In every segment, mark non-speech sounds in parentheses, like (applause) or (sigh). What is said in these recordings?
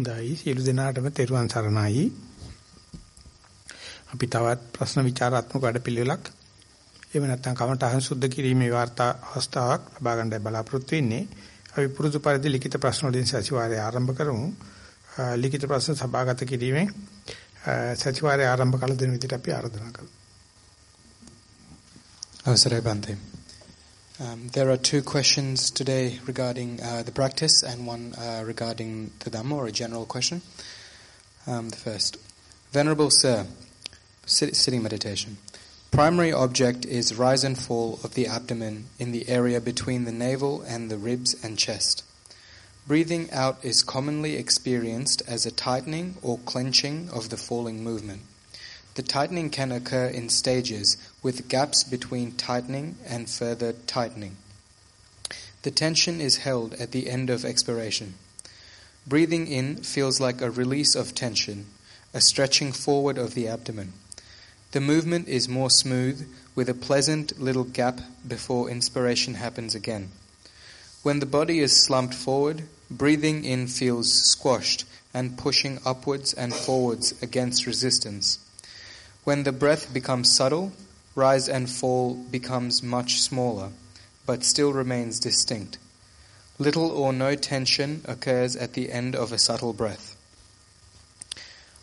හොඳයි සියලු දෙනාටම තෙරුවන් සරණයි. අපි තවත් ප්‍රශ්න විචාරාත්මක වැඩපිළිවෙලක් එහෙම නැත්නම් කමටහන් සුද්ධ කිරීමේ වාර්තා අවස්ථාවක් ලබා ගන්නයි බලාපොරොත්තු වෙන්නේ. අපි පුරුදු පරිදි ලිඛිත ප්‍රශ්න වලින් සතිವಾರය ආරම්භ කරමු. ලිඛිත ප්‍රශ්න සභාගත කිරීමෙන් සතිವಾರය ආරම්භ කළ දින විදිහට අපි ආරාධනා කරමු. අවසරයි බන්තේ. Um, there are two questions today regarding uh, the practice and one uh, regarding the Dhamma or a general question. Um, the first. Venerable Sir, sit- sitting meditation. Primary object is rise and fall of the abdomen in the area between the navel and the ribs and chest. Breathing out is commonly experienced as a tightening or clenching of the falling movement. The tightening can occur in stages with gaps between tightening and further tightening. The tension is held at the end of expiration. Breathing in feels like a release of tension, a stretching forward of the abdomen. The movement is more smooth with a pleasant little gap before inspiration happens again. When the body is slumped forward, breathing in feels squashed and pushing upwards and forwards against resistance. When the breath becomes subtle, rise and fall becomes much smaller, but still remains distinct. Little or no tension occurs at the end of a subtle breath.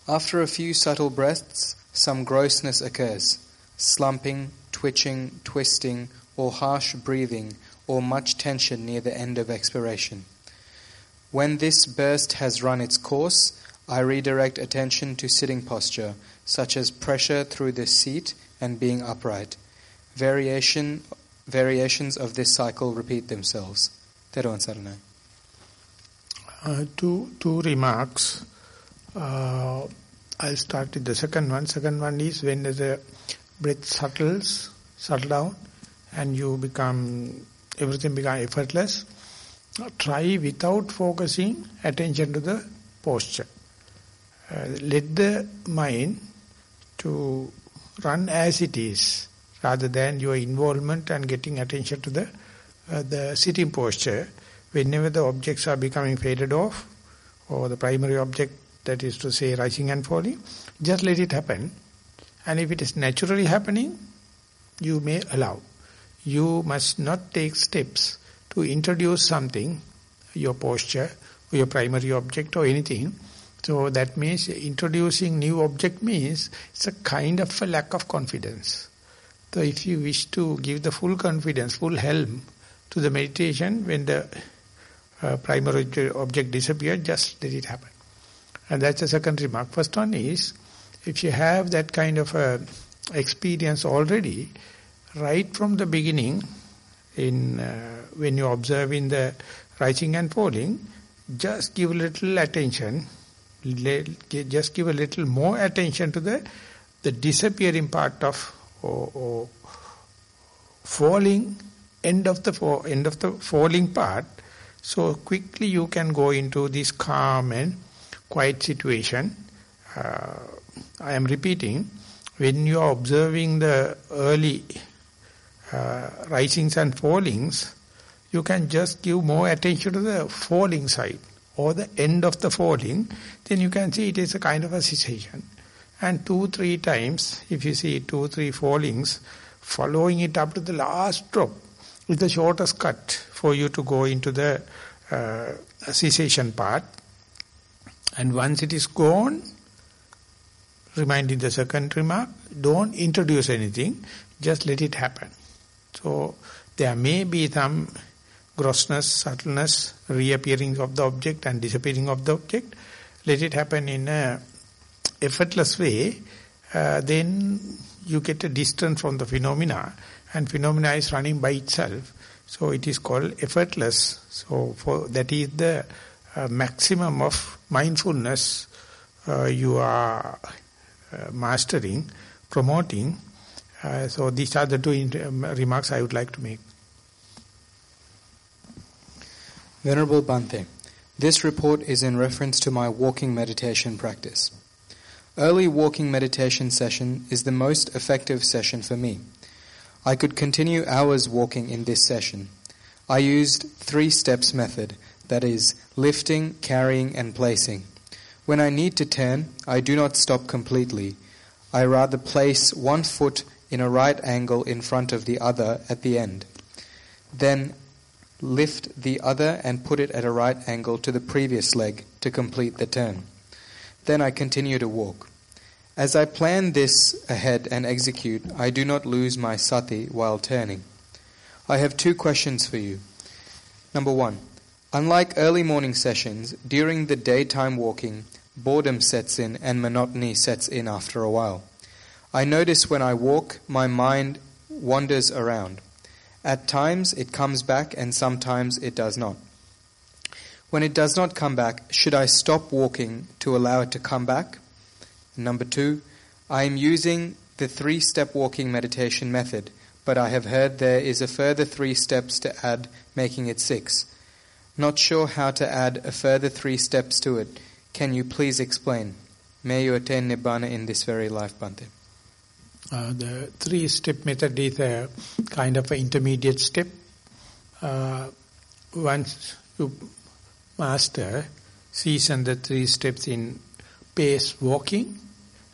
After a few subtle breaths, some grossness occurs slumping, twitching, twisting, or harsh breathing, or much tension near the end of expiration. When this burst has run its course, I redirect attention to sitting posture such as pressure through the seat and being upright. Variation, variations of this cycle repeat themselves. Teruan Saranai. Uh, two, two remarks. Uh, I'll start with the second one. Second one is when the breath settles, settle down, and you become, everything become effortless, try without focusing attention to the posture. Uh, let the mind to run as it is rather than your involvement and getting attention to the uh, the sitting posture. Whenever the objects are becoming faded off or the primary object that is to say rising and falling just let it happen. And if it is naturally happening you may allow. You must not take steps to introduce something your posture or your primary object or anything so that means introducing new object means it's a kind of a lack of confidence. So if you wish to give the full confidence, full helm to the meditation, when the uh, primary object disappears, just let it happen. And that's the second remark. First one is, if you have that kind of a experience already, right from the beginning, in uh, when you observe in the rising and falling, just give a little attention just give a little more attention to the the disappearing part of or, or falling end of the end of the falling part. So quickly you can go into this calm and quiet situation. Uh, i am repeating when you are observing the early uh, risings and fallings you can just give more attention to the falling side or the end of the falling, then you can see it is a kind of a cessation. And two, three times, if you see two, three fallings, following it up to the last drop is the shortest cut for you to go into the uh, cessation part. And once it is gone, reminding the second remark, don't introduce anything, just let it happen. So there may be some grossness, subtleness, reappearing of the object and disappearing of the object, let it happen in a effortless way, uh, then you get a distance from the phenomena and phenomena is running by itself. So it is called effortless. So for that is the uh, maximum of mindfulness uh, you are uh, mastering, promoting. Uh, so these are the two um, remarks I would like to make. Venerable Bante, this report is in reference to my walking meditation practice. Early walking meditation session is the most effective session for me. I could continue hours walking in this session. I used three steps method, that is, lifting, carrying, and placing. When I need to turn, I do not stop completely. I rather place one foot in a right angle in front of the other at the end. Then lift the other and put it at a right angle to the previous leg to complete the turn. Then I continue to walk. As I plan this ahead and execute, I do not lose my sati while turning. I have two questions for you. Number one, unlike early morning sessions, during the daytime walking, boredom sets in and monotony sets in after a while. I notice when I walk, my mind wanders around. At times it comes back and sometimes it does not. When it does not come back, should I stop walking to allow it to come back? Number two, I am using the three step walking meditation method, but I have heard there is a further three steps to add, making it six. Not sure how to add a further three steps to it. Can you please explain? May you attain Nibbana in this very life, Bhante. Uh, the three-step method is a kind of an intermediate step. Uh, once you master, season the three steps in pace walking,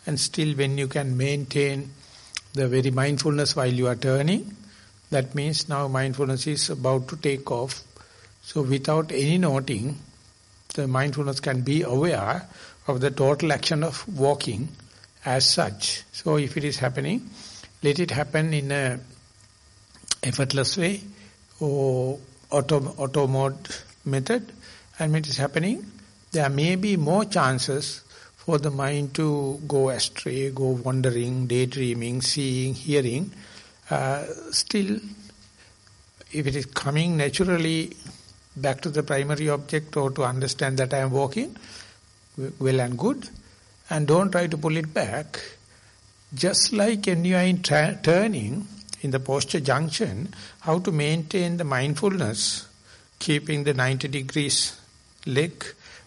and still when you can maintain the very mindfulness while you are turning, that means now mindfulness is about to take off. So without any noting, the mindfulness can be aware of the total action of walking as such. So if it is happening, let it happen in a effortless way or auto, auto mode method and when it is happening, there may be more chances for the mind to go astray, go wandering, daydreaming, seeing, hearing. Uh, still, if it is coming naturally back to the primary object or to understand that I am walking, well and good and don't try to pull it back. Just like when you are in turning, in the posture junction, how to maintain the mindfulness, keeping the 90 degrees leg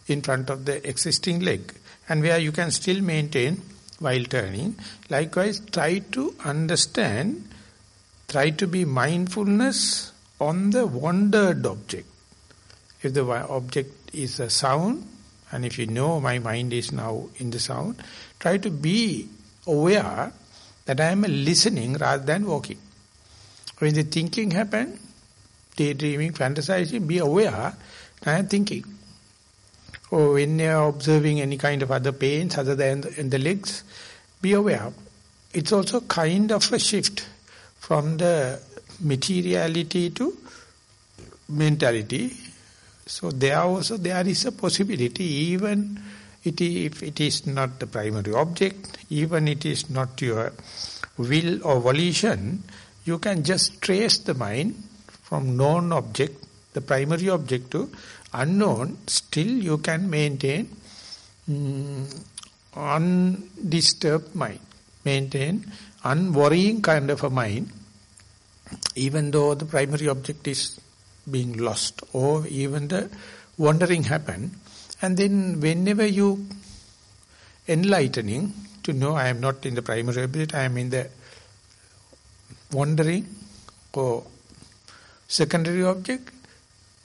in front of the existing leg, and where you can still maintain while turning. Likewise, try to understand, try to be mindfulness on the wandered object. If the object is a sound, and if you know my mind is now in the sound, try to be aware that I am listening rather than walking. When the thinking happen, daydreaming, fantasizing, be aware that I am thinking. Or when you are observing any kind of other pains other than in the legs, be aware. It's also kind of a shift from the materiality to mentality so there also there is a possibility even it, if it is not the primary object, even it is not your will or volition, you can just trace the mind from known object, the primary object to unknown, still you can maintain um, undisturbed mind, maintain unworrying kind of a mind, even though the primary object is being lost or even the wandering happen. And then whenever you enlightening to know I am not in the primary object, I am in the wandering or secondary object,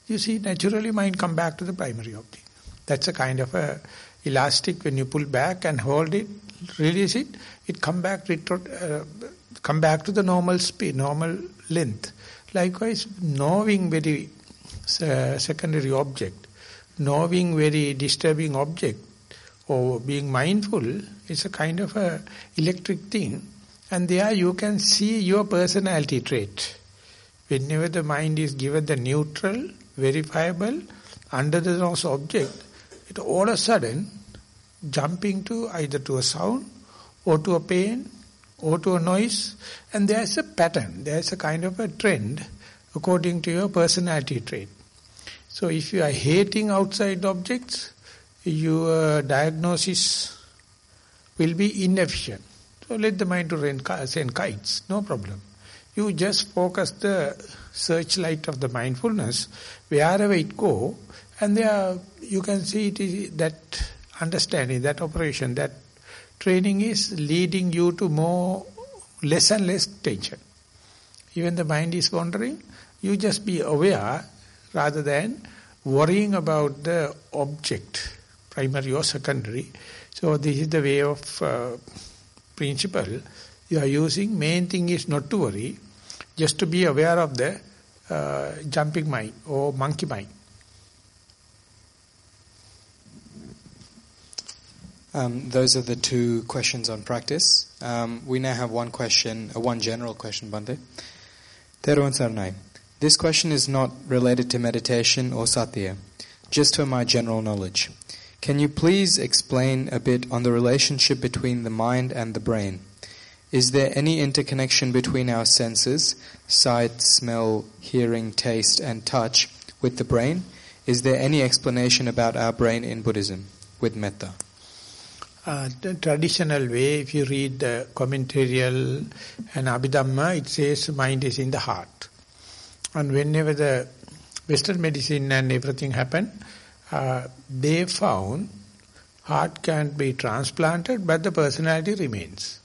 you see naturally mind come back to the primary object. That's a kind of a elastic when you pull back and hold it, release it, it come back retro, uh, come back to the normal speed, normal length. Likewise, knowing very uh, secondary object, knowing very disturbing object, or being mindful is a kind of a electric thing. And there you can see your personality trait. Whenever the mind is given the neutral, verifiable, under the nose object, it all of a sudden jumping to either to a sound or to a pain or to a noise and there's a pattern, there's a kind of a trend according to your personality trait. So if you are hating outside objects, your diagnosis will be inefficient. So let the mind to send kites, no problem. You just focus the searchlight of the mindfulness wherever it go and there you can see it is that understanding, that operation, that training is leading you to more, less and less tension. Even the mind is wandering, you just be aware rather than worrying about the object primary or secondary. So this is the way of uh, principle you are using. Main thing is not to worry, just to be aware of the uh, jumping mind or monkey mind. Um, those are the two questions on practice. Um, we now have one question, uh, one general question, Bante. This question is not related to meditation or satya, just for my general knowledge. Can you please explain a bit on the relationship between the mind and the brain? Is there any interconnection between our senses, sight, smell, hearing, taste, and touch, with the brain? Is there any explanation about our brain in Buddhism with metta? Uh, traditional way, if you read the commentarial and Abhidhamma, it says mind is in the heart. And whenever the Western medicine and everything happened, uh, they found heart can't be transplanted, but the personality remains.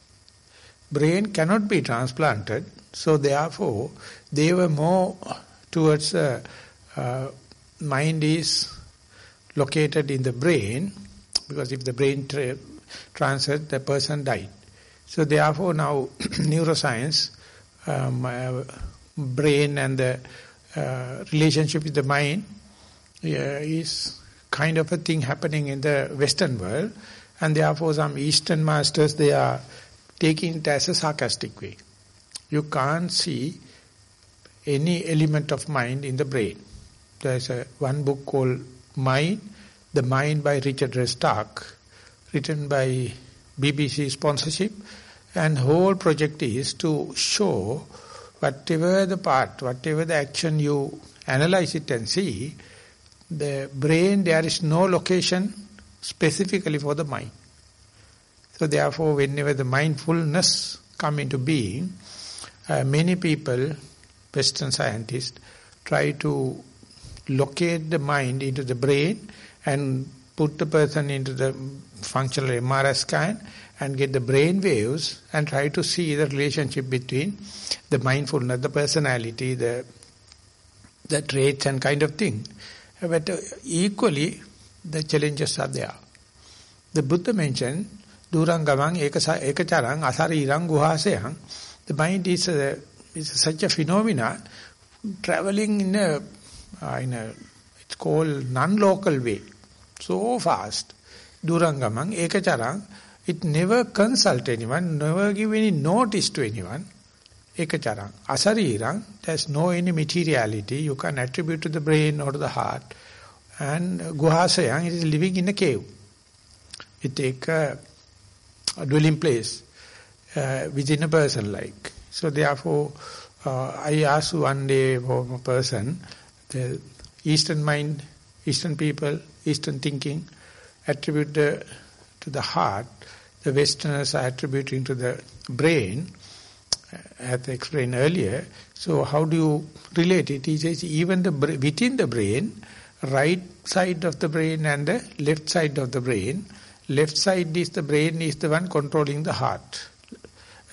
Brain cannot be transplanted, so therefore they were more towards uh, uh, mind is located in the brain because if the brain tra transferred, the person died. So therefore now (clears throat) neuroscience, um, uh, brain and the uh, relationship with the mind is kind of a thing happening in the Western world and therefore some Eastern masters, they are taking it as a sarcastic way. You can't see any element of mind in the brain. There's a one book called Mind, The Mind by Richard Stark, written by BBC sponsorship, and whole project is to show whatever the part, whatever the action you analyze it and see, the brain, there is no location specifically for the mind. So therefore, whenever the mindfulness come into being, uh, many people, Western scientists, try to locate the mind into the brain and put the person into the functional MRI scan and get the brain waves and try to see the relationship between the mindfulness, the personality, the the traits and kind of thing. But uh, equally, the challenges are there. The Buddha mentioned, Durangamang ekacharang asarirang guhasayang. The mind is, a, is such a phenomena traveling in a, uh, in a it's called non-local way. So fast. Durangamang ekacharang it never consult anyone, never give any notice to anyone. Ekacharang. Asarirang, there's no any materiality you can attribute to the brain or the heart. And Guhasayang, it is living in a cave. It take a, a dwelling place uh, within a person like. So therefore, uh, I asked one day for a person, the Eastern mind, Eastern people, Eastern thinking, attribute the, to the heart the Westerners are attributing to the brain, uh, as I explained earlier. So how do you relate it? He says even the within the brain, right side of the brain and the left side of the brain, left side is the brain is the one controlling the heart.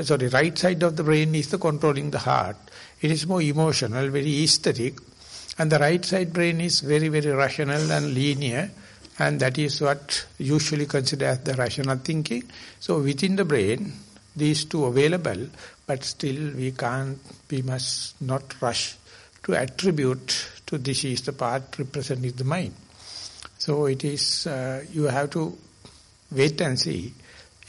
Sorry, right side of the brain is the controlling the heart. It is more emotional, very aesthetic. And the right side brain is very, very rational and linear and that is what usually considered as the rational thinking. So within the brain, these two available, but still we can't, we must not rush to attribute to this is the part representing the mind. So it is, uh, you have to wait and see,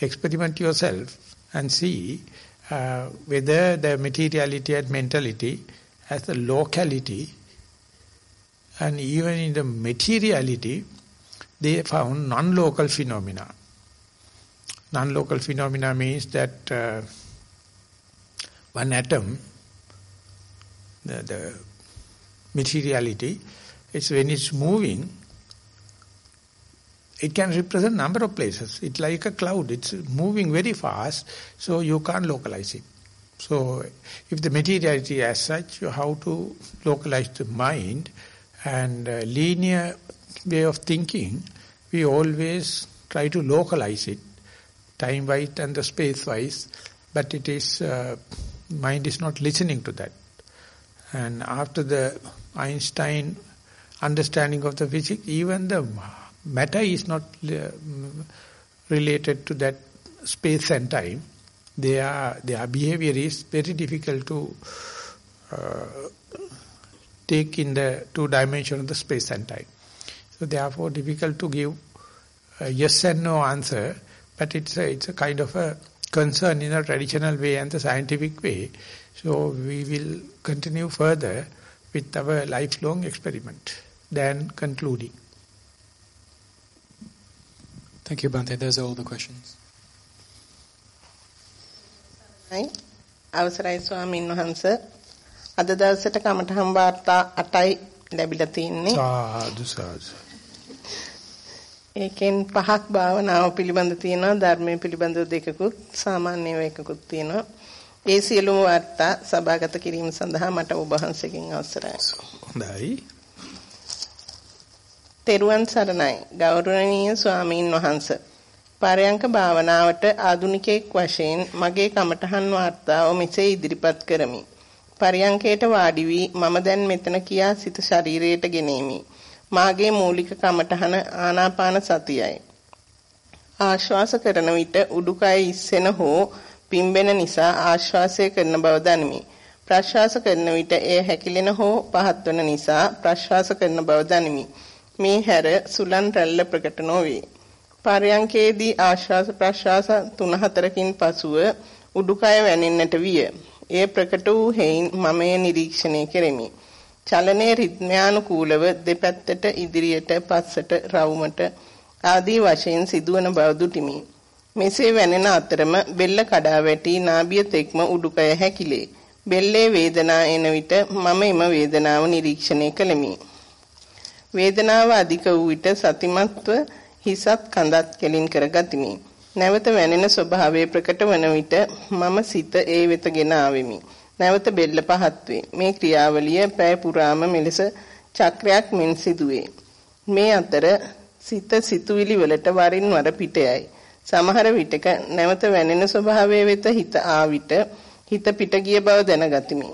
experiment yourself and see uh, whether the materiality and mentality as the locality and even in the materiality they found non-local phenomena. Non-local phenomena means that uh, one atom, the, the materiality, it's when it's moving, it can represent number of places. It's like a cloud. It's moving very fast, so you can't localize it. So if the materiality as such, how to localize the mind and uh, linear way of thinking, we always try to localize it, time-wise and the space-wise, but it is, uh, mind is not listening to that. And after the Einstein understanding of the physics, even the matter is not uh, related to that space and time. They are, their behavior is very difficult to uh, take in the two dimension of the space and time. So therefore difficult to give a yes and no answer, but it's a, it's a kind of a concern in a traditional way and the scientific way. So we will continue further with our lifelong experiment than concluding. Thank you, Bante. Those are all the questions. අවසරයි ස්වාමීන් වහන්ස අද දවසට කමඨහම් වාර්තා 8යි ලැබිලා තින්නේ. සාදු සාදු. ඒකෙන් පහක් භාවනාව පිළිබඳ තියෙනවා ධර්මයේ පිළිබඳ දෙකකුත් සාමාන්‍ය එකකුත් තියෙනවා. ඒ සියලුම වාර්තා සභාගත කිරීම සඳහා මට ඔබ වහන්සේගෙන් අවසරයි. හොඳයි. තෙරුවන් සරණයි. ගෞරවනීය ස්වාමීන් වහන්ස. පරයන්ක භාවනාවට ආදුනිකයෙක් වශයෙන් මගේ කමඨහන් වාර්තාව මෙසේ ඉදිරිපත් කරමි පරයන්කයට වාඩි වී මම දැන් මෙතන කියා සිත ශරීරයට ගෙනෙමි මාගේ මූලික කමඨහන ආනාපාන සතියයි ආශ්වාස කරන විට උඩුකය ඉස්සෙන හෝ පිම්බෙන නිසා ආශ්වාසය කරන බව දනිමි ප්‍රශ්වාස කරන විට එය හැකිලෙන හෝ පහත් වන නිසා ප්‍රශ්වාස කරන බව දනිමි මේ හැර සුලන් රැල්ල ප්‍රකට නොවේ. පරයන්කේදී ආශ්වාස ප්‍රශ්වාස 3-4කින් පසුව උඩුකය වැනෙන්නට විය. එය ප්‍රකට වූ හේයින් මම එය නිරීක්ෂණය කෙරෙමි. චලනයේ රිද්මයානුකූලව දෙපැත්තට ඉදිරියට පස්සට රවුමට ආදී වශයෙන් සිදුවන බව දුටිමි. මෙසේ වැනෙන අතරම බෙල්ල කඩා වැටි නාභිය තෙක්ම උඩුකය හැකිලේ. බෙල්ලේ වේදනා එන විට මම එම වේදනාව නිරීක්ෂණය කළෙමි. වේදනාව අධික වූ විට සතිමත්ව හිසත් කඳත් කෙලින් කරගතිමි. නැවත වැනෙන ස්වභාවය ප්‍රකට වන විට මම සිත ඒ වෙතගෙන ආවෙමි. නැවත බෙල්ල පහත් වේ. මේ ක්‍රියාවලිය පැය පුරාම මෙලෙස චක්‍රයක් මෙන් සිදුවේ. මේ අතර සිත සිතුවිලි වලට වරින් වර පිටයයි. සමහර විටක නැවත වැනෙන ස්වභාවය වෙත හිත ආ විට හිත පිට ගිය බව දැනගතිමි.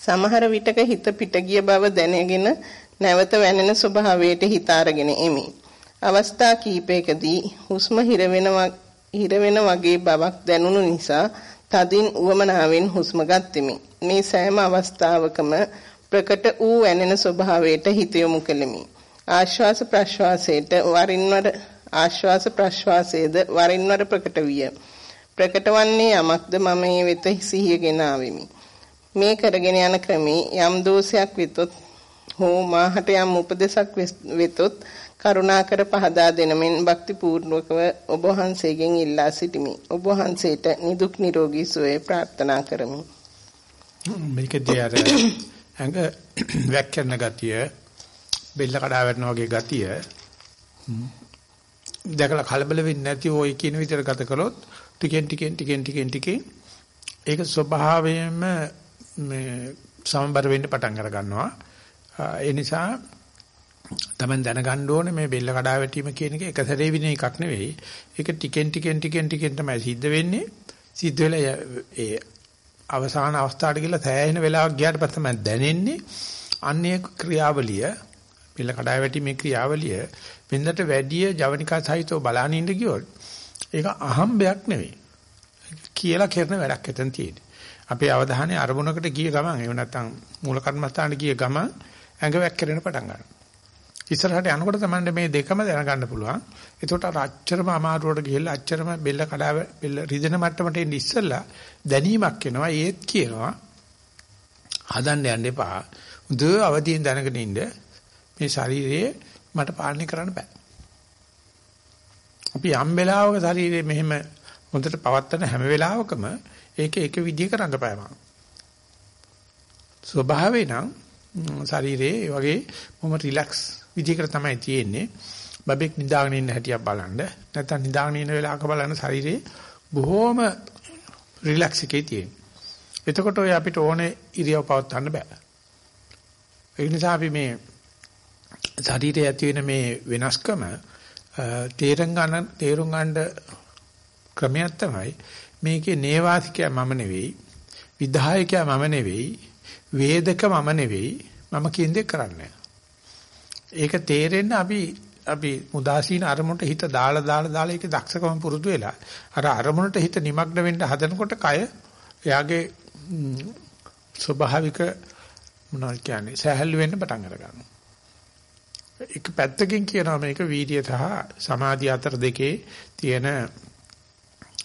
සමහර විටක හිත පිට ගිය බව දැනගෙන නැවත වැනෙන ස්වභාවයට හිත අරගෙන එමි. අවස්ථා කීපයකදී හුස්ම හිර හිර වෙන වගේ බවක් දැනුණු නිසා තදින් උවමනාවෙන් හුස්ම ගත්ෙමි. මේ සෑම අවස්ථාවකම ප්‍රකට වූ වැනෙන ස්වභාවයට හිත යොමු කෙලිමි. ආශ්වාස ප්‍රශ්වාසයට වරින් වර ආශ්වාස ප්‍රශ්වාසයේද වරින් වර ප්‍රකට විය. ප්‍රකට වන්නේ යමක්ද මම මේ වෙත සිහියගෙන ආවෙමි. මේ කරගෙන යන ක්‍රමේ යම් දෝෂයක් වෙතොත් හෝ මාහට යම් උපදේශක් වෙතොත් කරුණාකර පහදා දෙනමින් භක්ති පූර්වකව ඔබ වහන්සේගෙන් ඉල්ලා සිටිමි. ඔබ වහන්සේට නිදුක් නිරෝගී සුවය ප්‍රාර්ථනා කරමි. මේකදී අර ඇඟ (coughs) වැක්කෙන ගතිය බෙල්ල කඩා වැටෙන වගේ ගතිය දැකලා කලබල වෙන්නේ නැති ඔය කියන විදිහට ගත කළොත් ටිකෙන් ටිකෙන් ටිකෙන් ටිකෙන් ටිකෙන් ඒක ස්වභාවයෙන්ම මේ සමබර වෙන්න පටන් අර ගන්නවා. ඒ නිසා තමයි දැනගන්න ඕනේ මේ බෙල්ල කඩා වැටීම කියන එක එක සැරේ වින එකක් නෙවෙයි. ඒක ටිකෙන් ටිකෙන් ටිකෙන් ටිකෙන් තමයි සිද්ධ වෙන්නේ. සිද්ධ වෙලා ඒ අවසාන අවස්ථාවට ගිහලා සෑහෙන වෙලාවක් ගියාට පස්සේ තමයි දැනෙන්නේ අන්නේ ක්‍රියාවලිය බෙල්ල කඩා වැටීමේ ක්‍රියාවලිය වෙනදට වැඩිය ජවනිකා සහිතව බලාගෙන ඉඳ ගියොත් ඒක අහම්බයක් නෙවෙයි. කියලා කරන වැඩක් එතන තියෙන්නේ. අපේ අවධානය අරමුණකට ගිය ගමන් එහෙම නැත්නම් මූල කර්මස්ථානට ගිය ගමන් ඇඟ වැක්කිරෙන පටන් ගන්නවා. ඉස්සරහට යනකොට තමයි මේ දෙකම දැනගන්න පුළුවන්. ඒකට අර අච්චරම අමාරුවට ගිහිල්ලා අච්චරම බෙල්ල කඩාව බෙල්ල රිදෙන මට්ටමට එන්න ඉස්සෙල්ලා දැනීමක් එනවා. ඒත් කියනවා හදන්න යන්න එපා. උද අවදියෙන් දැනගෙන ඉන්න මේ ශරීරයේ මට පාලනය කරන්න බෑ. අපි යම් වෙලාවක ශරීරයේ මෙහෙම හොඳට පවත්තන හැම වෙලාවකම ඒක එක විදිහක රඟපෑමක්. ස්වභාවේ නම් ශරීරයේ වගේ මොම රිලැක්ස් විදිහකට තමයි තියෙන්නේ. බබෙක් නිදාගෙන ඉන්න හැටියක් බලන්න. නැත්නම් නිදාගෙන ඉන්න වෙලාවක බලන ශරීරයේ බොහොම රිලැක්ස් එකේ තියෙන. එතකොට ඔය අපිට ඕනේ ඉරියව් පවත්වන්න බෑ. ඒ නිසා අපි මේ ශරීරයේ ඇති වෙන මේ වෙනස්කම තේරුම් ගන්න තේරුම් ගන්න ක්‍රමයක් තමයි මේකේ නේවාසිකයා මම නෙවෙයි විධායකයා මම නෙවෙයි වේදක මම නෙවෙයි මම කියන දේ කරන්නේ ඒක තේරෙන්න අපි අපි උදාසීන අරමුණට හිත දාලා දාලා දාලා ඒකේ දක්ෂකම පුරුදු වෙලා අර අරමුණට හිත নিমগ্ন වෙන්න හදනකොට කය එයාගේ ස්වභාවික මොනවද කියන්නේ සහැල්ලු වෙන්න පටන් අර ගන්නවා. එක පැත්තකින් කියනවා මේක වීර්ය සහ සමාධිය අතර දෙකේ තියෙන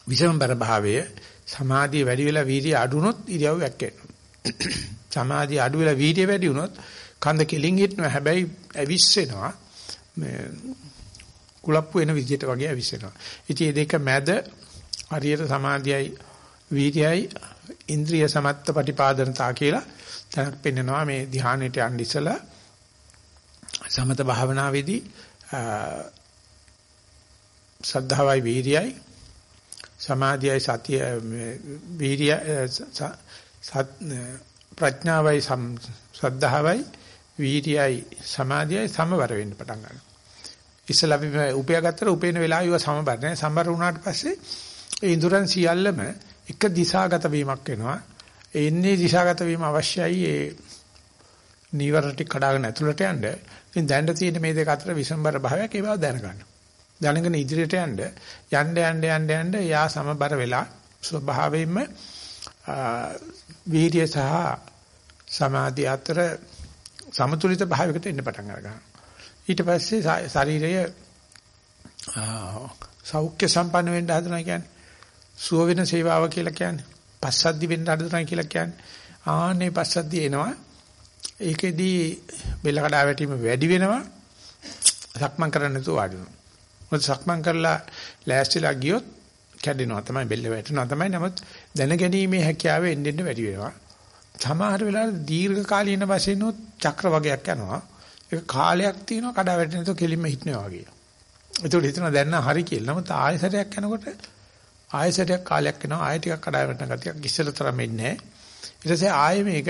විසමබර භාවය සමාධිය වැඩි වෙලා වීර්ය අඩු වුණොත් ඉරියව් වැක්කෙනවා. සමාධිය අඩු වෙලා වීර්ය වැඩි වුණොත් කඳ කෙලින් හිටනවා හැබැයි ඇවිස්සෙනවා. මේ කුලප්පු වෙන විදිහට වගේ ඇවිස්සෙනවා. ඉතින් මේ දෙක මැද හරියට සමාධියයි වීර්යයි ඉන්ද්‍රිය සමත්ත ප්‍රතිපාදනතා කියලා තනක් පෙන්නනවා මේ ධ්‍යානෙට යන්න ඉස්සලා සමත භාවනාවේදී සද්ධාවයි වීර්යයි සමාධියයි සතිය වීර්ය ප්‍රඥාවයි සද්ධාවයි වීර්යයි සමාධියයි සමවර වෙන්න පටන් ගන්නවා. ඉස්සලා අපි උපයාගත්තට උපේන වෙලාව ඉව සමබර නැහැ. සමබර වුණාට පස්සේ ඒ ඉඳුරන් සියල්ලම එක දිශාගත වීමක් වෙනවා. ඒ ඉන්නේ දිශාගත වීම අවශ්‍යයි ඒ නීවරණ ටික කඩාගෙන ඇතුළට යන්න. ඉතින් දැනට තියෙන මේ දෙක අතර විසම්බර භාවයක් ඒ බව දැනගන්න. දැනගෙන ඉදිරියට යන්න යන්න යන්න යන්න යන්න යා සමබර වෙලා ස්වභාවයෙන්ම වීර්ය සහ සමාධිය අතර සමතුලිත භාවයකට එන්න පටන් ගන්නවා. ඊට පස්සේ ශරීරය සෞඛ්‍ය සම්පන්න වෙන්න හදනවා කියන්නේ සුව වෙන සේවාව කියලා කියන්නේ පස්සද්ධි වෙන්න හදනවා කියලා කියන්නේ. ආන්නේ පස්සද්ධි එනවා. ඒකෙදී බෙල්ල කඩා වැටීම වැඩි වෙනවා. සක්මන් කරන්න නැතුව වාඩි වෙනවා. මොකද සක්මන් කරලා ලෑස්තිලා ගියොත් කැඩෙනවා තමයි බෙල්ල වැටෙනවා තමයි නමුත් දැනගැනීමේ හැකියාව එන්න එන්න වැඩි වෙනවා සමහර වෙලාවට දීර්ඝ කාලීන වශයෙන් උත් චක්‍ර වගයක් යනවා. ඒක කාලයක් තියෙනවා කඩා වැටෙන තු කෙලින්ම හිටනවා වගේ. ඒකට හිතනවා දැන් නම් හරි කියලා. නමුත් ආයසරයක් යනකොට ආයසරයක් කාලයක් යනවා ආය ටිකක් කඩා වැටෙන ගතියක් ඉස්සෙල්ලා තරම් එන්නේ නැහැ. ඊට පස්සේ ආයෙ මේක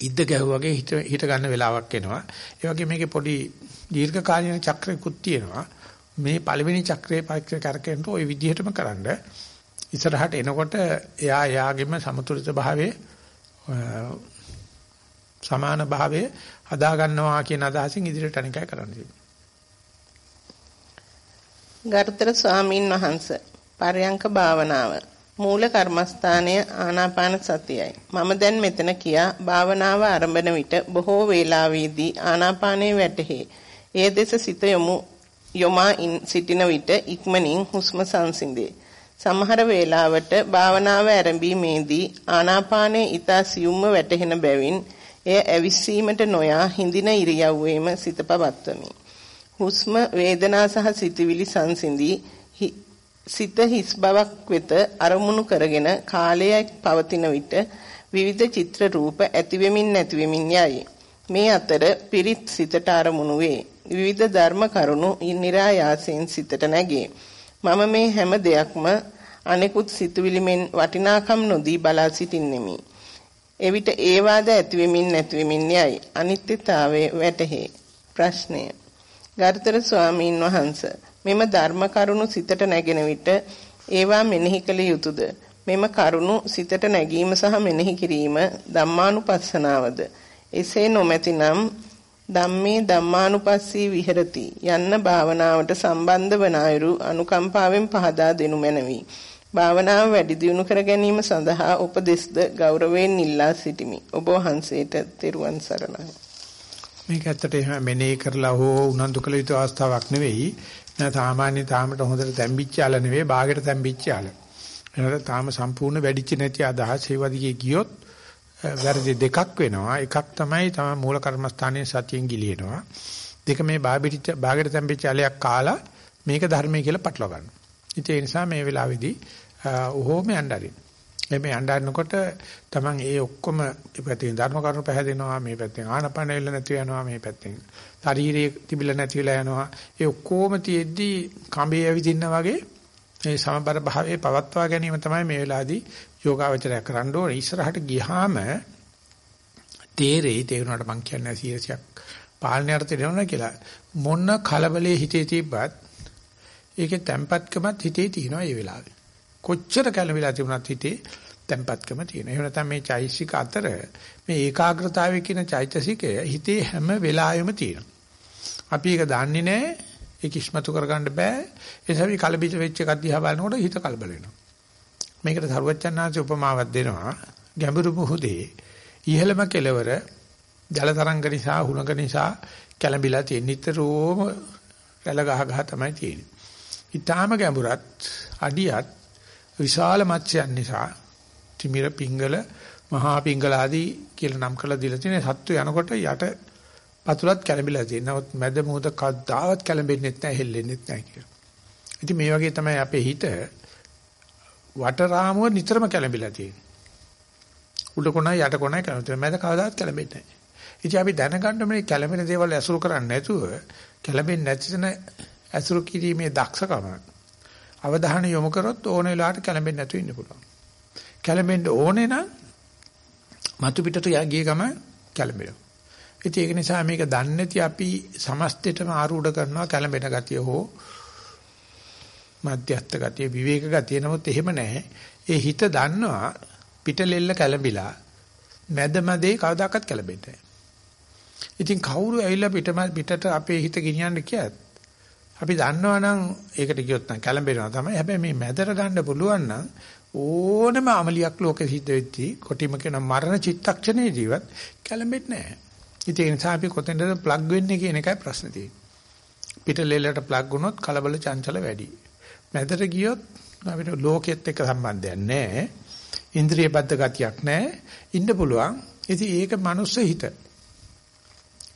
ඉද්ද ගැහුවාගේ හිත හිත ගන්න වෙලාවක් එනවා. ඒ වගේ මේකේ පොඩි දීර්ඝ කාලීන චක්‍රයකුත් තියෙනවා. මේ පළවෙනි චක්‍රයේ පරීක්ෂා කරකෙන්න ওই විදිහටම කරන්න. ඉස්සරහට එනකොට එයා එයාගෙම සමතුලිත භාවයේ සමාන භාවය හදා ගන්නවා කියන අදහසින් ඉදිරියට අනිකයි කරන්න තියෙන්නේ. ගරුතර ස්වාමින් වහන්සේ පරයන්ක භාවනාව මූල කර්මස්ථානය ආනාපාන සතියයි. මම දැන් මෙතන කියා භාවනාව ආරම්භන විට බොහෝ වේලාවෙදී ආනාපානයේ වැටහි. ඒ දෙස සිත යොමු යොමා සිටින විට ඉක්මනින් හුස්ම සංසිඳේ. සමහර වේලාවට භාවනාව ආරම්භීමේදී ආනාපානයේ ඊතා සියුම්ව වැටහෙන බැවින් එය ඇවිස්සීමට නොයා හිඳින ඉරියව්වේම සිත පවත්වමි. හුස්ම වේදනා සහ සිතවිලි සංසිඳී සිත හිස් බවක් වෙත අරමුණු කරගෙන කාලයක් පවතින විට විවිධ චිත්‍ර රූප ඇතිවෙමින් නැතිවෙමින් යයි. මේ අතර පිරිත් සිතට අරමුණු වේ. විවිධ ධර්ම කරුණු නිරායාසයෙන් සිතට නැගේ. මම මේ හැම දෙයක්ම අනෙකුත් සිතුවිලි මෙන් වටිනාකම් නොදී බලා සිටින්නෙමි. එවිට ඒවාද ඇතිවෙමින් නැතිවෙමින් යයි. අනිත්‍යතාවයේ වැටහේ. ප්‍රශ්නය. ගරුතර ස්වාමීන් වහන්ස මෙම ධර්ම කරුණු සිතට නැගෙන විට ඒවා මෙනෙහි කළ යුතුයද? මෙම කරුණු සිතට නැගීම සහ මෙනෙහි කිරීම ධම්මානුපස්සනාවද? එසේ නොමැතිනම් ධම්මේ ධම්මානුපස්සී විහෙරති යන්න භාවනාවට සම්බන්ධ වන අයුරු අනුකම්පාවෙන් පහදා දෙනු මැනවි. භාවනාව වැඩි දියුණු කර ගැනීම සඳහා උපදෙස්ද ගෞරවයෙන් ඉල්ලා සිටිමි. ඔබ වහන්සේට තෙරුවන් සරණයි. මේක ඇත්තට එහෙම මෙනෙහි කරලා හෝ උනන්දු කළ යුතු අවස්ථාවක් නෙවෙයි. නෑ සාමාන්‍ය තාමට හොඳට තැම්බිච්ච ආල නෙවෙයි, බාගෙට තැම්බිච්ච ආල. එහෙනම් තාම සම්පූර්ණ වැඩිච්ච නැති අදහස් ඒවදිගේ ගියොත් වැරදි දෙකක් වෙනවා. එකක් තමයි තමයි මූල කර්මස්ථානයේ සතියෙන් ගිලිනවා. දෙක මේ බාබිරිච්ච බාගෙට තැම්පිච්ච ඇලයක් කාලා මේක ධර්මයේ කියලා පටලවා ගන්නවා. ඉතින් ඒ නිසා මේ වෙලාවේදී ඔහොම යnderින්. මේ යnderනකොට තමන් ඒ ඔක්කොම පැත්තෙන් ධර්ම කරුණු පැහැදෙනවා මේ පැත්තෙන් ආනපන වෙල නැති වෙනවා මේ පැත්තෙන් ශරීරයේ තිබිලා නැති වෙලා යනවා. ඒ ඔක්කොම තියෙද්දි කඹේ ඇවිදින්න වගේ මේ සමබර භාවයේ පවත්වා ගැනීම තමයි මේ වෙලාවේදී යෝගාවචරය කරන්න ඕනේ. ඉස්සරහට ගියාම තේරෙයි තේරුණාට මං කියන්නේ 100ක් පාලනය අර්ථය දෙනවා කියලා. මොන කලබලයේ හිතේ තිබ්බත් ඒකේ තැම්පත්කමත් හිතේ තියෙනවා මේ වෙලාවේ. කොච්චර කලබලලා තිබුණත් හිතේ tempatකම තියෙනවා. එහෙම නැත්නම් මේ චෛතසික අතර මේ ඒකාග්‍රතාවය කියන චෛතසිකය හිතේ හැම වෙලාවෙම තියෙනවා. අපි ඒක දන්නේ නැහැ. ඒක ඉස්මතු කරගන්න බෑ. ඒ නිසා මේ කලබිත වෙච්ච එකක් දිහා බලනකොට හිත කලබල වෙනවා. මේකට සරුවච්චන්හන්සේ උපමාවක් දෙනවා. ගැඹුරු මුහුදේ ඉහළම කෙළවර ජල තරංග නිසා හුණක නිසා කැළඹිලා තියෙන නිතරම රැළ ගහ ගහ තමයි තියෙන්නේ. ඊටාම ගැඹුරත් අඩියත් විශාල මත්ස්‍යයන් නිසා තිමිර පිංගල මහා පිංගල ආදී කියලා නම් කරලා දීලා තියෙන සත්තු යනකොට යට පතුලත් කැළඹිලා තියෙනවා. නමුත් මැද මොහොත කද්දාවත් කැළඹෙන්නේ නැහැ, හෙල්ලෙන්නේ නැහැ කියලා. ඉතින් මේ වගේ තමයි අපේ හිත වටරාමුව නිතරම කැළඹිලා තියෙන්නේ. උඩ කොනයි යට කොනයි කැළඹෙන්නේ. මැද කවදාවත් කැළඹෙන්නේ නැහැ. ඉතින් අපි දැනගන්න මේ කැළඹෙන දේවල් ඇසුරු කරන්නේ නැතුව කැළඹෙන්නේ නැතින ඇසුරු කිරීමේ දක්ෂකම අවධානය යොමු කරොත් ඕන වෙලාවට කැළඹෙන්නේ නැතුව ඉන්න පුළුවන්. කැළඹෙන්න ඕනේ නම් මතු පිටට යගිය ගම කැළඹෙනවා. ඉතින් ඒක නිසා මේක දන්නේ නැති අපි සමස්තෙටම ආරූඪ කරනවා කැළඹෙන ගතිය හෝ මධ්‍යස්ථ ගතිය විවේක ගතිය නමුත් එහෙම නැහැ. ඒ හිත දන්නවා පිටලෙල්ල කැළඹිලා මැදමදේ කවදාකවත් කැළඹෙන්නේ නැහැ. ඉතින් කවුරු ඇවිල්ලා පිට පිටට අපේ හිත ගෙනියන්න කියත් අපි දන්නවනම් ඒකට කියොත් නම් කැළඹෙනවා තමයි. හැබැයි මේ මැදට ගන්න පුළුවන් නම් ඕනම අමලියක් ලෝකෙ සිද්ධ වෙද්දී කොටිම කියන මරණ චිත්තක්ෂණයේදීවත් කැළඹෙන්නේ නැහැ. ඉතින් ඒ නිසා අපි කොතෙන්ද ප්ලග් වෙන්නේ කියන එකයි ප්‍රශ්නේ තියෙන්නේ. පිටලෙලට ප්ලග් වුණොත් කලබල චංචල වැඩි. මැදට ගියොත් අපිට ලෝකෙත් එක්ක සම්බන්ධයක් නැහැ. ඉන්ද්‍රිය බද්ධ ගතියක් නැහැ. ඉන්න පුළුවන්. ඉතින් ඒක මනුස්ස හිත.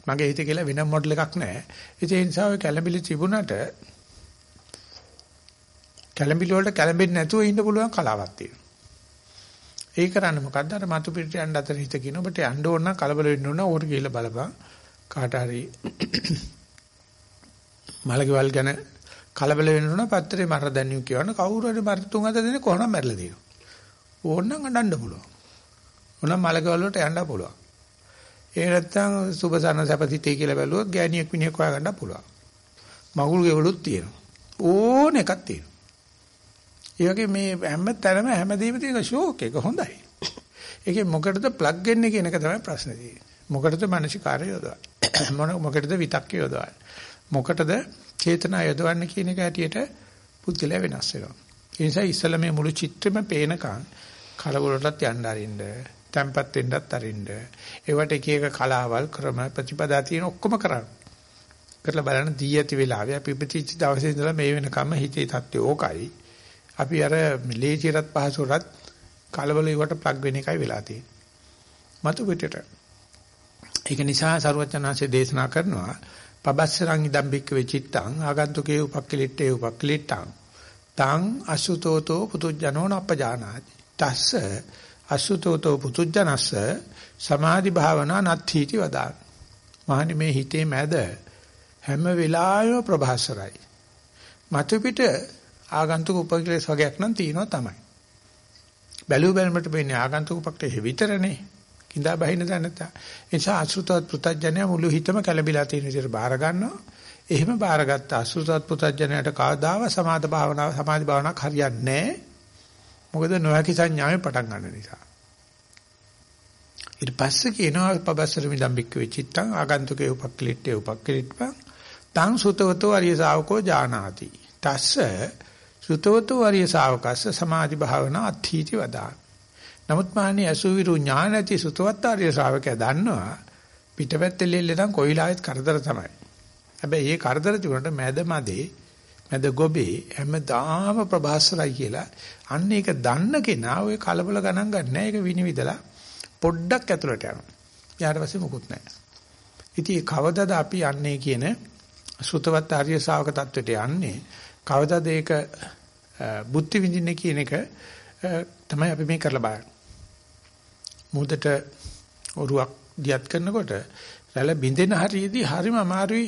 මගේ හිත කියලා වෙන මොඩල් එකක් නැහැ. ඒ නිසා ඔය කැළඹිලි තිබුණට කැළඹිලි වලට කැළඹෙන්නේ නැතුව ඉන්න පුළුවන් කලාවක් තියෙනවා. ඒ කරන්නේ මොකද්ද? අර මතු පිට යන්න අතර හිත කියන ඔබට යන්න ඕන නම් කලබල වෙන්න ඕන ඕකට ගිහිල්ලා බලපන්. කාට හරි මලකෙවල් ගැන කලබල වෙන්න ඕන පත්‍රේ මර දැනියු කියවන කවුරු හරි මර තුන් හත දෙනෙක් කොහොමද මැරලා තියෙනවා. ඕනනම් අඬන්න පුළුවන්. ඕනනම් මලකෙවල් වලට යන්න පුළුවන්. ඒ නැත්තම් සුබසරණ සැපසිතේ කියලා බැලුවොත් ගෑණියෙක් මිනිහෙක් හොයාගන්න පුළුවන්. මගුල් ගෙවලුත් තියෙනවා. ඕන එකක් තියෙනවා. ඒ වගේ මේ හැම තැනම හැමදේම තියෙන ෂෝක් එක හොඳයි. ඒකේ මොකටද ප්ලග් වෙන්නේ කියන එක තමයි ප්‍රශ්නේ තියෙන්නේ. මොකටද මානසිකාරය යොදවන්නේ? (coughs) මොන මොකටද විතක්ක යොදවන්නේ? මොකටද චේතනා යොදවන්නේ කියන එක ඇටියට පුද්ගලයා වෙනස් වෙනවා. ඒ නිසා ඉස්සලා මේ මුළු චිත්‍රෙම පේනකන් කලබලටත් යන්න අරින්න තැම්පත් වෙන්නත් අරින්න. ඒවට එක එක කලාවල් ක්‍රම ප්‍රතිපදා තියෙන ඔක්කොම කරන්න. කරලා බලන්න දී ඇති වෙලාවේ අපි ප්‍රතිච දවසේ ඉඳලා මේ වෙනකම් හිතේ தත්ත්වය ඕකයි. අපි අර ලේචිරත් පහසුරත් කලබල ඒවට ප්ලග් වෙන එකයි වෙලා තියෙන්නේ. මතු පිටට. ඒක නිසා සරුවචනාංශයේ දේශනා කරනවා පබස්සරං ඉදම් බික්ක වෙචිත්තං ආගන්තුකේ උපක්කලිට්ඨේ උපක්කලිට්ඨං තං අසුතෝතෝ පුතුජනෝ නප්පජානාති. තස්ස අසුතෝතෝ පුතුජනස්ස සමාධි භාවනා නත්ථීති වදාන. මහනි මේ හිතේ මැද හැම වෙලාවෙම ප්‍රභාසරයි. මතු පිට ආගන්තුක උපක්ලේශ වගේක් නම් තියෙනවා තමයි. බැලු බැලමට වෙන්නේ ආගන්තුක උපක්ලේශ විතරනේ. කිඳා බහින්න දැනත. ඒ නිසා අසුතවත් පුතඥය මුළු හිතම කැළඹිලා තියෙන විදිහට බාර ගන්නවා. එහෙම බාරගත්ත අසුතවත් පුතඥයට කවදාව සමාධි භාවනාව සමාධි භාවනාවක් හරියන්නේ නැහැ. මොකද නොහැකි සංඥාවෙන් පටන් ගන්න නිසා. ඊට පස්සේ කියනවා පබස්සර මිදම්බික්ක වෙචිත්තං ආගන්තුකේ උපක්ලිට්ඨේ උපක්ලිට්ඨං තං සුතවතෝ අරිය ශාවකෝ ජානාති. තස්ස සුතවතෝ අරිය ශාවකස්ස සමාධි භාවනා අත්ථීති වදාන. නමුත් මාන්නේ අසුවිරු ඥාන ඇති සුතවත් ආර්ය ශ්‍රාවකයා දන්නවා පිටපැත්තේ ලෙල්ලෙන් කොයිලාවෙත් කරදර තමයි. හැබැයි මේ කරදර තිබුණාට මැද මැදේ මැද ගොබේ හැමදාම ප්‍රභාසරයි කියලා අන්න ඒක දන්න කෙනා ඔය කලබල ගණන් ගන්න ඒක විනිවිදලා පොඩ්ඩක් ඇතුළට යනවා. ඊට පස්සේ මොකුත් නැහැ. ඉතින් කවදද අපි යන්නේ කියන සුතවත් ආර්ය ශාවක තත්වයට යන්නේ කවදද ඒක බුද්ධ විඳින්නේ කියන එක තමයි අපි මේ කරලා බලන්නේ. මුහුදට ඔරුවක් දියත් කරනකොට රැළ බින්දෙන හරියේදී හරිම අමාරුයි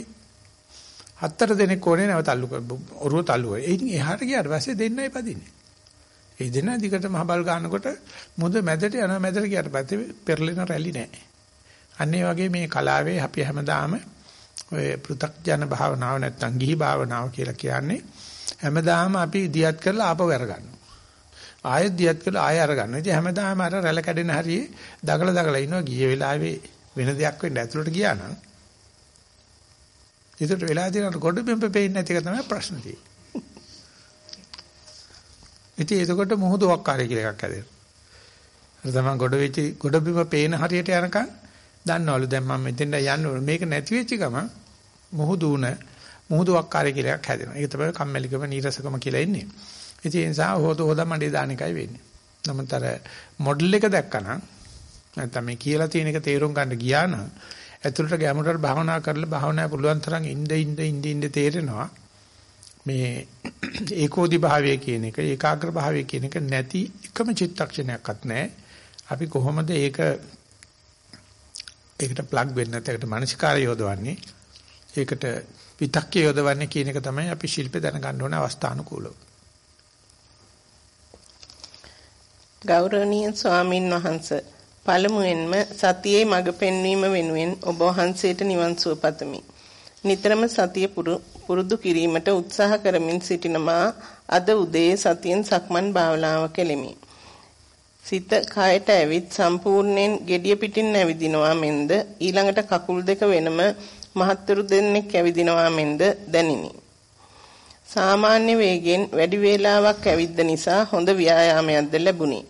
හතර දෙනෙක් ඕනේ නැව තල්ලු ඔරුව තල්ලු කරේ. ඉතින් එහාට ගියාට පස්සේ දෙන්නයි පදින්නේ. ඒ දෙන්න දිගට මහබල් ගන්නකොට මුද මැදට යනවා මැදට ගියාට පස්සේ පෙරලෙන රැලි නැහැ. අන්න ඒ වගේ මේ කලාවේ අපි හැමදාම ඔය පෘ탁ජන භාවනාව නැත්තම් ගිහි භාවනාව කියලා කියන්නේ හැමදාම අපි දියත් කරලා ආපහු අරගන්නවා. ආයෙත් දියත් කළා ආයෙ අර ගන්නවා. ඉතින් හැමදාම අර රැළ කැඩෙන හරියේ දගල දගල ඉනවා ගිය වෙලාවේ වෙන දෙයක් වෙන්න ඇතුළට ගියා නම් ඒකට වෙලා තියෙන ගොඩ බිම්බ පේන්නේ නැති එක තමයි ප්‍රශ්න තියෙන්නේ. ඉතින් එතකොට මුහුදු වක්කාරය කියලා එකක් හැදෙනවා. අර තමයි ගොඩ වෙච්ච ගොඩ බිම පේන හරියට යනකම් දන්නවලු දැන් මම මෙතෙන්ට යන්න ඕන. මේක නැති වෙච්ච ගම මුහුදු උන මුහුදු වක්කාරය කියලා එකක් හැදෙනවා. ඒක තමයි කම්මැලිකම නීරසකම කියලා ඉන්නේ. ඉතින් ඒ නිසා හොද හොද මඩේ දාන එකයි වෙන්නේ. නමුත් අර මොඩල් එක දැක්කනම් නැත්නම් මේ කියලා තියෙන එක තේරුම් ගන්න ගියා නම් ඇතුළට ගැඹුරට භාවනා කරලා භාවනා පුළුවන් තරම් ඉඳ ඉඳ ඉඳ ඉඳ තේරෙනවා මේ (clears throat) ඒකෝදි භාවය කියන එක ඒකාග්‍ර භාවය කියන එක නැති එකම චිත්තක්ෂණයක්වත් නැහැ. අපි කොහොමද ඒක ඒකට ප්ලග් වෙන්නේ නැත්නම් ඒකට මානසිකාරය යොදවන්නේ ඒකට විතක්කේ යොදවන්නේ කියන එක තමයි අපි ශිල්පේ දැනගන්න ඕන අවස්ථානුකූලව. ගෞරවනීය ස්වාමින් වහන්සේ පළමුවෙන්ම සතියේ මඟ පෙන්වීම වෙනුවෙන් ඔබ වහන්සේට නිවන් සුව පතමි. නිතරම සතිය පුරුදු කිරීමට උත්සාහ කරමින් සිටින මා අද උදේ සතියෙන් සක්මන් භාවනාව කෙලිමි. සිත කයට ඇවිත් සම්පූර්ණයෙන් gediya pitin ඇවිදිනවා මෙන්ද ඊළඟට කකුල් දෙක වෙනම මහත්තුරු දෙන්නෙක් ඇවිදිනවා මෙන්ද දැනිනි. සාමාන්‍ය වේගෙන් වැඩි වේලාවක් ඇවිද්ද නිසා හොඳ ව්‍යායාමයක්ද ලැබුණි.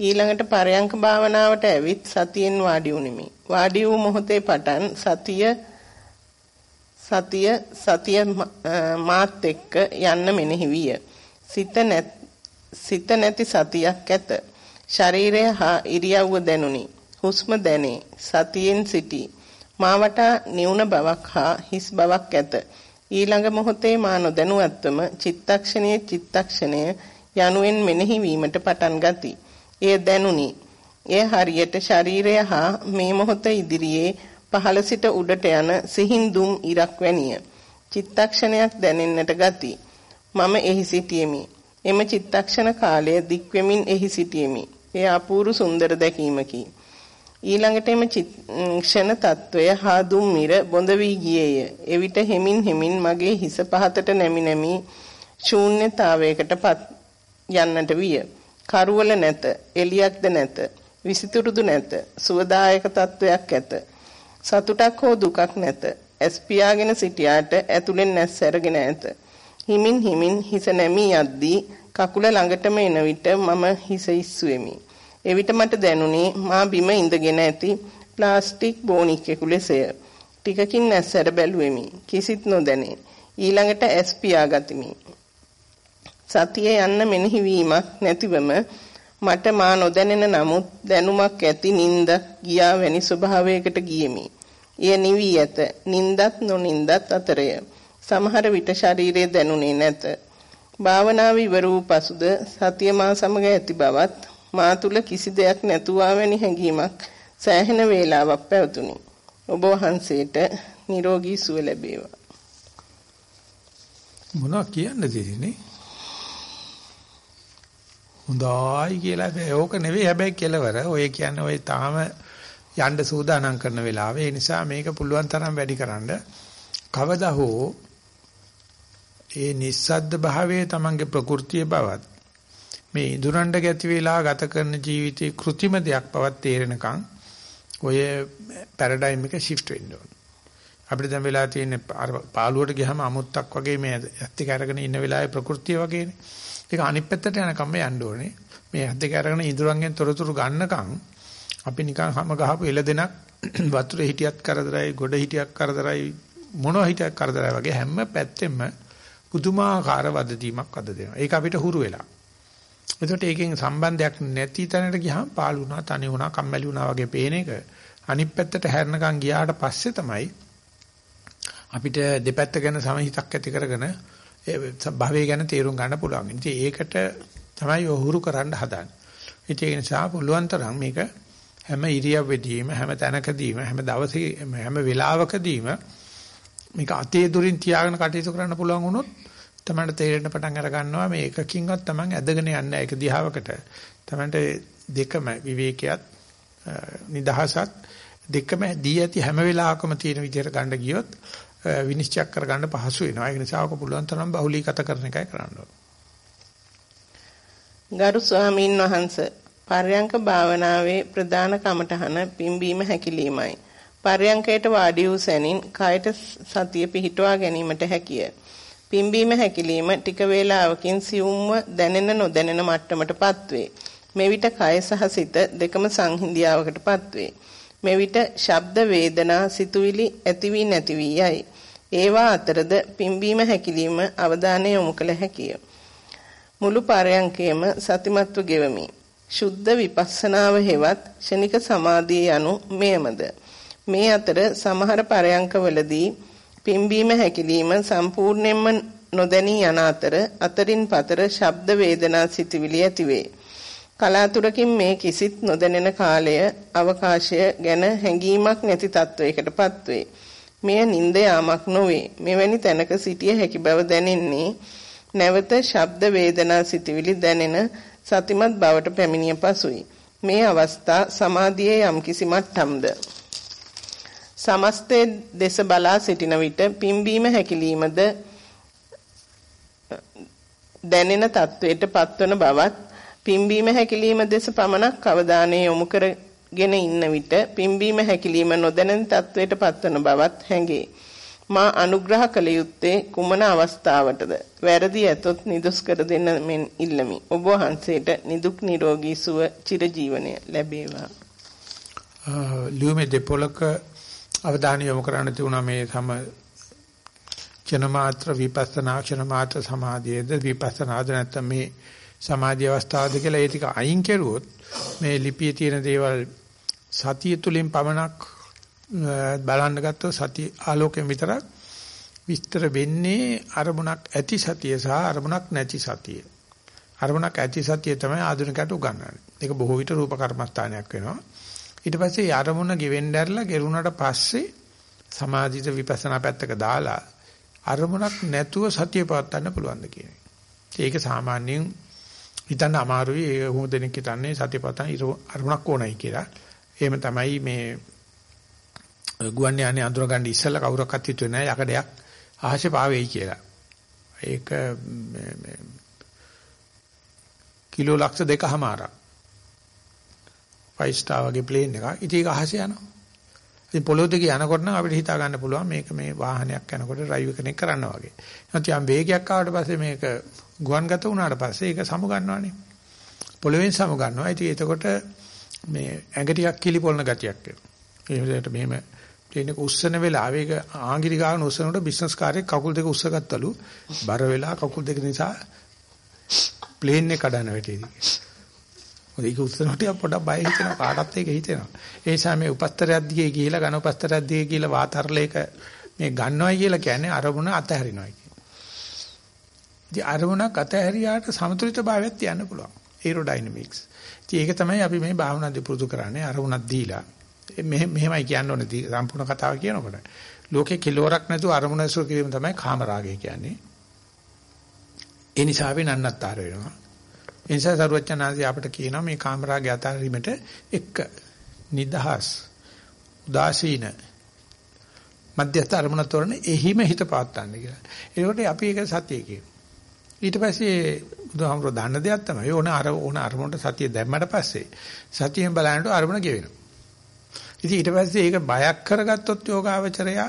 ඊළඟට පරයන්ක භාවනාවට ඇවිත් සතියෙන් වාඩි වුනිමි. වාඩි වූ මොහොතේ පටන් සතිය සතිය සතිය මාත් එක්ක යන්න මෙනෙහි විය. සිත නැත් සිත නැති සතියක් ඇත. ශරීරය හා ඉරියව්ව දැනුනි. හුස්ම දැනේ. සතියෙන් සිටී. මාවට නිවුන බවක් හා හිස් බවක් ඇත. ඊළඟ මොහොතේ මා නොදැනුවත්වම චිත්තක්ෂණයේ චිත්තක්ෂණය යනුවෙන් මෙනෙහි වීමට පටන් ගති. එය දැනුනි. එය හරියට ශරීරය හා මේ මොහොත ඉදිරියේ පහළ සිට උඩට යන සිහින් දුම් ඉරක් වැනිය. චිත්තක්ෂණයක් දැනෙන්නට ගති. මම එහි සිටියෙමි. එම චිත්තක්ෂණ කාලය දික් වෙමින් එහි සිටියෙමි. එය අපූරු සුන්දර දැකීමකි. ඊළඟට එම ක්ෂණ తত্ত্বය හා දුම් මිර බොඳ වී ගියේය. එවිට හෙමින් හෙමින් මගේ හිස පහතට නැමි නැමි ශූන්‍යතාවයකටපත් යන්නට විය. කරවල නැත, එලියක්ද නැත, විසිතුරුදු නැත, සුවදායක తত্ত্বයක් ඇත. සතුටක් හෝ දුකක් නැත. ඇස් පියාගෙන සිටියාට ඇතුලෙන් ඇස් සැරගෙන ඇත. හිමින් හිමින් හිස නැමී යද්දී කකුල ළඟටම එන විට මම හිස ඉස්සුවෙමි. එවිට මට දැනුනේ මා බිම ඉඳගෙන ඇති ප්ලාස්ටික් බෝනික්කෙකු ලෙසය. ටිකකින් ඇස්සර බැලුවෙමි. කිසිත් නොදැනේ. ඊළඟට ඇස් පියාගතිමි. සතියේ යන්න මෙනෙහි වීමක් නැතිවම මට මා නොදැනෙන නමුත් දැනුමක් ඇති නින්ද ගියා වැනි ස්වභාවයකට ගියෙමි. එය නිවි ඇත. නින්දත් නොනින්දත් අතරය. සමහර විට ශරීරයේ දැනුනේ නැත. භාවනාව ඉවර වූ පසුද සතිය මා සමග ඇති බවත් මා තුල කිසි දෙයක් නැතුවා වැනි හැඟීමක් සෑහෙන වේලාවක් පැවතුණි. ඔබ වහන්සේට නිරෝගී සුව ලැබේවා. මොනවා කියන්නද ඉතින් හොඳයි කියලා ඕක නෙවෙයි හැබැයි කෙලවර. ඔය කියන්නේ ඔය තාම යන්න සූදානම් කරන වෙලාවේ. ඒ නිසා මේක පුළුවන් තරම් වැඩි කරන්න. කවදා හෝ ඒ නිස්සද්ද භාවයේ Tamange ප්‍රകൃතිය බවත් මේ ඉදුරණ්ඩ ගැති වෙලා ගත කරන ජීවිතේ કૃතිම දෙයක් බවත් තේරෙනකන් ඔය පැරඩයිම් එක shift වෙන්න ඕන. අපිට දැන් වෙලා තියෙන පාළුවට ගියහම අමුත්තක් වගේ මේ ඇත්ත එක අරගෙන ඉන්න වෙලාවේ ප්‍රകൃතිය වගේනේ. ඒක අනිත් පැත්තට යනකම් යන්න ඕනේ. මේ ඇත්ත එක අරගෙන ඉදුරංගෙන් තොරතුරු ගන්නකම් අපි නිකන් හැම ගහපු එළ දෙනක් (clears throat) වතුරේ හිටියත් කරදරයි, ගොඩ හිටියක් කරදරයි, මොනවා හිටියක් කරදරයි වගේ හැම පැත්තෙම පුදුමාකාර වදදීමක් අද දෙනවා. ඒක අපිට හුරු වෙලා. එතකොට ඒකෙන් සම්බන්ධයක් නැති තැනට ගියාම පාළු වුණා, තනි වුණා, කම්මැලි වුණා වගේ පේන එක අනිත් පැත්තට හැරෙනකන් ගියාට පස්සේ තමයි අපිට දෙපැත්ත ගැන සමහිතක් ඇති කරගෙන භවය ගැන තේරුම් ගන්න පුළුවන්. ඉතින් ඒකට තමයි ඔහුරු කරන්න හදන්නේ. ඉතින් ඒ නිසා පුළුවන් තරම් මේක හැම ඉරියව්වෙදීම හැම තැනකදීම හැම දවසේ හැම වෙලාවකදීම මේක අතේ දුරින් තියාගෙන කටයුතු කරන්න පුළුවන් වුණොත් තමයි තේරෙන්න පටන් අර ගන්නවා මේ එකකින්වත් Taman ඇදගෙන යන්නේ ඒක දිහාවකට. Tamanට දෙකම විවේකයක් නිදහසත් දෙකම දී ඇති හැම වෙලාවකම තියෙන විදිහට ගන්න ගියොත් විනිශ්චය කරගන්න පහසු වෙනවා. ඒක නිසා ඔක පුළුවන් තරම් බහුලීගත කරන එකයි කරන්න ඕනේ. ගරු ස්වාමීන් වහන්ස පර්යංක භාවනාවේ ප්‍රධාන කමඨහන පිම්බීම හැකිලීමයි. පර්යංකයට වාඩි වූ සැනින් කයට සතිය පිහිටුවා ගැනීමට හැකිය. පිම්බීම හැකිලිම ටික වේලාවකින් සියුම්ව දැනෙන නොදැනෙන මට්ටමටපත් වේ. මෙවිට කය සහ සිත දෙකම සංහිඳියාවකටපත් වේ. මෙවිට ශබ්ද වේදනා සිතුවිලි ඇති වී නැති වී යයි. ඒවා අතරද පිම්බීම හැකිලිම අවධානය යොමු කළ හැකිය. මුළු පරයන්කේම සතිමත්ව ගෙවමි. ශුද්ධ විපස්සනාව හෙවත් ෂණික සමාධිය යනු මෙයමද. මේ අතර සමහර පරයන්කවලදී පිම්බීම හැකිලිම සම්පූර්ණයෙන්ම නොදැනී යන අතර අතරින් පතර ශබ්ද වේදනා සිතුවිලි ඇතිවේ. කලාතුරකින් මේ කිසිත් නොදැනෙන කාලය අවකාශය ගැන හැඟීමක් නැති තත්වයකටපත් වේ. මෙය නිନ୍ଦ යාමක් නොවේ. මෙවැනි තැනක සිටිය හැකි බව දැනෙන්නේ නැවත ශබ්ද වේදනා සිතුවිලි දැනෙන සතිමත් බවට පැමිණිය පසුයි. මේ අවස්ථා සමාධියේ යම්කිසි මට්ටම්ද සමස්තයේ දෙස බලා සිටින විට පිම්බීම හැකිලීමද දැනෙන තත්වයට පත්වන බවත් පිම්බීම හැකිලීම දෙස පමණක් අවධානය යොමු කරගෙන ඉන්න විට පිම්බීම හැකිලීම නොදැනෙන තත්වයට පත්වන බවත් හැඟේ. මා අනුග්‍රහ කළ යුත්තේ කුමන අවස්ථාවටද? වැරදි ඇතොත් නිදොස් කර දෙන්න මෙන් ඉල්ලමි. ඔබ වහන්සේට නිදුක් නිරෝගී සුව චිරජීවනය ලැබේවා. ලියුමේ දෙපොලක අවධානය යොමු කරන්න තියුණා මේ සම චනමාත්‍ර විපස්සනා චනමාත්‍ර සමාධියද විපස්සනාද නැත්නම් මේ සමාධි අවස්ථාවද කියලා ඒ ටික අයින් කරුවොත් මේ ලිපියේ තියෙන දේවල් සතිය තුලින් පමණක් බලන්න ගත්තොත් සතිය ආලෝකයෙන් විතරක් විස්තර වෙන්නේ අරමුණක් ඇති සතිය සහ අරමුණක් නැති සතිය. අරමුණක් ඇති සතිය තමයි ආධුනිකයට උගන්වන්නේ. ඒක බොහෝ විට රූප කර්මස්ථානයක් වෙනවා. ඊට පස්සේ ආරමුණ ගෙවෙන්න ඇරලා ගෙරුණාට පස්සේ සමාධිත විපස්සනා පැත්තක දාලා අරමුණක් නැතුව සතිය පවත්වන්න පුළුවන්ද කියන ඒක සාමාන්‍යයෙන් හිතන්න අමාරුයි ඒ හුඟ දෙනෙක් හිතන්නේ සතිය පවත්වන්න අරමුණක් ඕනයි කියලා. එහෙම තමයි මේ ගුවන් යානේ අඳුර ගන්න ඉස්සෙල්ලා කවුරක්වත් හිතුවේ නැහැ යකඩයක් අහසේ පාවෙයි කියලා. ඒක කිලෝ ලක්ෂ දෙකමාරක්. 5 star වගේ ප්ලේන් එකක්. ඉතින් ඒක අහසේ යනවා. ඉතින් පොළොව දිගේ යනකොට නම් අපිට හිතා ගන්න පුළුවන් මේක මේ වාහනයක් යනකොට ඩ්‍රයිව් කෙනෙක් කරනවා වගේ. නැත්නම් යම් වේගයක් ආවට පස්සේ මේක ගුවන්ගත වුණාට පස්සේ ඒක සමු ගන්නවානේ. පොළවෙන් සමු ගන්නවා. ඉතින් එතකොට මේ ඇඟ ටිකක් කිලිපොළන ගතියක් එනවා. ඒ විදිහට මෙහෙම ප්ලේන් එක උස්සන වෙලාවේ ඒක ආංගිරි ගාන උස්සනකොට බිස්නස් කාර්යයක් කකුල් දෙක උස්සගත්තලු. බර වෙලා කකුල් දෙක නිසා ප්ලේන් එක කඩන වැටේදී. ඒක උත්සනට පොඩක් බය හිතෙනවා කාටත් ඒක හිතෙනවා. ඒ නිසා මේ උපස්තරයක් දිගේ ගිහිලා ඝන උපස්තරයක් දිගේ ගිහිලා වාතරලයක මේ ගන්නවයි කියලා කියන්නේ අරමුණ අතහැරිනවයි කියන්නේ. ඉතින් අරමුණක් අතහැරියාට සමතුලිත භාවයක් තියන්න පුළුවන්. ඒරෝඩයිනමික්ස්. ඉතින් ඒක තමයි අපි මේ භාවනාදී පුරුදු කරන්නේ අරමුණක් දීලා. මෙහෙමයි කියන්න ඕනේ සම්පූර්ණ කතාව කියනකොට. ලෝකේ කිලෝරක් නැතුව අරමුණ සුව කිරීම තමයි කාමරාගය කියන්නේ. ඒ නිසා අපි නන්නත්තර වෙනවා. ඒ නිසා සරුවචනාංශي අපිට කියනවා මේ කාමරාගය අතාරීමට එක නිදහස් උදාසීන මධ්‍යස්ථ අරමුණ තෝරන එහිම හිත පාත්තන්න කියලා. ඒකට අපි ඒක සතිය කියනවා. ඊට පස්සේ බුදුහාමුදුරුවෝ දන්න දෙයක් තමයි ඕන අර ඕන අරමුණට සතිය දැම්මට පස්සේ සතියෙන් බලනකොට අරමුණ ගෙවෙනවා. ඉතින් ඊට පස්සේ ඒක බයක් කරගත්තොත් යෝගාවචරයා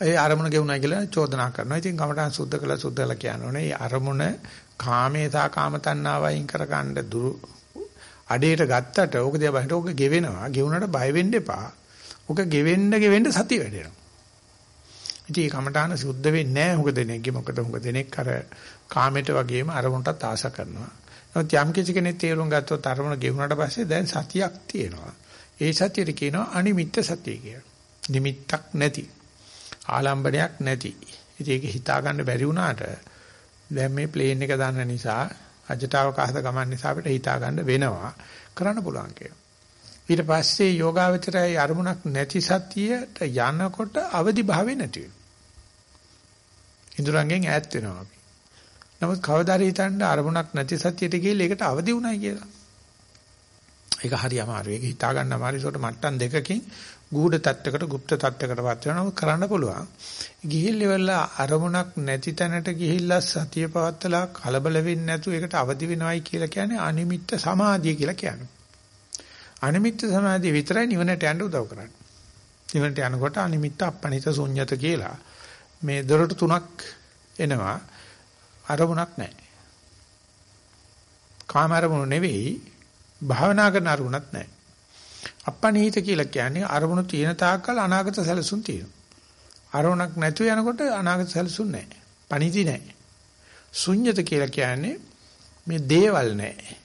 ඒ අරමුණ ගෙවුණා කියලා චෝදනා කරනවා. ඉතින් කමඨාන් සුද්ධ කළා සුද්ධ කළා කියනෝනේ. මේ අරමුණ කාමේ සහ කාම තණ්හාවයින් කරගන්න දුරු අඩේට ගත්තට ඕක දිහා බලන්න ඕක ගෙවෙනවා. ගෙවුනට බය වෙන්න එපා. ඕක ගෙවෙන්න ගෙවෙන්න සතිය වැඩෙනවා. ඉතින් මේ කමඨාන සුද්ධ වෙන්නේ නැහැ හුඟ දෙනෙක්ගේ. මොකද හුඟ දෙනෙක් අර කාමයට වගේම අරමුණටත් ආස කරනවා. නමුත් යම් කිසි කෙනෙක් තේරුම් ගත්තොත් අරමුණ ගෙවුනට පස්සේ දැන් සතියක් තියෙනවා. ඒ සතියට කියනවා අනිමිත්ත සතිය කියලා. නිමිත්තක් නැති. ආලම්බණයක් නැති. ඉතින් ඒක හිතා ගන්න බැරි වුණාට දැන් මේ ප්ලේන් එක දාන්න නිසා අජටවකාශ ගමන් නිසා අපිට හිතා ගන්න වෙනවා කරන්න පුළුවන් කියලා. ඊට පස්සේ යෝගාවචරයේ අරමුණක් නැති සතියට යනකොට අවදි භාවය නැති වෙනවා. ඉඳුරංගෙන් ඈත් වෙනවා අපි. නමුත් කවදාද හිතන්නේ අරමුණක් නැති සතියට ගිහිල්ලා ඒකට අවදි වුණයි කියලා. ඒක හරි අමාරුයි. ඒක හිතා ගන්න අමාරුයි. ඒකට මට්ටම් දෙකකින් ගුඪ තත්ත්වයකට, গুপ্ত තත්ත්වයකටපත් වෙනවා කරන්න පුළුවන්. ගිහිල්ල ඉවරලා අරමුණක් නැති තැනට ගිහිල්ලා සතිය පවත්තලා කලබල වෙන්නේ නැතුව ඒකට අවදි වෙනවයි කියලා කියන්නේ අනිමිත්ත සමාධිය කියලා කියන්නේ. අනිමිත්ත සමාධිය විතරයි නිවනට යන්න උදව් කරන්නේ. නිවනට යනකොට අනිමිත්ත අපනිත ශුන්්‍යත කියලා මේ දොරටු තුනක් එනවා අරමුණක් නැහැ. කාම අරමුණු නෙවෙයි භාවනා කරන අරමුණක් නැහැ. අපනිහිත කියලා කියන්නේ අරමුණු තියෙන තාක්කල් අනාගත සැලසුම් තියෙනවා. අරමුණක් නැතුව යනකොට අනාගත සැලසුම් නැහැ. පණිති නැහැ. ශුන්්‍යත කියලා කියන්නේ මේ දේවල් නැහැ.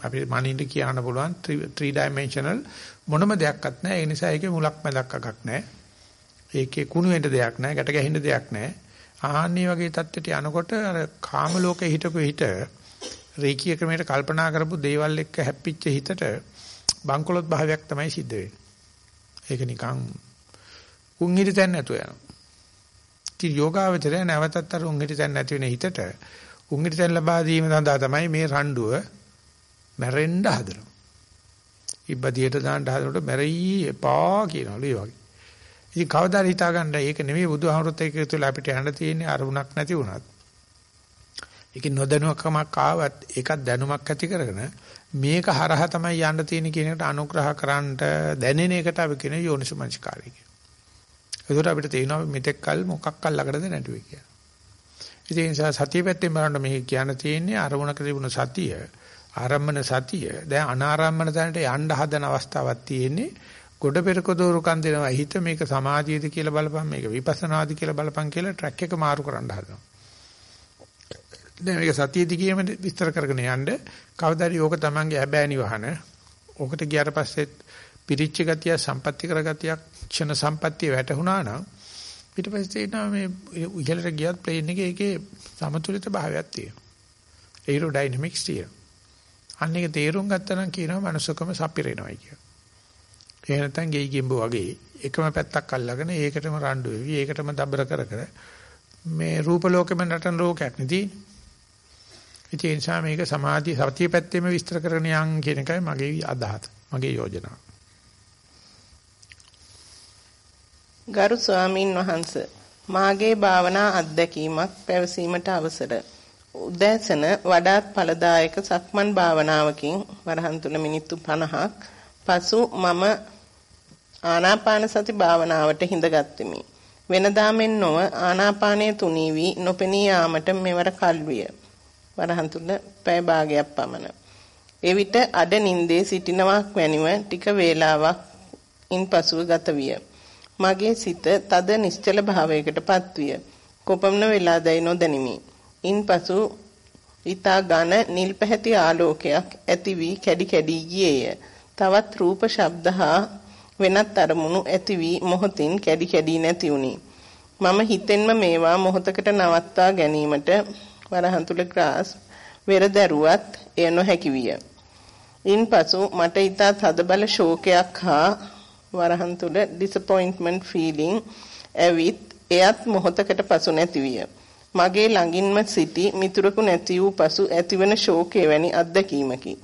අපිට මනින්න කියන්න පුළුවන් 3 dimensional මොනම දෙයක්වත් නැහැ. ඒ නිසා ඒකේ මුලක් මැදක් අගක් නැහැ. ඒකේ කුණු වෙන්න දෙයක් නැහැ. ගැට ගැහින්න දෙයක් නැහැ. ආහන්නේ වගේ தත්ත්වයට යනකොට අර කාම ලෝකේ හිටපු හිට රේකී ක්‍රමයට කල්පනා කරපු දේවල් එක්ක හැප්පිච්ච හිතට බංකොලොත් භාවයක් තමයි සිද්ධ වෙන්නේ. ඒක නිකන් උන්හිටි තැන් නැතුව යනවා. ඉතින් යෝගාවචරය නැවතත් අර උන්හිටි තැන් නැති වෙන හිතට උන්හිටි තැන් ලබා දීම සඳහා තමයි මේ රණ්ඩුව මැරෙන්න හදනවා. ඉබ්බදියට දාන්න හදනකොට මැරෙයි එපා කියනවලු ඒ වගේ. ඉතින් කවදා හිතා ගන්න ඒක නෙමෙයි බුදුහාමුදුරුත් එක්ක තුල අපිට යන්න තියෙන්නේ අරුණක් නැති වුණත්. ඒක නොදැනුවකමක් ආවත් ඒකත් දැනුමක් ඇති කරගෙන මේක හරහා තමයි යන්න තියෙන්නේ කියන එකට අනුග්‍රහ කරන්නට දැනෙන එකට අපි කියන යෝනිසමංස්කාරය කියන. ඒකට අපිට තේරෙනවා මෙතෙක් කල් මොකක් අල්ලකටද නැටුවේ කියලා. ඉතින් ඒ නිසා සතිය පැත්තෙන් බලනකොට මේක කියන්න තියෙන්නේ අරමුණක තිබුණ සතිය ආරම්මන සතිය දැන් අනාරම්මන තැනට යන්න හදන අවස්ථාවක් තියෙන්නේ ගොඩ පෙරක දෝරුකම් දෙනවා හිත මේක සමාධියද කියලා බලපන් මේක විපස්සනාද කියලා බලපන් කියලා ට්‍රැක් එක මාරු කරන්න හදනවා දැන් මේක සතිය දිගේම විස්තර කරගෙන යන්න කවදාරි ඕක තමන්ගේ හැබෑනි වහන ඕකට ගියාට පස්සෙත් පිරිච්ච ගතිය සම්පත්‍ති කර ගතියක් ක්ෂණ සම්පත්තිය වැටුණා නම් ඊට පස්සේ එනවා මේ ඉහළට ගියත් ප්ලේන් එකේ ඒකේ සමතුලිත භාවයක් තියෙනවා ඒරෝඩයිනමික්ස් තියෙනවා අන්න ඒක තේරුම් ගත්තා නම් කියනවා මනුස්සකම සපිරෙනවයි කියලා. ඒ නැත්තම් ගෙයි ගෙම්බ වගේ එකම පැත්තක් අල්ලගෙන ඒකටම රණ්ඩු වෙවි ඒකටම දබර කර කර මේ රූප ලෝකෙම නටන ලෝකයක් නෙදී. ඒ නිසා මේක සමාධි සතිය පැත්තෙම විස්තර කරගෙන යන් කියන එකයි මගේ අදහස. මගේ යෝජනාව. ගරු ස්වාමින් වහන්සේ මාගේ භාවනා අත්දැකීමක් පැවසීමට අවසර උදෑසන වඩාත් ඵලදායක සක්මන් භාවනාවකින් වරහන් තුන මිනිත්තු 50ක් පසු මම ආනාපාන සති භාවනාවට හිඳගත්ෙමි. වෙනදා මෙන් නොව ආනාපානය තුනී වී නොපෙනී යාමට මෙවර කල්විය. වරහන් තුන පැය භාගයක් පමණ. එවිට අඩ නින්දේ සිටිනවක් වැනිව ටික වේලාවක් ඉන්පසුව ගත විය. මගේ සිත තද නිශ්චල භාවයකටපත් විය. කොපමණ වෙලාදයි නොදැනිමි. ඉන්පසු ඊතා ඝන නිල් පැහැති ආලෝකයක් ඇති වී කැඩි කැඩි ගියේය. තවත් රූප ශබ්ද හා වෙනත් අරමුණු ඇති වී මොහොතින් කැඩි කැඩි නැති වුනි. මම හිතෙන්ම මේවා මොහොතකට නවත්වා ගැනීමට වරහන්තුල ග්‍රාස් වෙර දැරුවත් එය නොහැකි විය. ඉන්පසු මට ඊතා තදබල ශෝකයක් හා වරහන්තුල disappointment feeling ඇවිත් එයත් මොහොතකට පසු නැති විය. මගේ ළඟින්ම සිටි මිතුරෙකු නැති වූ පසු ඇතිවන ශෝකය වැනි අත්දැකීමකි.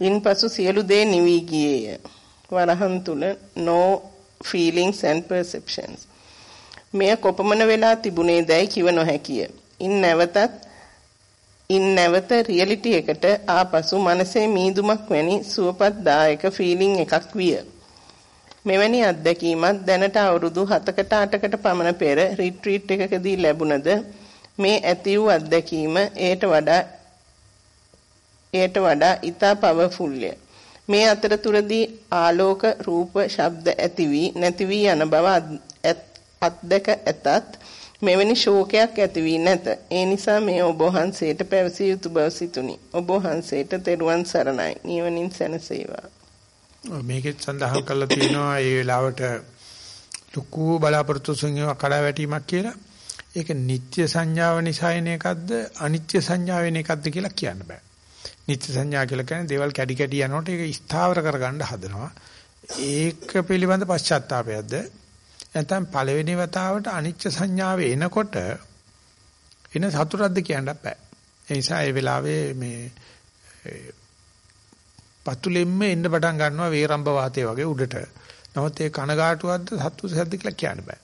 ඉන්පසු සියලු දේ නිවි ගියේය. වරහන් තුල no feelings and perceptions. මෙය කොපමණ වෙලා තිබුණේ දැයි කිව නොහැකිය. ඉන් නැවතත් ඉන් නැවත රියැලිටි එකට ආපසු මනසේ මීදුමක් වැනි සුවපත් දායක ෆීලිං එකක් විය. මෙවැනි අත්දැකීමක් දැනට අවුරුදු 7කට 8කට පමණ පෙර රිට්‍රීට් එකකදී ලැබුණද මේ ඇති වූ අත්දැකීම එයට වඩා එයට වඩා ඊටා පවර්ෆුල්ය. මේ අතරතුරදී ආලෝක රූප ශබ්ද ඇති වී නැති වී යන බව අත්දැක ඇතත් මෙවැනි ශෝකයක් ඇති වී නැත. ඒ නිසා මේ ඔබ වහන්සේට පැවසිය යුතු බව සිතුනි. ඔබ වහන්සේට තෙරුවන් සරණයි. නිවනින් සැනසේවා. මේකෙත් සඳහන් කරලා තියෙනවා මේ වෙලාවට ලুকু බලාපොරොත්තු සංයම කඩා වැටීමක් කියලා. ඒක නිත්‍ය සංඥාව නිසා එන එකක්ද අනිත්‍ය සංඥාව වෙන එකක්ද කියලා කියන්න බෑ. නිත්‍ය සංඥා කියලා කියන්නේ දේවල් කැඩි කැඩි යනකොට ඒක ස්ථාවර කරගන්න හදනවා. ඒක පිළිබඳ පශ්චාත්තාවයක්ද නැත්නම් පළවෙනි වතාවට අනිත්‍ය සංඥාව එනකොට එන සතුටක්ද කියන්න බෑ. ඒ නිසා ඒ වෙලාවේ මේ පතුලෙම්ම එන්න පටන් ගන්නවා වේරම්බ වාතය වගේ උඩට. නමුත් ඒ කනගාටුවක්ද සත්තු සද්ද කියලා කියන්න බෑ.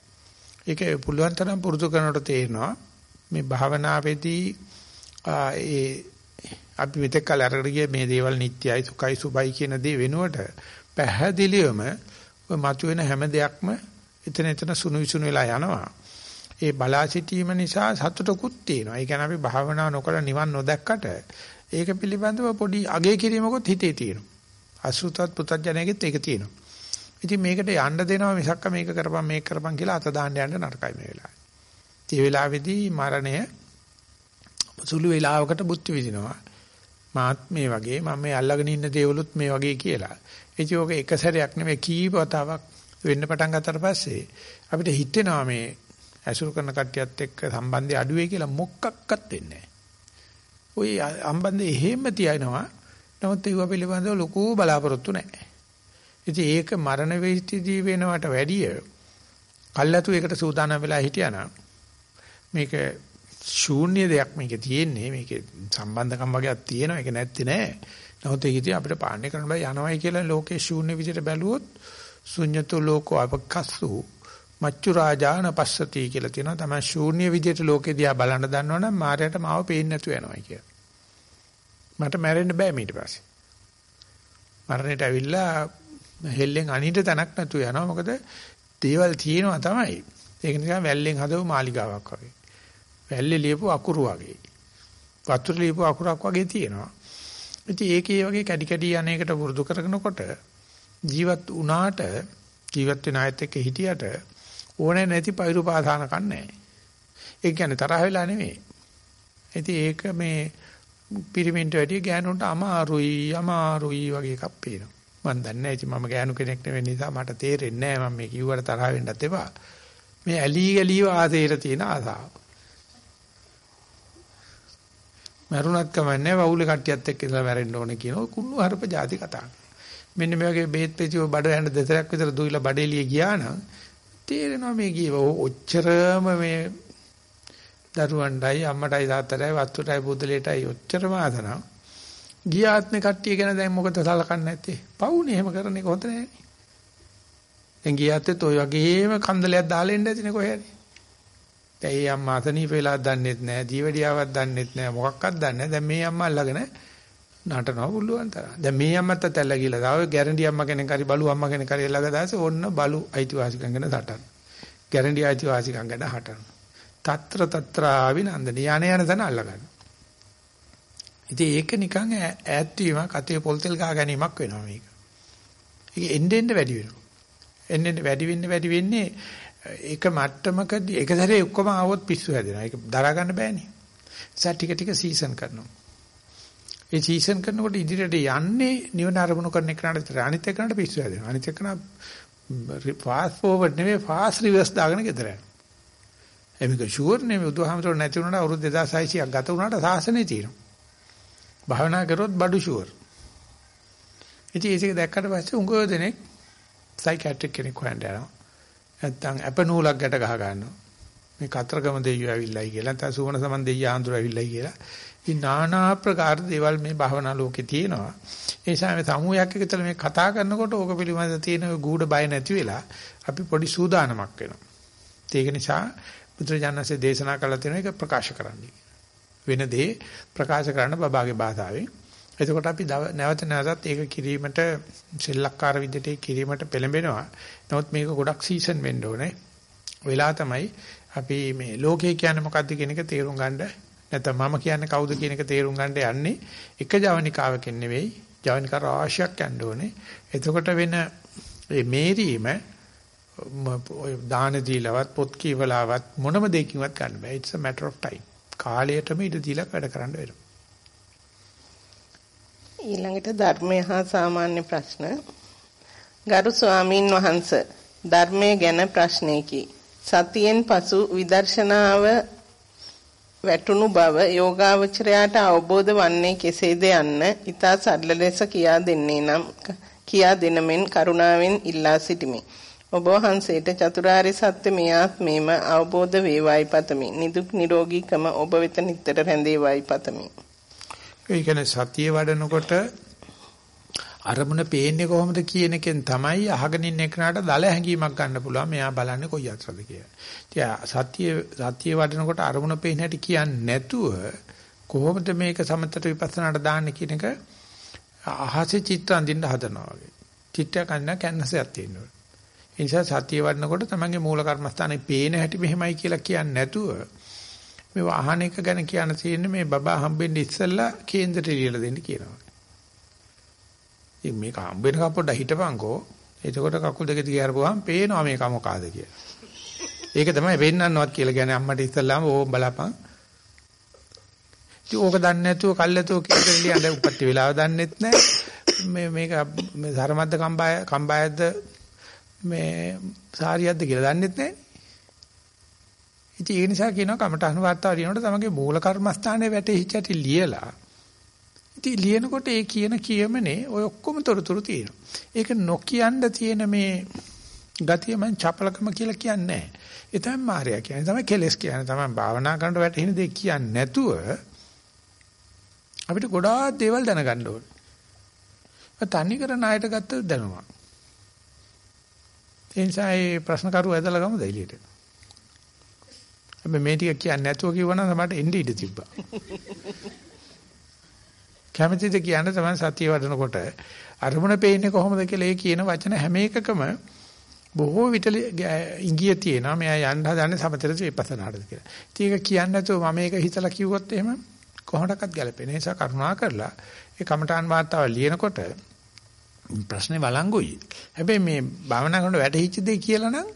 ඒක පුළුවන් තරම් පුරුදු කරනකොට තේරෙනවා මේ භාවනාවේදී ඒ අපි මෙතෙක් කල අරගෙන ගිය මේ දේවල් නිට්ටයයි සුඛයි සුබයි කියන දේ වෙනුවට පැහැදිලිවම ඔය මතුවෙන හැම දෙයක්ම එතන එතන සුණු විසුණු වෙලා යනවා. ඒ බලා සිටීම නිසා සතුටකුත් තියෙනවා. ඒ කියන්නේ අපි භාවනා නොකර නිවන් නොදැක්කට ඒක පිළිබඳව පොඩි අගේ කිරීමකුත් හිතේ තියෙනවා. අසුතත් පුතඥයෙකුත් ඒක තියෙනවා. ඉතින් මේකට යන්න දෙනවා මිසක්ක මේක කරපන් මේක කරපන් කියලා අත දාන්න යන්න නරකයි මේ වෙලාවේ. ඒ වෙලාවේදී මරණය සුළු වේලාවකට බුද්ධ විදිනවා. මාත් මේ වගේ මම මේ අල්ලගෙන ඉන්න දේවලුත් මේ වගේ කියලා. ඉතින් ඕක එක සැරයක් නෙවෙයි කීප වතාවක් වෙන්න පටන් ගත්තට පස්සේ අපිට හිතෙනවා මේ ඇසුරු කරන කට්ටියත් එක්ක සම්බන්ධය අඩු වෙයි කියලා මොකක්වත් වෙන්නේ නැහැ. ওই සම්බන්ධය එහෙම තියනවා. නමුත් ඒව පිළිබඳව ලොකු බලාපොරොත්තු නැහැ. ඉතින් ඒක මරණ වේස්තිදී වෙනවට වැඩිය කල්ලාතු ඒකට සූදානම් වෙලා හිටියානම් මේක ශූන්‍ය දෙයක් මේකේ තියෙන්නේ මේකේ සම්බන්ධකම් වගේක් තියෙනවා ඒක නැත්තේ නෑ නමුත් ඒක ඉතින් අපිට පාලනය කරන්න බෑ යනවායි කියලා ලෝකේ ශූන්‍ය විදිහට බැලුවොත් ශුන්‍යතෝ ලෝකෝ අපකස්සු මච්චු රාජාන පස්සති කියලා තියෙනවා. තමයි ශූන්‍ය විදිහට ලෝකේ දිහා බලන්න දන්නවනම් මායයට මාව පේන්නේ නැතුව යනවා කියලා. මට මැරෙන්න බෑ ඊට පස්සේ. මරණයට ඇවිල්ලා හෙල්ලෙන් අනිට තැනක් නැතුව යනවා. මොකද දේවල් තියෙනවා තමයි. ඒක නිසා වැල්ලෙන් හදව මාලිගාවක් වගේ. වැල්ලේ ලියපු අකුරු වගේ. වතුර ලියපු අකුරක් වගේ තියෙනවා. ඉතින් ඒකේ වගේ කැඩි කැඩි යන්නේකට වරුදු කරගෙනකොට ජීවත් වුණාට ජීවත් වෙන ආයත් එක්ක හිටියට ඕනේ නැති පෛරු පාසාන කන්නේ. ඒ කියන්නේ තරහ වෙලා නෙමෙයි. ඉතින් ඒක මේ පිරිමින්ට වැඩිය ගෑනුන්ට අමාරුයි අමාරුයි වගේ එකක් පේනවා. මම දන්නේ නැහැ ඉතින් මම ගෑනු කෙනෙක් නෙවෙයි නිසා මට තේරෙන්නේ නැහැ මම මේ කිව්වට තරහ වෙන්නත් එපා. මේ ඇලි ගලිය ආසේට තියෙන ආසාව. මරුණත් කමන්නේ වවුලේ කට්ටියත් එක්ක ඉඳලා මැරෙන්න ඕනේ කියන ඔය කුණු හරප જાති කතා. මෙන්න මේ වගේ බේත් පෙතිව බඩ යන දෙතරක් විතර දුවිලා බඩේලිය ගියා නම් තේරෙනවා මේ ගියේ ඔච්චරම මේ දරුවන්ටයි අම්මටයි තාත්තටයි වත්තුටයි බුදලේටයි ඔච්චරම ආදරම් ගියාත්මේ කට්ටිය ගැන දැන් මොකද සලකන්නේ නැත්තේ? පවුනේ එහෙම කරන එක හොඳ නැහැ දැන් ගියාත්තෙත් ওই වගේම කන්දලයක් දාලා ඉන්න ඇතිනේ කොහේ හරි. දැන් ඒ අම්මා අතනීප වෙලා දන්නෙත් නැහැ දීවැඩියාවක් දන්නෙත් නැහැ මොකක්වත් දන්නේ නැහැ දැන් මේ අම්මා අල්ලගෙන නටනවා පුළුවන් තරම්. දැන් මේ අම්මත් තැල්ල කියලා දාව ගැරන්ටි අම්මා කෙනෙක් හරි බලු අම්මා කෙනෙක් හරි ළඟ දාසේ ඔන්න බලු අයිතිවාසිකම් ගැන සටන්. ගැරන්ටි අයිතිවාසිකම් ගැන හටන. తත්‍ර తත්‍රා විනන්දන යانے යන තැන අල්ල ගන්න. ඉතින් ඒක නිකන් ඈත් වීමක් අතේ පොල් තෙල් ගහ ගැනීමක් වෙනවා මේක. ඒක එන්නේ එන්නේ වැඩි වෙනවා. එන්නේ වැඩි වෙන්න වැඩි වෙන්නේ ඒක මට්ටමකදී එක සැරේ ඔක්කොම ආවොත් පිස්සු හැදෙනවා. ඒක දරා ගන්න බෑනේ. ඒසත් ටික ටික සීසන් කරනවා. ඒ සීසන් කරනකොට ඉදිරියට යන්නේ නිවන අරමුණු කරන එකට විතර. අනිත් එකනට පිස්සු හැදෙනවා. අනිත් එකන ෆාස්ට් ෆෝවර්ඩ් නෙවෙයි ෆාස්ට් රිවර්ස් දාගෙන ගෙදර යනවා. එමෙක ෂුවර් නෙවෙයි උදාහරණයක් නැති වුණාට අවුරුදු 2600ක් ගත වුණාට සාසනේ තියෙනවා. භාවනා කරොත් බඩු ෂුවර්. ඉතින් ඒක දැක්කට පස්සේ උංගව දෙනෙක් සයිකියාට්‍රික් කෙනෙක් හොයන්න යනවා. නැත්තම් අප නූලක් ගැට ගහ ගන්නවා. මේ කතරගම දෙයියෝ ඇවිල්ලායි කියලා නැත්නම් සුවන සමන් දෙයියා ආන්දර ඇවිල්ලායි කියලා. ඉතින් নানা ආකාර දේවල් මේ භවනා ලෝකේ තියෙනවා. ඒ නිසා මේ සමූහයක් එකතල මේ කතා කරනකොට ඕක පිළිබඳ තියෙන ගුඩ බය නැති වෙලා අපි පොඩි සූදානමක් වෙනවා. ඒක නිසා බුදුරජාණන්සේ දේශනා කළ තියෙන එක ප්‍රකාශ කරන්න. වෙන දේ ප්‍රකාශ කරන්න බබාගේ භාෂාවෙන්. එතකොට අපි නැවත නැවතත් ඒක කිරීමට සෙල්ලක්කාර විදිහට කිරීමට පෙළඹෙනවා. නමුත් මේක ගොඩක් සීසන් වෙන්න ඕනේ. වෙලා තමයි අපි මේ ලෝකේ කියන්නේ මොකද්ද කියන එක තේරුම් ගන්න නැත්නම් මම කියන්නේ කවුද කියන එක තේරුම් ගන්න යන්නේ එක ජවනිකාවකින් නෙවෙයි ජවනිකා රාශියක් යන්න ඕනේ. එතකොට වෙන මේ මේරීම ඔය දාන දීලවත් පොත් කියවලාවත් මොනම දෙයකින්වත් ගන්න බෑ. it's a matter of time. කාලයටම ඉඳ දීලා වැඩ කරන්න වෙනවා. ඊළඟට ධර්මය හා සාමාන්‍ය ප්‍රශ්න. ගරු ස්වාමින් වහන්සේ ධර්මයේ ගැන ප්‍රශ්නයකි. සතියෙන් පසු විදර්ශනාව වැටුණු බව යෝගාවචරයාට අවබෝධ වන්නේ කෙසේද යන්න ඊතා සරල ලෙස කියා දෙන්නේ නම් කියා දෙනමෙන් කරුණාවෙන් ඉල්ලා සිටිමි. ඔබ වහන්සේට චතුරාර්ය සත්‍ය මේ ආත්මේම අවබෝධ වේවායි පතමි. නිදුක් නිරෝගීකම ඔබ වෙත නිතර රැඳේවායි පතමි. ඒ කියන්නේ සතිය වඩනකොට අරමුණ පේන්නේ කොහොමද කියන එකෙන් තමයි අහගෙන ඉන්න එකනට දල හැංගීමක් ගන්න පුළුවන් මෙයා බලන්නේ කොයි අතරද කියලා. ඉතින් සත්‍ය සත්‍ය වඩනකොට අරමුණ පේන හැටි කියන්නේ නැතුව කොහොමද මේක සමතට විපස්සනාට දාන්නේ කියන එක අහසේ චිත්‍ර අඳින්න හදනවා වගේ. චිත්‍රයක් අඳින කැන්වස් එකක් තියෙනවා. ඒ නිසා සත්‍ය වඩනකොට තමන්ගේ මූල කර්මස්ථානේ පේන හැටි මෙහෙමයි කියලා කියන්නේ නැතුව මේ වාහන එක ගැන කියන්න තියෙන්නේ මේ බබා හම්බෙන්න ඉස්සෙල්ලා කේන්දරට ලියලා දෙන්න කියනවා. ඉතින් මේක හම්බෙන කපොඩ හිටපන්කෝ. එතකොට කකුල් දෙක දිග හරපුවාම පේනවා මේක මොකಾದ කියලා. ඒක තමයි වෙන්නන්නවත් කියලා කියන්නේ අම්මට ඉස්සෙල්ලාම ඕම් බලපන්. ඉතින් ඕක දන්නේ නැතුව කල්ැතෝ කේන්දරට ලියන්න උපත්ති වෙලාව දන්නෙත් නැහැ. මේ මේක මේ ධර්මද්ද කම්බාය කම්බායද්ද මේ සාරියද්ද කියලා දන්නෙත් නැහැ. ඉතින් ඒ නිසා කියනවා කමඨහන වාර්තාව ලියනකොට තමගේ මූල කර්මස්ථානයේ වැටෙහිච්ච ඇති ලියලා. ඉතින් ලියනකොට ඒ කියන කියමනේ ඔය ඔක්කොම තොරතුරු තියෙනවා. ඒක නොකියන්න තියෙන මේ ගතිය මං චපලකම කියලා කියන්නේ නැහැ. ඒ තමයි මායя කියන්නේ. තමයි කෙලස් කියන්නේ. තමයි භාවනා කරනකොට වැටෙන දේ කියන්නේ නැතුව අපිට ගොඩාක් දේවල් දැනගන්න ඕනේ. තනි කර ණයට ගත්ත දැනුමක්. ඒ නිසා මේ ප්‍රශ්න කරුව ඇදලා ගමුද එළියට? හැබැයි මේ ටික කියන්නේ නැතුව කිව්වනම් තමයි එන්නේ ඉඩ තිබ්බා. කැමැතිද කියන්න තමයි සතිය වඩනකොට අරමුණ පේන්නේ කොහොමද කියලා ඒ කියන වචන හැම එකකම බොහෝ විට ඉංගිය තියෙනවා මෙයා යන්න හදන්නේ සමතර විපස්සනාටද කියලා. ඉතින් ඒක කියන්නේ නැතුව මම මේක හිතලා කිව්වොත් එහෙම කොහොමඩක්වත් ගැලපෙන්නේ. ඒ නිසා කරුණා කරලා ඒ කමඨාන් වාර්තාව ලියනකොට ප්‍රශ්නේ වළංගුයි. හැබැයි මේ භාවනා කරනකොට වැටහිච්ච දෙය කියලා නම්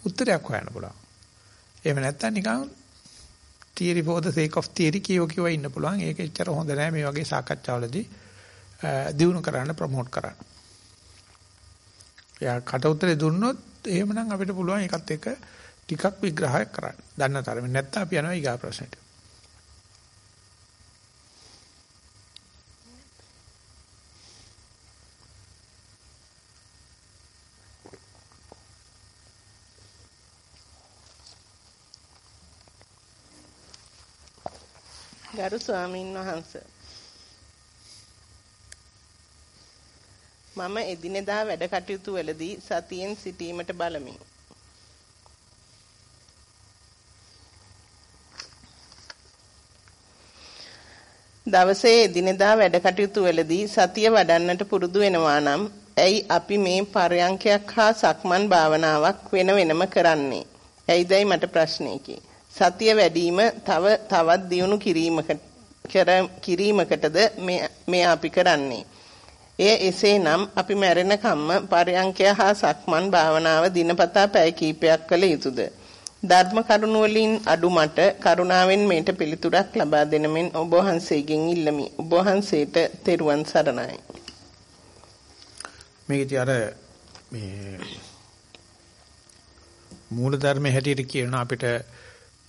උත්තරයක් හොයන්න පුළුවන්. එහෙම නැත්නම් නිකන් theory for the sake of theory කියව කියව ඉන්න පුළුවන්. ඒක එච්චර හොඳ නෑ මේ වගේ සාකච්ඡාවලදී දිනු කරන්න ප්‍රොමෝට් කරන්න. එයා කට උතරේ දුන්නොත් එහෙමනම් අපිට පුළුවන් ඒකත් එක්ක ටිකක් විග්‍රහයක් කරන්න. දන්න තරමින් නැත්නම් අපි යනවා ඊගා ප්‍රශ්නෙට. ගරු ස්වාමීන් වහන්ස මම එදිනෙදා වැඩ කටයුතු වලදී සතියෙන් සිටීමට බලමි. දවසේ එදිනෙදා වැඩ කටයුතු වලදී සතිය වඩන්නට පුරුදු වෙනවා නම් ඇයි අපි මේ පරයන්කයක් හා සක්මන් භාවනාවක් වෙන වෙනම කරන්නේ? ඇයිදයි මට ප්‍රශ්නයකි. සතිය වැඩිම තව තවත් දියුණු කිරීමකට කිරීමකටද මේ අපි කරන්නේ. එය එසේනම් අපි මැරෙන කම්ම පරයන්කය හා සක්මන් භාවනාව දිනපතා පැය කිහිපයක් කළ යුතුයද? ධර්ම කරුණ වලින් අඩු මට කරුණාවෙන් මේට පිළිතුරක් ලබා දෙන මෙන් ඔබ වහන්සේගෙන් ඉල්ලමි. ඔබ වහන්සේට තෙරුවන් සරණයි. මේකදී අර මේ මූල ධර්මයේ හැටියට කියන අපිට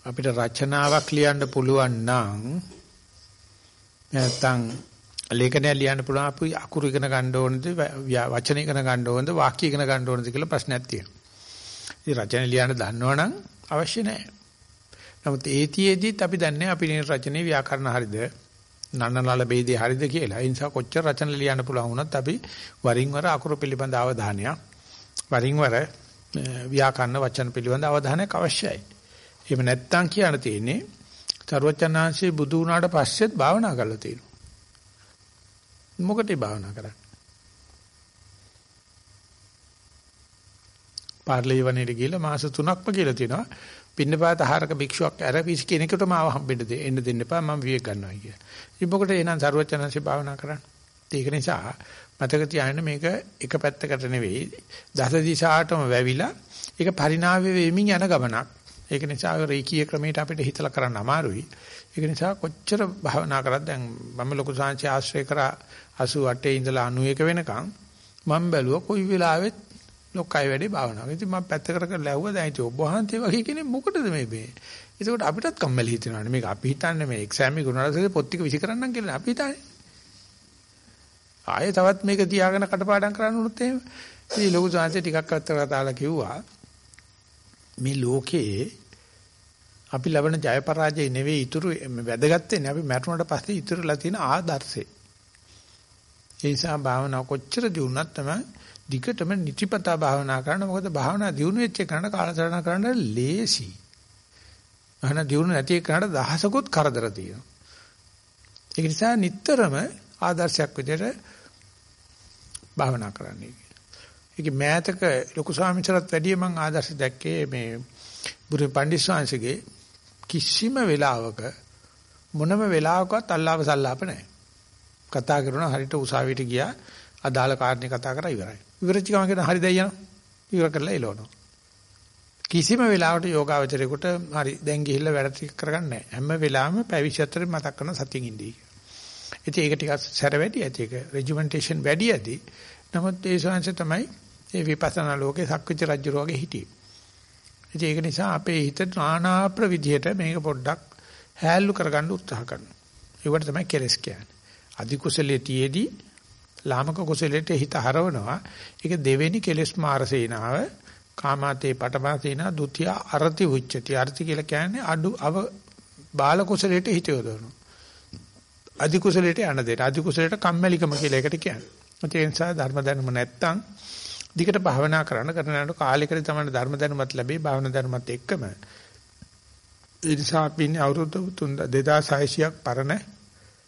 අපිට රචනාවක් ලියන්න පුළුවන් නම් නැත්තම් ලේඛනය ලියන්න පුළුවන් අපි අකුරු ඉගෙන ගන්න ඕනද වචන ඉගෙන ගන්න ඕනද වාක්‍ය ඉගෙන ගන්න ඕනද කියලා ප්‍රශ්නයක් තියෙනවා. ඉතින් රචන ලියන්න දන්නවනම් අවශ්‍ය නැහැ. නමුත් ඒතියෙදිත් අපි දන්නේ අපි මේ රචනයේ ව්‍යාකරණ හරියද නන්නනල ભેදේ හරියද කියලා. ඒ නිසා කොච්චර රචන ලියන්න පුළුවන් වුණත් අපි වරින් වර අකුරු පිළිබඳ අවධානයක් වරින් වර ව්‍යාකරණ වචන පිළිබඳ අවධානයක් අවශ්‍යයි. එහෙම නැත්තම් කියන්න තියෙන්නේ සරුවචනාංශයේ බුදු වුණාට පස්සෙත් භාවනා කරලා තියෙනවා. මොකටද භාවනා කරන්නේ? පාර්ලේ වනේට ගිහලා මාස 3ක්ම කියලා තියෙනවා. පින්නපාත ආහාරක භික්ෂුවක් අර පිස් කෙනෙකුටම ආව හම්බෙන්න දෙ එන්න දෙන්න එපා මම විවේක ගන්නවා කියලා. ඉතින් මොකටද එහෙනම් සරුවචනාංශේ භාවනා කරන්නේ? ඒක නිසා මතක තියාගන්න මේක එක පැත්තකට නෙවෙයි දස දිශාටම වැවිලා ඒක පරිණාමය වෙමින් යන ගමනක්. ඒක නිසා රේකී ක්‍රමයට අපිට හිතලා කරන්න අමාරුයි. ඒක නිසා කොච්චර භාවනා කරත් දැන් මම ලොකු සාංශය ආශ්‍රය කරා 88 ඉඳලා 91 වෙනකන් මම බැලුවා කොයි වෙලාවෙත් ලොක්කයි වැඩි භාවනාව. ඉතින් මම පැත්තකට කරලා ඇහුවා දැන් ඉතින් ඔබ වහන්සේ වගේ කෙනෙක් මොකටද මේ මේ? ඒකෝට අපිටත් කම්මැලි හිතෙනවානේ. මේක අපි හිතන්නේ මේ එක්සෑම් එක උනාට පොත් ටික විසි කරන්නම් කියලා අපි හිතන්නේ. ආයෙ තවත් මේක තියාගෙන කටපාඩම් කරන්න උනොත් එහෙම. ඉතින් ලොකු සාංශය ටිකක් අත්තර දාලා කිව්වා මේ ලෝකයේ අපි ලබන ජය පරාජය නෙවෙයි ඉතුරු වැදගත් වෙන්නේ අපි මැරුණට පස්සේ ඉතුරුලා තියෙන ආදර්ශේ. ඒ නිසා භාවනාව කොච්චර දියුණුවත් තමයි දිගටම නිතිපතා භාවනා කරන්න. මොකද භාවනා දියුණු වෙච්ච එකනට කාලසටහන කරන්න ලේසි. භාවනා දියුණු නැති එකනට දහසකුත් කරදර තියෙනවා. ඒක නිසා නිටතරම ආදර්ශයක් විදිහට භාවනා කරන්නේ. ඒක මෑතක ලොකු ස්වාමීන්චරත් වැඩිය මම ආදර්ශ දැක්කේ මේ බුදු පණ්ඩිත ස්වාමීන්ගේ කිසිම වෙලාවක මොනම වෙලාවකවත් අල්ලාව සල්ලාප නැහැ. කතා කරනවා හරියට උසාවියට ගියා අදාළ කාරණේ කතා කරලා ඉවරයි. ඉවරච්ච ගමන් කියන හරි දැන් යනවා. ඉවර කරලා එළවනවා. කිසිම වෙලාවකට යෝගාවචරේකට හරි දැන් ගිහිල්ලා වැඩ ටික කරගන්නේ නැහැ. හැම වෙලාවෙම පැවිදි මතක් කරන සතියින් ඉඳී. ඉතින් ඒක ටිකක් සැර වැඩි ඇති ඒක රෙජිමෙන්ටේෂන් වැඩි ඇති. නමුත් ඒ ශාංශ තමයි ඒ විපස්සනා ලෝකේ සක්විති රජු වගේ හිටියේ. ඉතින් ඒක නිසා අපේ හිත නානා ප්‍රවිධියට මේක පොඩ්ඩක් හැල්ලු කරගන්න උත්සාහ කරනවා. ඒකට තමයි කෙලස් කියන්නේ. අධි කුසලයේ තියේදී ලාමක කුසලයට හිත හරවනවා. ඒක දෙවෙනි කෙලස් මාරසේනාව කාමාතේ පටමාසේනා ဒ ුතිය අරති උච්චති. අරති කියලා කියන්නේ අඩු අව බාල කුසලයට හිත යොදවනවා. අධි කුසලයට යන දෙයට. අධි කුසලයට කම්මැලිකම කියලා එකට කියන්නේ. ඒ නිසා ධර්ම දැනුම නැත්තම් දිගට භාවනා කරන්න කරන යනකොට කාලයකට තමයි ධර්ම දැනුමත් ලැබෙයි භාවනා දැනුමත් එක්කම ඒ නිසා අපි ඉන්නේ අවුරුදු 2600ක් පරණ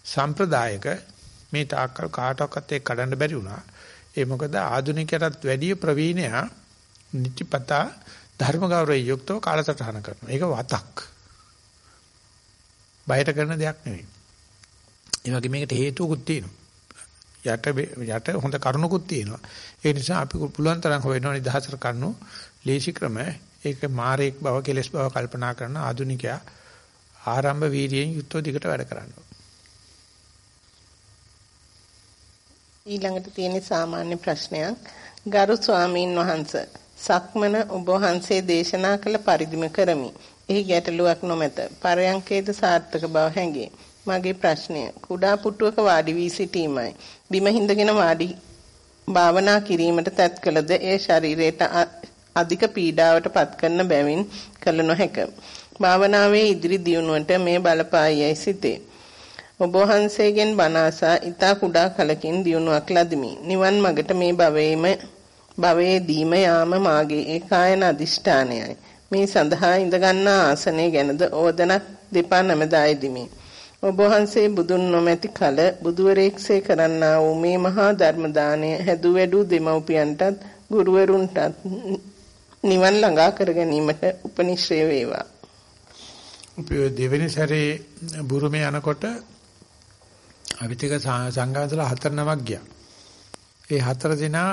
සම්ප්‍රදායක මේ තාක්කල් කාටවත් ඒක කඩන්න බැරි වුණා. ඒ මොකද ආධුනිකයටත් වැඩි ප්‍රවීණයා නිතිපතා ධර්ම ගෞරවයෙන් යුක්තව කාලසටහන කරනවා. ඒක වතක්. බයට කරන දෙයක් නෙවෙයි. ඒ වගේ මේකට හේතුකුත් තියෙනවා. යට යට හොඳ කරුණකුත් තියෙනවා. ඒ නිසා අපි පුළුවන් තරම් හොයනවා නිදහසට කරනු ලේසි ක්‍රම ඒක මාරේක් බව කෙලස් බව කල්පනා කරන ආධුනිකයා ආරම්භ වීර්යයෙන් යුක්තව දිගට වැඩ කරනවා. ඊළඟට තියෙන සාමාන්‍ය ප්‍රශ්නයක් ගරු ස්වාමීන් වහන්ස සක්මන ඔබ වහන්සේ දේශනා කළ පරිදිම කරමි. එහි ගැටලුවක් නොමැත. පරයන්කේද සාර්ථක බව හැඟේ. මගේ ප්‍රශ්නය කුඩා පුටුවක වාඩි වී සිටීමයි. බිම හිඳගෙන වාඩි භාවනා කිරීමට තත් කළද ඒ ශරීරයට අධික පීඩාවට පත් කරන බැවින් කළ නොහැක. භාවනාවේ ඉදිරි දියුණුවට මේ බලපායයි සිතේ. ඔබ වහන්සේගෙන් බණ අසා ඊතා කුඩා කලකින් දියුණුවක් ලදිමි. නිවන් මගට මේ භවයේම භවයේදීම යාම මාගේ ඒකායන අදිෂ්ඨානයයි. මේ සඳහා ඉඳ ගන්නා ආසනය ගැනද ඕදනක් දෙපා නමදායිදිමි. ඔබ වහන්සේ බුදුන් නොමැති කල බුදුවරේක්සේ කරන්නා වූ මේ මහා ධර්ම දාණය හැදු වැඩු දෙමව්පියන්ටත් ගුරුවරුන්ටත් නිවන් ළඟා කර ගැනීමට උපනිශ්‍රේ වේවා. අපි දෙවෙනි සැරේ බුරුමේ යනකොට අවිතික සංඝාසල හතර නමක් ගියා. ඒ හතර දෙනා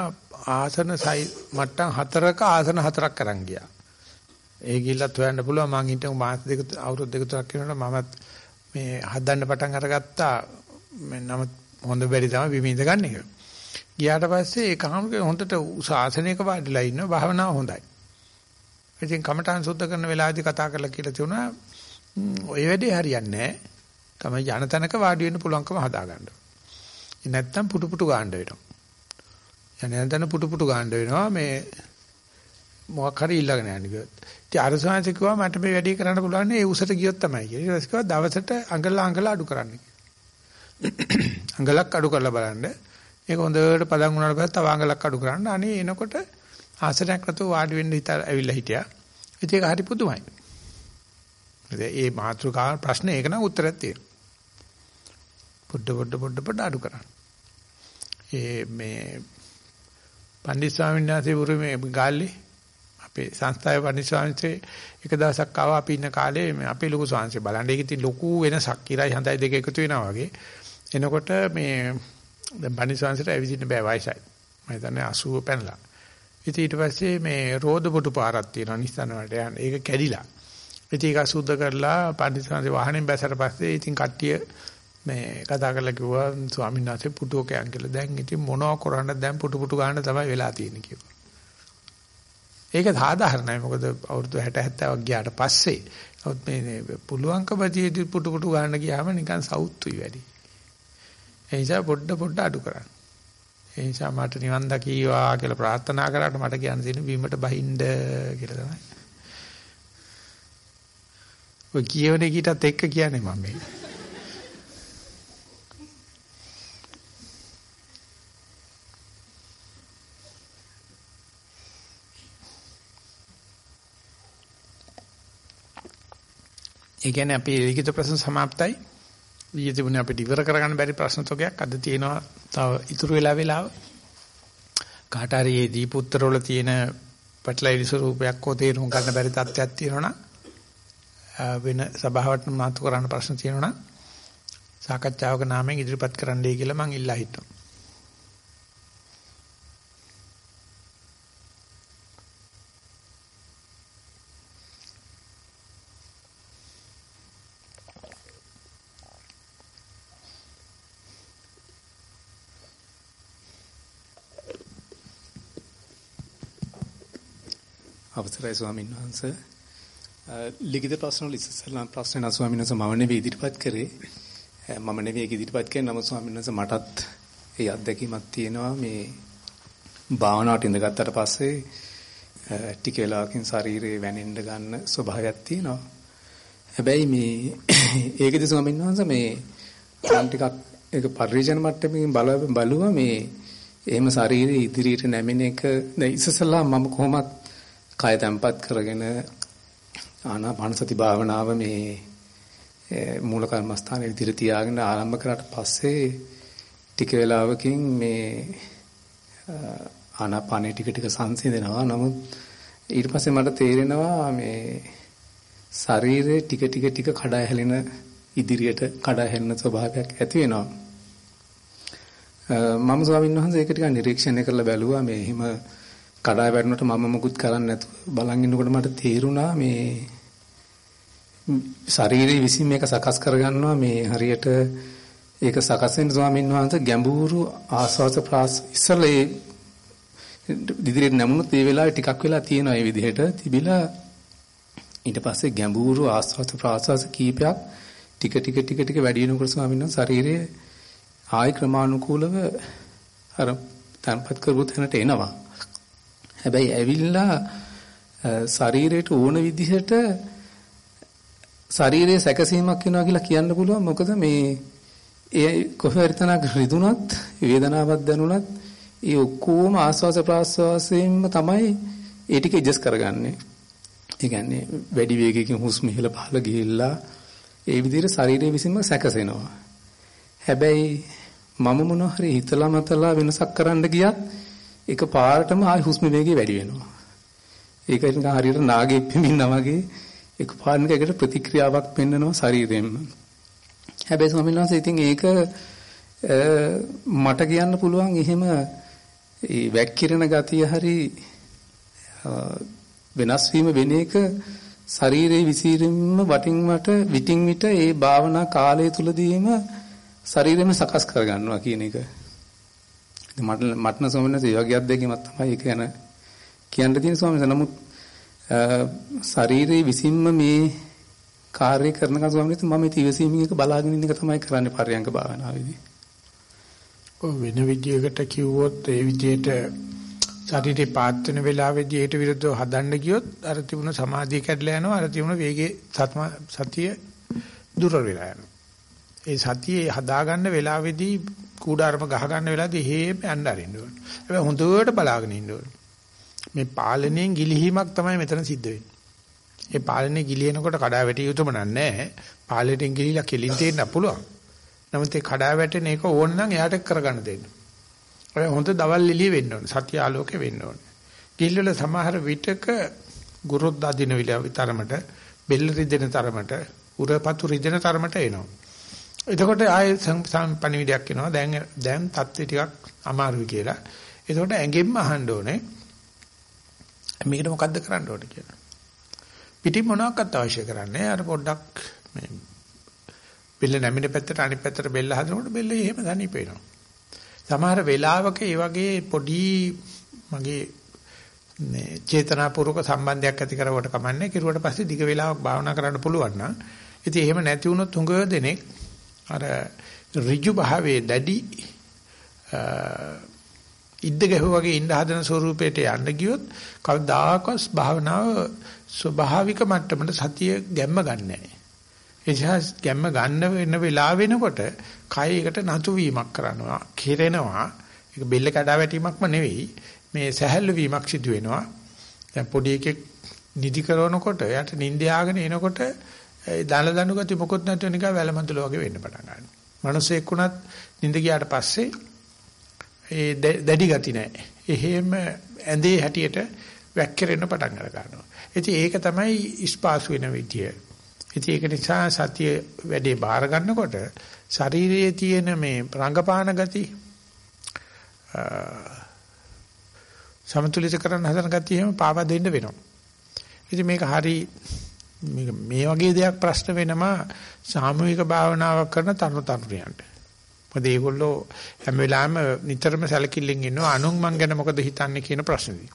ආසන මට්ටම් හතරක ආසන හතරක් කරන් ගියා. ඒ ගිල්ලත් හොයන්න පුළුවන් මං හිටු මාස දෙක අවුරුදු දෙක තුනක් යනකොට මමත් මේ හදන්න පටන් අරගත්තා. නමුත් හොඳ බැරි තමයි බිම ඉඳ ගන්න එක. ගියාට පස්සේ ඒ කහමක හොඳට උස ආසනයක වාඩිලා ඉන්නවා භාවනාව හොඳයි. ඉතින් කමඨාන් සුද්ධ කරන වෙලාවේදී කතා කරලා කියලා තියුණා ඔය වැඩේ හරියන්නේ නැහැ. තමයි යන තැනක වාඩි වෙන්න පුළුවන්කම හදා ගන්න. නැත්තම් පුටු පුටු ගන්න වෙනවා. යන තැන පුටු පුටු ගන්න වෙනවා මේ මොකක් හරි ඉල්ලගෙන යන්න ගියොත්. ඉතින් අර සාංශ කිව්වා මට මේ වැඩේ කරන්න පුළුවන් ඒ උසට ගියොත් තමයි කියලා. ඊට පස්සේ කිව්වා දවසට අඟල අඟල අඩු කරන්න කියලා. (coughs) අඟලක් අඩු කරලා බලන්න. ඒක හොඳට පදන් වුණාට පස්සේ තව අඟලක් අඩු කරන්න. අනේ එනකොට ආසනයක් නැතුව වාඩි වෙන්න හිත ඇවිල්ලා හිටියා. ඉතින් ඒක හරි පුදුමයි. ඒ මාතෘකා ප්‍රශ්නේ ඒක නම් උත්තරයක් තියෙනවා. පොඩ පොඩ පොඩ පොඩ අඩු කරන්න. ඒ මේ පණ්ඩිත ස්වාමීන් වහන්සේ වුරුමේ ගාල්ලේ අපේ සංස්ථාවේ පණ්ඩිත ස්වාමීන්සේ එක දවසක් ආවා අපි ඉන්න කාලේ මේ අපේ ලොකු ස්වාමීන්සේ බලන්න ඒක ඉතින් ලොකු වෙනසක් ඉරයි හඳයි දෙක එකතු වෙනවා වගේ. එනකොට මේ දැන් පණ්ඩිත ස්වාමීන්සට ඇවිදින්න බෑ වයසයි. මම හිතන්නේ 80 පැනලා. ඉතින් ඊට පස්සේ මේ රෝද පුටු පාරක් තියෙනවා නිස්සන වලට යන්න. ඒක කැඩිලා. ඉතින් ඒක සුද්ධ කරලා පණ්ඩිත ස්වාමීන් වාහනේ බැසට පස්සේ ඉතින් කට්ටිය මේ කතා කරලා කිව්වා ස්වාමීන් වහන්සේ පුටුවක යන් කියලා. දැන් ඉතින් මොනව කරන්නද දැන් පුටු පුටු ගන්න තමයි වෙලා තියෙන්නේ කිව්වා. ඒක සාධාරණයි. මොකද අවුරුදු 60 70ක් ගියාට පස්සේ නමුත් මේ පුළුවන්කම තියෙදි පුටු පුටු ගන්න ගියාම නිකන් සවුත්තුයි වැඩි. ඒ නිසා පොඩ පොඩ අඩු කරන්න. ඒ නිසා මට නිවන් දකීවා කියලා ප්‍රාර්ථනා කරාට මට කියන්න තියෙන බීමට බහින්න කියලා තමයි. ඔය කියවන එකටත් එක්ක කියන්නේ මම මේ. ඒ කියන්නේ අපි ලිඛිත ප්‍රශ්න સમાප්තයි. ඊයේ තිබුණේ අපිට ඉවර කරගන්න බැරි ප්‍රශ්න තොගයක් අද තියෙනවා තව ඉතුරු වෙලා වෙලාව. කාට හරි මේ දීප උත්තරවල තියෙන පැටලවිලි ස්වරූපයක් හෝ තේරුම් ගන්න බැරි තත්ත්වයක් තියෙනවා වෙන සභාවට මාතු කරන්න ප්‍රශ්න තියෙනවා සාකච්ඡාවක නාමයෙන් ඉදිරිපත් කරන්නයි කියලා මම ඉල්ලා හිටිනවා. අවසරයි ස්වාමීන් වහන්සේ. ලිඛිත ප්‍රශ්න වල ඉස්සෙල්ලා ප්‍රශ්න නා ස්වාමීන් වහන්සේ මම නෙවෙයි ඉදිරිපත් කරේ. මම නෙවෙයි ඒක ඉදිරිපත් කරේ නමුත් ස්වාමීන් වහන්සේ මටත් ඒ අත්දැකීමක් තියෙනවා මේ භාවනාවට ඉඳගත්තට පස්සේ ටික වෙලාවකින් ශරීරේ වැනෙන්න ගන්න ස්වභාවයක් තියෙනවා. හැබැයි මේ (coughs) ඒකද ස්වාමීන් වහන්සේ මේ ටන් ටිකක් ඒක පරිශන මට්ටමින් බලුවා මේ එහෙම ශරීරයේ ඉදිරියට නැමෙන එක දැන් ඉස්සෙල්ලා මම කොහොමත් කය තැම්පත් කරගෙන ආනාපාන සති භාවනාව මේ මූල කර්මස්ථානයේ විදිහට තියාගෙන ආරම්භ කරාට පස්සේ ටික වෙලාවකින් මේ ආනාපානෙ ටික ටික සංසිඳෙනවා. නමුත් ඊට පස්සේ මට තේරෙනවා මේ ශරීරයේ ටික ටික ටික කඩා හැලෙන ඉදිරියට කඩා හැලෙන ස්වභාවයක් ඇති වෙනවා. මම ස්වාමීන් වහන්සේ ඒක ටිකක් නිරීක්ෂණය කරලා බැලුවා. මේ එහෙම කඩා වැටුණට මම මොකුත් කරන්නේ නැතුව බලන් ඉන්නකොට මට තේරුණා මේ ශරීරයේ විසින් මේක සකස් කරගන්නවා මේ හරියට ඒක සකස් වෙන ස්වාමීන් වහන්සේ ගැඹුරු ආස්වාස ප්‍රාස් ඉස්සලේ ඉදිරියට නැමුණොත් ඒ වෙලාවේ ටිකක් වෙලා තියෙනවා මේ විදිහට. තිබිලා ඊට පස්සේ ගැඹුරු ආස්වාස ප්‍රාස්වාස කීපයක් ටික ටික ටික ටික වැඩි වෙනකොට ස්වාමීන් වහන්සේ ශරීරයේ ආය ක්‍රමානුකූලව අර තන්පත් කරපු තැනට එනවා. හැබැයි ඇවිල්ලා ශරීරයට ඕන විදිහට ශරීරයේ සැකසීමක් වෙනවා කියලා කියන්න පුළුවන් මොකද මේ ඒ කොහේ හරි තනක රිදුනත් වේදනාවක් දැනුණත් ඒ ඔක්කොම ආස්වාස ප්‍රාස්වාසයෙන්ම තමයි ඒ ටික ඇඩ්ජස්ට් කරගන්නේ. ඒ කියන්නේ වැඩි වේගයකින් හුස්ම ඉහළ පහළ ගිහිල්ලා ඒ විදිහට ශරීරයේ විසින්ම සැකසෙනවා. හැබැයි මම මොන හරි හිතලා මතලා වෙනසක් කරන්න ගියත් එක පාරටම ආයි හුස්ම වේගය වැඩි වෙනවා. ඒක නිකන් හරියට නාගෙ පිඹින්නා වගේ එක පාරකට ප්‍රතික්‍රියාවක් පෙන්වනවා ශරීරයෙන්ම. හැබැයි ස්වාමීන් වහන්සේ ඉතින් ඒක මට කියන්න පුළුවන් එහෙම ඒ වැක්කිරෙන ගතිය හරි වෙනස් වීම වෙන එක ශරීරයේ විසිරීම වටින් වට විටින් විට ඒ භාවනා කාලය තුලදීම ශරීරෙම සකස් කරගන්නවා කියන එක. මට මට නම් ස්වාමීන් වහන්සේ යෝග්‍ය අධ්‍යක්ෂකමක් තමයි ඒක ගැන කියන්න තියෙන ස්වාමීන් වහන්සේ. නමුත් ශරීරයේ විසින්ම මේ කාර්ය කරනකම් ස්වාමීන් වහන්සේ මම ඉති ඉවසීමෙන් එක බලාගෙන ඉන්න එක තමයි කරන්නේ පරියංග භාවනාවේදී. ඔව් වෙන විදියකට කිව්වොත් ඒ විදියට ශරීරේ පාත් වෙන වෙලාවේදී ඊට විරුද්ධව හදන්න ගියොත් අර තිබුණ සමාධිය කැඩලා යනවා අර තිබුණ වේගේ සතිය දුර වෙලා යනවා. ඒ සතියේ හදාගන්න වෙලාවේදී කූඩාරම ගහ ගන්න වෙලාවදී හේම යන්න අරින්න ඕනේ. හැබැයි හොඳට බලාගෙන ඉන්න ඕනේ. මේ පාලනයෙන් ගිලිහීමක් තමයි මෙතන සිද්ධ වෙන්නේ. ඒ පාලනේ ගිලිනකොට කඩා වැටිය යුතුම නෑ. පාලනයෙන් ගිලිලා කෙලින් තේන්න පුළුවන්. නමුත් ඒ කඩා වැටෙන එක ඕන නම් එයාට කරගන්න දෙන්න. ඔය හොඳ දවල් එළිය වෙන්න ඕනේ. සත්‍ය ආලෝකෙ වෙන්න ඕනේ. ගිල්වල සමහර විටක ගුරුත් අදින විතරමට බෙල්ල රිදෙන තරමට උරපතු රිදෙන තරමට එනවා. එතකොට ආයේ පණිවිඩයක් එනවා. දැන් දැන් தත්ත්වය ටිකක් අමාරුයි කියලා. එතකොට ඇඟෙන්ම අහන්න ඕනේ. මේකට මොකද්ද කරන්න ඕනේ කියලා. පිටින් මොනවාක්වත් අවශ්‍ය කරන්නේ අර පොඩ්ඩක් මේ බෙල්ල නැමින පැත්තට අනිත් පැත්තට බෙල්ල හදනකොට බෙල්ල එහෙම තනිප වෙනවා. සමහර වෙලාවක ඒ වගේ පොඩි මගේ මේ චේතනාපූර්වක සම්බන්ධයක් ඇති කරවට කමන්නේ කිරුවට පස්සේ දිග වේලාවක් භාවනා කරන්න පුළුවන් නම් ඉතින් එහෙම නැති වුණොත් හුඟ දෙනෙක් අර ඍජු භාවයේ දැඩි ඉද්ද ගැහුවා වගේ ඉන්න හදන ස්වරූපයට යන්න ගියොත් කවදාකවත් භාවනාව ස්වභාවික මට්ටමට සතිය ගැම්ම ගන්නෑ. එනිසා ගැම්ම ගන්න වෙන වෙලාව වෙනකොට කයයකට නතු වීමක් කරනවා, කෙරෙනවා. ඒක බෙල්ල කඩා වැටීමක්ම නෙවෙයි. මේ සැහැල්ලු වීමක් සිදු වෙනවා. දැන් පොඩි එකෙක් නිදි කරනකොට යට නිින්ද යාගෙන එනකොට ඒ දන දනු ගති මොකොත් නැතුව නිකන් වැලමඳුල වගේ වෙන්න පටන් ගන්නවා. මිනිස්සෙක් වුණත් නිින්ද ගියාට පස්සේ ඒ දැඩි ගති නැහැ. එහෙම ඇඳේ හැටියට වැක්කිරෙන්න පටන් අර ගන්නවා. ඉතින් ඒක තමයි ඉස්පාසු වෙන විදිය. ඉතින් ඒක නිසා සතිය වැඩේ බාර ගන්නකොට ශරීරයේ තියෙන මේ රංගපාන ගති සමතුලිත කරන්න හදන ගතිය එහෙම පාවා දෙන්න වෙනවා. ඉතින් මේක හරි මේ වගේ දෙයක් ප්‍රශ්න වෙනවා සාමූහික භාවනාවක් කරන තරුණ තරුණියන්ට. මොකද ඒගොල්ලෝ හැම වෙලාවෙම නිතරම සැලකිල්ලෙන් ඉන්නවා අනුන් මං ගැන මොකද හිතන්නේ කියන ප්‍රශ්නේදී.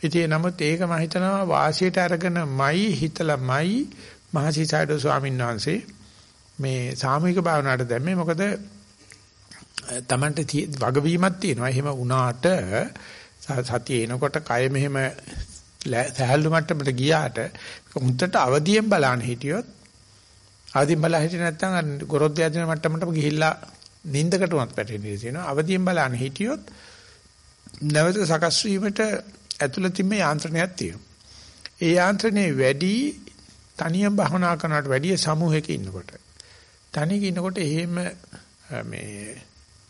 ඉතින් නමුත් ඒක මම හිතනවා වාසියට අරගෙනමයි හිතලාමයි මහසිසාරද ස්වාමීන් වහන්සේ මේ සාමූහික භාවනාවට දැම්මේ මොකද Tamante වගවීමක් තියෙනවා. එහෙම වුණාට සතිය එනකොට කය මෙහෙම සහැල්ලු මට්ටමට ගියාට හුන්නට අවදියෙන් බලන්න හිටියොත් අවදියෙන් බලලා හිටියේ නැත්නම් ගොරොද්ද යදින මට්ටමටම ගිහිල්ලා නිින්දකට උනත් පැටෙන්නේ තියෙනවා. අවදියෙන් බලන්න හිටියොත් නැවත සකස් වීමට ඇතුළතින්ම යාන්ත්‍රණයක් තියෙනවා. ඒ යාන්ත්‍රණේ වැඩි තනියම භවනා කරනවට වැඩිය සමූහයක ඉන්නකොට. තනියක ඉන්නකොට එහෙම මේ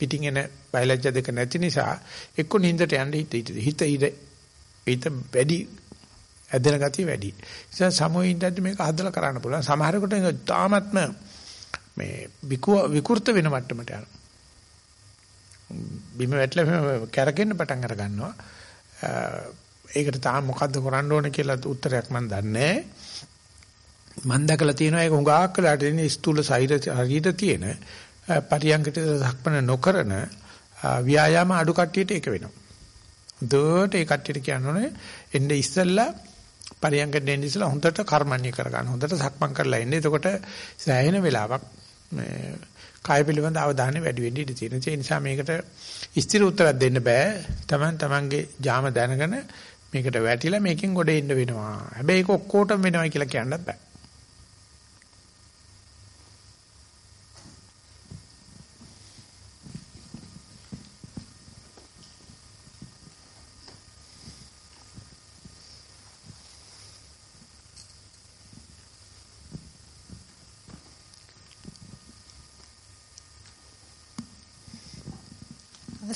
පිටින් එන බයලජ්‍ය දෙක නැති නිසා එක්ක නින්දට යන්න හිත හිත හිත හිත වැඩි ඇදෙන ගතිය වැඩි. ඒ නිසා සමෝහින් දැද්දි මේක හදලා කරන්න පුළුවන්. සමහරකට ඒක තාමත්ම මේ විකෘත වෙන මට්ටමට යනවා. බිම වැටලා කැරකෙන්න පටන් අර ගන්නවා. ඒකට තාම මොකද්ද කරන්න ඕන කියලා උත්තරයක් මම දන්නේ නැහැ. මම දැකලා තියෙනවා ඒක හුඟක් වෙලාට ඉන්නේ ස්ථූල ශරීර තියෙන පරියංගිත සක්මන නොකරන ව්‍යායාම අඩු කට්ටියට ඒක වෙනවා. හොඳට ඒ කට්ටියට කියනෝනේ එන්නේ ඉස්සෙල්ලා පරියංගිත දෙන්න ඉස්සෙල්ලා හොඳට කර්මන්නේ කරගන්න. හොඳට සක්මන් කරලා එන්නේ. එතකොට සෑහෙන වෙලාවක් මේ කාය පිළිබඳ අවධානය වැඩි වෙන්න ඉඩ තියෙනවා. ඒ නිසා මේකට ස්ථිර උත්තරයක් දෙන්න බෑ. Taman tamanගේ ජාම දැනගෙන මේකට වැටිලා මේකෙන් ගොඩ එන්න වෙනවා. හැබැයි ඒක ඔක්කොටම වෙනවයි කියලා කියන්නත් බෑ.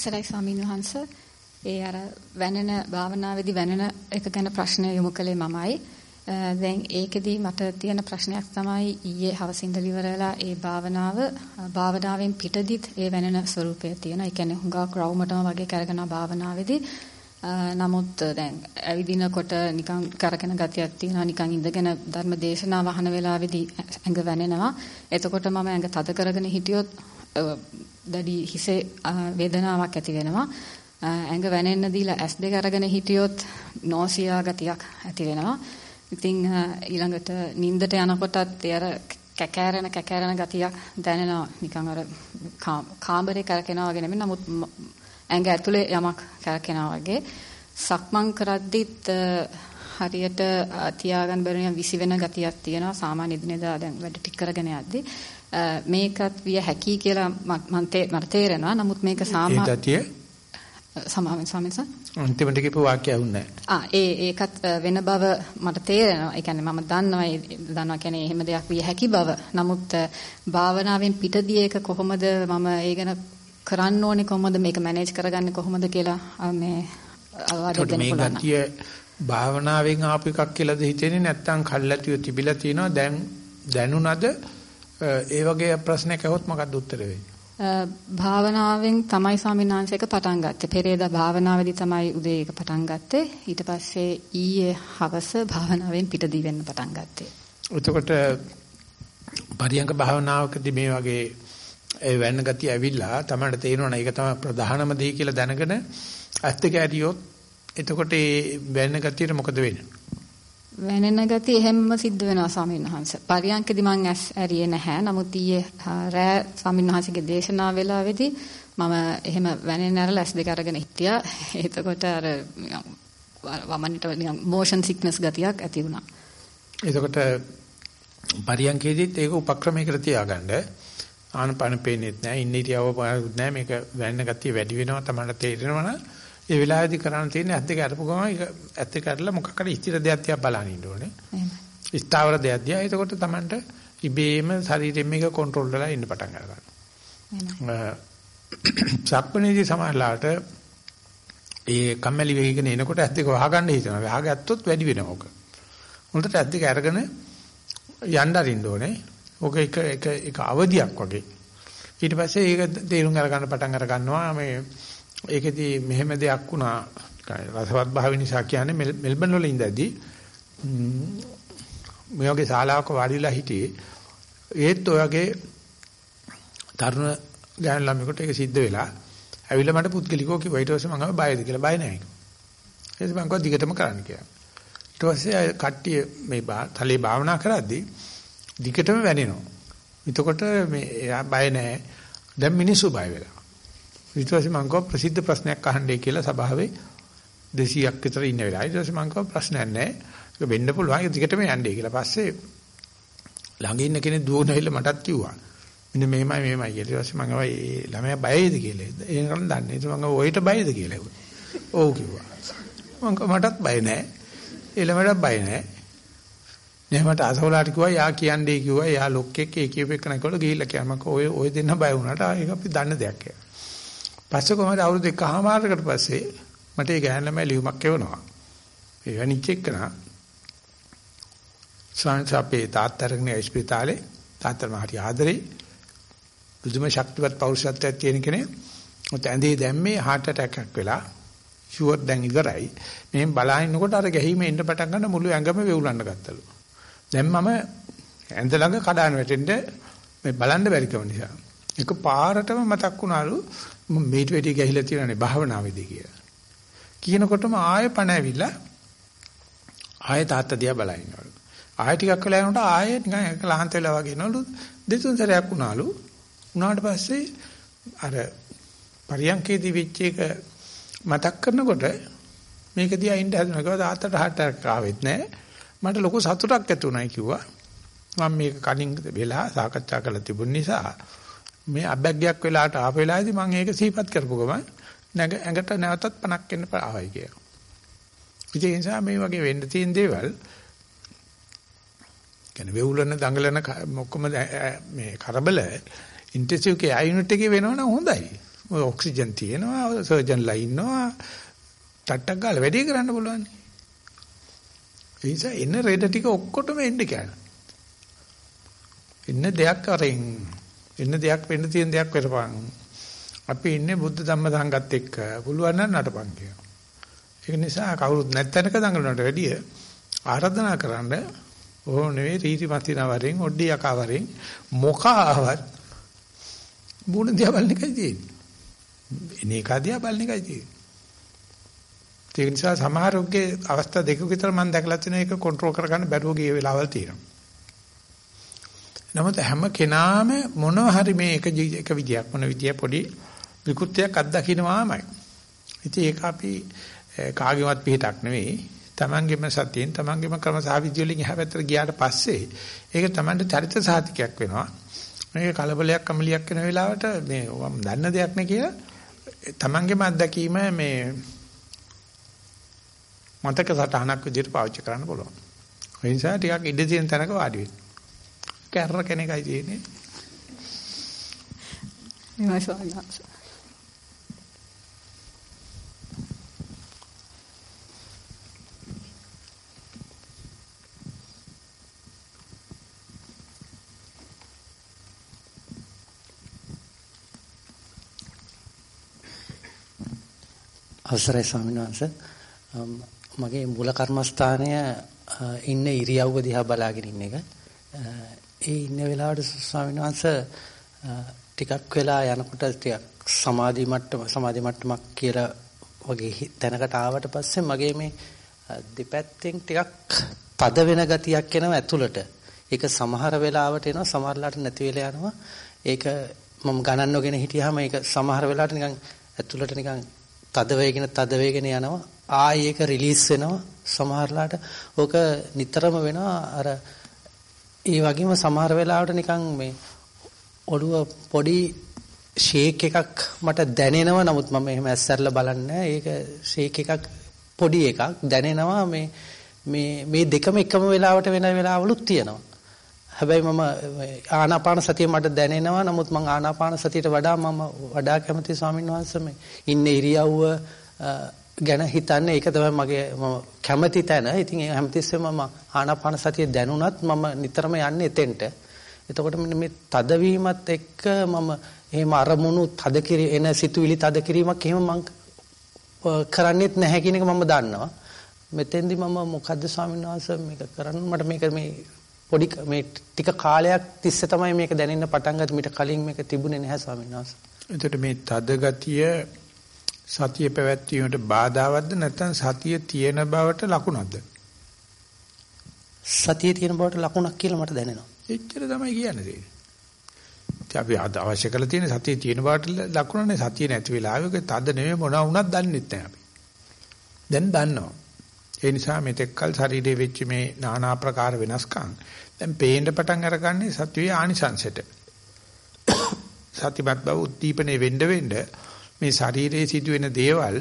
අවසරයි ස්වාමීන් වහන්ස. ඒ අර වැනෙන භාවනාවේදී වැනෙන එක ගැන ප්‍රශ්න යොමු කළේ මමයි. දැන් ඒකෙදී මට තියෙන ප්‍රශ්නයක් තමයි ඊයේ හවස ඉඳලා ඉවරලා ඒ භාවනාව භාවනාවෙන් පිටදිත් ඒ වැනෙන ස්වરૂපය තියෙනවා. ඒ කියන්නේ හුඟක් රවුමටම වගේ කරගෙන භාවනාවේදී නමුත් දැන් ඇවිදිනකොට නිකන් කරගෙන ගතියක් තියෙනවා නිකන් ඉඳගෙන ධර්ම දේශනාව අහන වෙලාවේදී ඇඟ වැනෙනවා. එතකොට මම ඇඟ තද කරගෙන හිටියොත් දැඩි හිසේ වේදනාවක් ඇති වෙනවා. ඇඟ වැනෙන්න දීලා ඇස් දෙක අරගෙන හිටියොත් නෝසියා ගතියක් ඇති වෙනවා. ඉතින් ඊළඟට නිින්දට යනකොටත් ඒ අර කැකෑරෙන කැකෑරෙන ගතියක් දැනෙනවා. නිකන් අර කාමරේ කරකිනවා වගේ නෙමෙයි. නමුත් ඇඟ ඇතුලේ යමක් කරකිනවා වගේ. සක්මන් කරද්දිත් හරියට තියාගන්න බැරි නිකන් විසි වෙන ගතියක් තියෙනවා. සාමාන්‍ය දිනේදා දැන් වැඩ ටික කරගෙන යද්දී. මේකත් විය හැකි කියලා මට තේරෙනවා. නමුත් මේක සාමා සමාවෙන් සාමෙන්ස අන්තිමට කියපු වාක්‍ය ඇහුන්නේ ආ ඒ ඒකත් වෙන බව මට තේරෙනවා. ඒ කියන්නේ මම දන්නවා දන්නවා කියන්නේ එහෙම දෙයක් විය හැකි බව. නමුත් භාවනාවෙන් පිටදී ඒක කොහොමද මම ඒ ගැන කරන්න ඕනේ කොහොමද මේක මැනේජ් කරගන්නේ කොහොමද කියලා මේ අවවාද දෙන්න පුළුවන්. භාවනාවෙන් ආපු එකක් කියලාද හිතෙන්නේ නැත්නම් කල්ැතිව තිබිලා තියෙනවා දැන් දැනුණද ඒ වගේ ප්‍රශ්නයක් අහුවොත් මොකක්ද උත්තරේ? භාවනාවෙන් තමයි ස්වාමීන් වහන්සේ එක පටන් ගත්තේ. පෙරේදා භාවනාවේදී තමයි උදේ එක පටන් ගත්තේ. ඊට පස්සේ ඊයේ හවස භාවනාවෙන් පිටදී වෙන්න පටන් ගත්තේ. එතකොට පරියංග භාවනාවකදී මේ වගේ ඒ වෙන්න ගතිය ඇවිල්ලා තමයි තේරෙනවා ඒක තමයි ප්‍රධානම දේ කියලා දැනගෙන ඇත්ත කැරියොත් එතකොට මේ වෙන්න ගතියට මොකද වෙන්නේ? වැනෙන ගතිය එහෙම්ම සිද්ධ වෙනවා ස්වාමීන් වහන්සේ. පරියන්කදී මම ඇස් ඇරියේ නැහැ. නමුත් ඊයේ රෑ ස්වාමීන් වහන්සේගේ දේශනාව වෙලාවේදී මම එහෙම වැනෙන්න ඇරලා ඇස් දෙක අරගෙන හිටියා. එතකොට අර වමනිට නිකන් motion sickness ගතියක් ඇති වුණා. එතකොට පරියන්කේදීත් ඒක උපක්‍රමයකට තියාගන්න ආනපන පේන්නේත් නැහැ. ඉන්න ඉරියව්ව පාරුත් නැහැ. මේක වැන්න ගතිය වැඩි වෙනවා තමයි තේරෙනවා නම් ඒ වෙලාවේදී කරන්න තියෙන්නේ ඇත්ත දෙක අරපු ගමන් ඇත්ත දෙක අරලා මොකක් හරි ස්ථිර දෙයක් තියා බලන්න ඉන්න ඕනේ. ස්ථාවර දෙයක් දිහා. එතකොට Tamanට ඉබේම ශරීරයෙන් මේක කන්ට්‍රෝල් වෙලා ඉන්න පටන් ගන්නවා. සක්මණේදී සමහරලාට ඒ කම්මැලි වෙගෙන එනකොට ඇස් දෙක වහගන්න හිතනවා. වහගත්තොත් වැඩි වෙනවා ඕක. මුලට ඇස් දෙක අරගෙන යන්න අරින්න ඕනේ. ඕක එක එක එක අවදියක් වගේ. ඊට පස්සේ ඒක තේරුම් අරගන්න පටන් අර ගන්නවා මේ ඒකෙදි මෙහෙම දෙයක් වුණා රසවත් භාවය නිසා කියන්නේ මෙල්බන් වල ඉඳදී මේ වගේ ශාලාවක වාඩිලා හිටියේ ඒත් ඔයගේ තරුණ ගෑනු ළමයෙකුට ඒක සිද්ධ වෙලා ඇවිල්ලා මට පුද්ගලිකව කිව්වා ඊට පස්සේ මම ආව බයද කියලා බය නැහැ කිව්වා. ඊට පස්සේ මම කිව්වා දිගටම කරන්න කියලා. ඊට පස්සේ කට්ටිය මේ තලේ භාවනා කරද්දී දිගටම වැනෙනවා. එතකොට මේ එයා බය නැහැ. දැන් මිනිස්සු බය වෙලා. ඊට පස්සේ මම කිව්වා ප්‍රසිද්ධ ප්‍රශ්නයක් අහන්නයි කියලා සභාවේ 200ක් විතර ඉන්න වෙලාව. ඊට පස්සේ මම කිව්වා ප්‍රශ්නයක් නැහැ. ඒක වෙන්න පුළුවන්. ඒක දිගටම යන්නේ කියලා. පස්සේ ළඟ ඉන්න කෙනෙක් දුවගෙන ඇවිල්ලා මටත් කිව්වා. මෙන්න මෙහෙමයි මෙහෙමයි කියලා. ඊට පස්සේ මම අහුවා ඒ ළමයා බයයිද කියලා. ඒක නම් දන්නේ. ඊට මම ඔයිට බයද කියලා ඇහුවා. ඔව් කිව්වා. මම මටත් බය නැහැ. ඒ ළමයාට බය නැහැ. නෑ මට අසවලාට කිව්වා යා කියන්නේ කිව්වා යා ලොක්කෙක් ඒ කියප එක නකවල ගිහිල්ලා කියනවා මම ඔය ඔය දෙන්න බය වුණාට ඒක අපි දන්න දෙයක් කියලා. පස්සේ කොහමද අවුරුදු එකහමාරකට පස්සේ මට ඒ ගෑන ළමයි ලියුමක් එවනවා. ඒ වනිච්ච එක්කනා සංසපේ තාත්තරගෙන ස්පිතාලේ තාත්තර මහටි ආදරේ බුදුම ශක්තිවත් පෞරුෂත්වයක් තියෙන කෙනෙක්. මොකද ඇඳේ දැම්මේ heart attack එකක් වෙලා ෂුවර් දැන් ඉවරයි. මෙහෙන් බලහින්නකොට අර ගැහිම එන්න පටන් ගන්න මුළු ඇඟම වෙවුලන්න ගත්තලු. දැන් මම ඇඳ ළඟ කඩාන වැටෙන්න මේ බලන්න බැරි කම නිසා. එක පාරටම මතක් වුණාලු මේට වැඩි ගැහිලා තියෙනනේ භාවනාවේදී කියලා. කියනකොටම ආයෙ පණ ඇවිල්ලා ආයෙ තාත්තා දිහා බලනවලු. ආයෙ ටිකක් වෙලා යනකොට ආයෙ නිකන් එක ලහන්ත වෙලා වගේ නලු දෙතුන් සැරයක් වුණාලු. උනාට පස්සේ අර පරියන්කේදී වෙච්ච එක මතක් කරනකොට මේක දිහා ඉන්න හදනවා තාත්තට හටක් ආවෙත් නැහැ. මට ලොකු සතුටක් ඇති වුණායි කිව්වා. මම මේක කලින් වෙලා සාකච්ඡා කරලා තිබුණ නිසා මේ අබැග්යක් වෙලාට ආපු වෙලාවේදී මම ඒක සිහිපත් කරපු ගමන් නැග ඇඟට නැවතත් පණක් එන්න ආවයි කියලා. ඒ නිසා මේ වගේ වෙන්න තියෙන දේවල් කියන්නේ වෙවුලන දඟලන ඔක්කොම මේ කරබල ඉන්ටෙන්සිව් කේ යුනිට් එකේ වෙනවනම් හොඳයි. ඔය ඔක්සිජන් තියෙනවා, සර්ජන්ලා ඉන්නවා. ටට්ටක් ගාලා වැඩේ කරන්න පුළුවන්. ඒ නිසා එන රෙඩ ටික ඔක්කොටම එන්න කියනවා. එන්න දෙයක් අරින් එන්න දෙයක් වෙන්න තියෙන දෙයක් කරපන්. අපි ඉන්නේ බුද්ධ ධම්ම සංගත් එක්ක පුළුවන් නම් නටපන් කියනවා. ඒක නිසා කවුරුත් නැත්තනක දඟලනට වැඩිය ආරාධනා කරන්න ඕන නෙවෙයි රීති මතින වරෙන් ඔඩ්ඩි යකා වරෙන් මොකාවත් බුණ දිහා බලන එකයි තියෙන්නේ. එනේ එක දිහා බලන එකයි තියෙන්නේ. ඒ නිසා සමහරෝගේ අවස්ථා දෙකක විතර මම දැකලා තියෙන එක කන්ට්‍රෝල් කරගන්න බැරුව ගිය වෙලාවල් තියෙනවා. නමුත් හැම කෙනාම මොනවා හරි මේ එක එක විදියක් මොන විදිය පොඩි විකෘතියක් අත්දකින්නවාමයි. ඉතින් ඒක අපි කාගේවත් පිටක් නෙවෙයි. තමන්ගේම සතියෙන් තමන්ගේම ක්‍රම සාවිද්‍ය වලින් එහා පැත්තට ගියාට පස්සේ ඒක තමන්ට චරිත සාධකයක් වෙනවා. මේක කලබලයක් අමලියක් වෙන වෙලාවට මේ මම දන්න දෙයක් නේ කියලා තමන්ගේම අත්දැකීම මේ මතක සටහනක් විදිහට පාවිච්චි කරන්න පුළුවන්. ඒ නිසා ටිකක් ඉඩ තියෙන තැනක වාඩි වෙන්න. කැරර කෙනෙක්යි තියෙන්නේ. මේ ස්වාමීන් අවසරයි ස්වාමීන් වහන්සේ. මගේ මූල කර්මස්ථානය ඉන්න ඉරියව්ව දිහා බලාගෙන ඉන්න එක ඒ ඉන්න වෙලාවට ස්වාමීන් වහන්සේ ටිකක් වෙලා යනකොට ටිකක් සමාධි මට්ටම සමාධි මට්ටමක් කියලා වගේ තැනකට ආවට පස්සේ මගේ මේ දෙපැත්තෙන් ටිකක් තද වෙන ගතියක් එනවා ඇතුළට. ඒක සමහර වෙලාවට එනවා සමහරලාට නැති වෙලා යනවා. ඒක මම ගණන් නොගෙන හිටියාම ඒක සමහර වෙලාවට නිකන් ඇතුළට නිකන් තද වේගෙන තද වේගෙන යනවා. ආයි ඒක රිලීස් වෙනවා. සමහරලාට ඕක නිතරම වෙනවා අර ඒ වගේම සමහර වෙලාවට නිකන් මේ ඔළුව පොඩි ෂේක් එකක් මට දැනෙනවා නමුත් මම එහෙම ඇස්සරලා බලන්නේ ඒක ෂේක් එකක් පොඩි එකක් දැනෙනවා මේ මේ මේ දෙකම එකම වෙලාවට වෙන වෙලාවලුත් තියෙනවා. හැබැයි මම ආනාපාන සතිය මට දැනෙනවා. නමුත් මම ආනාපාන සතියට වඩා මම වඩා කැමති ස්වාමීන් වහන්සේ මේ ඉන්න ඉරියව්ව ගැන හිතන්නේ ඒක තමයි මගේ මම කැමති තැන. ඉතින් ඒ හැමතිස්සෙම මම ආනාපාන සතිය දැනුණත් මම නිතරම යන්නේ එතෙන්ට. එතකොට මෙන්න මේ තදවීමත් එක්ක මම එහෙම අරමුණු තද කිරි එන සිතුවිලි තද කිරීමක් එහෙම මම කරන්නේත් නැහැ කියන එක මම දන්නවා. මෙතෙන්දි මම මොකද්ද ස්වාමීන් වහන්සේ මේක කරන්න මට මේක මේ පොඩි මේ ටික කාලයක් තිස්සේ තමයි මේක දැනෙන්න පටන් ගත්තේ මීට කලින් මේක තිබුණේ නැහැ ස්වාමීන් වහන්සේ. එතකොට මේ තද ගතිය සතිය පැවැත්වීමට බාධාවත්ද නැත්නම් සතිය තියෙන බවට ලකුණක්ද? සතිය තියෙන බවට ලකුණක් කියලා මට දැනෙනවා. එච්චර තමයි කියන්නේ. අපි අවශ්‍ය කරලා තියෙන සතිය තියෙන බවට ලකුණනේ සතිය නැති වෙලාවක තද නෙමෙයි මොනවා වුණත් දන්නෙත් නැහැ අපි. දැන් දන්නවා. ඒ නිසා මෙතෙක්කල් ශරීරයේ වෙච්ච මේ নানা ආකාර වෙනස්කම් දැන් පේන්න පටන් අරගන්නේ සතියේ ආනිසංසෙට. (coughs) සතිපත් බව උද්දීපනේ වෙන්න වෙන්න මේ ශරීරයේ සිදුවෙන දේවල්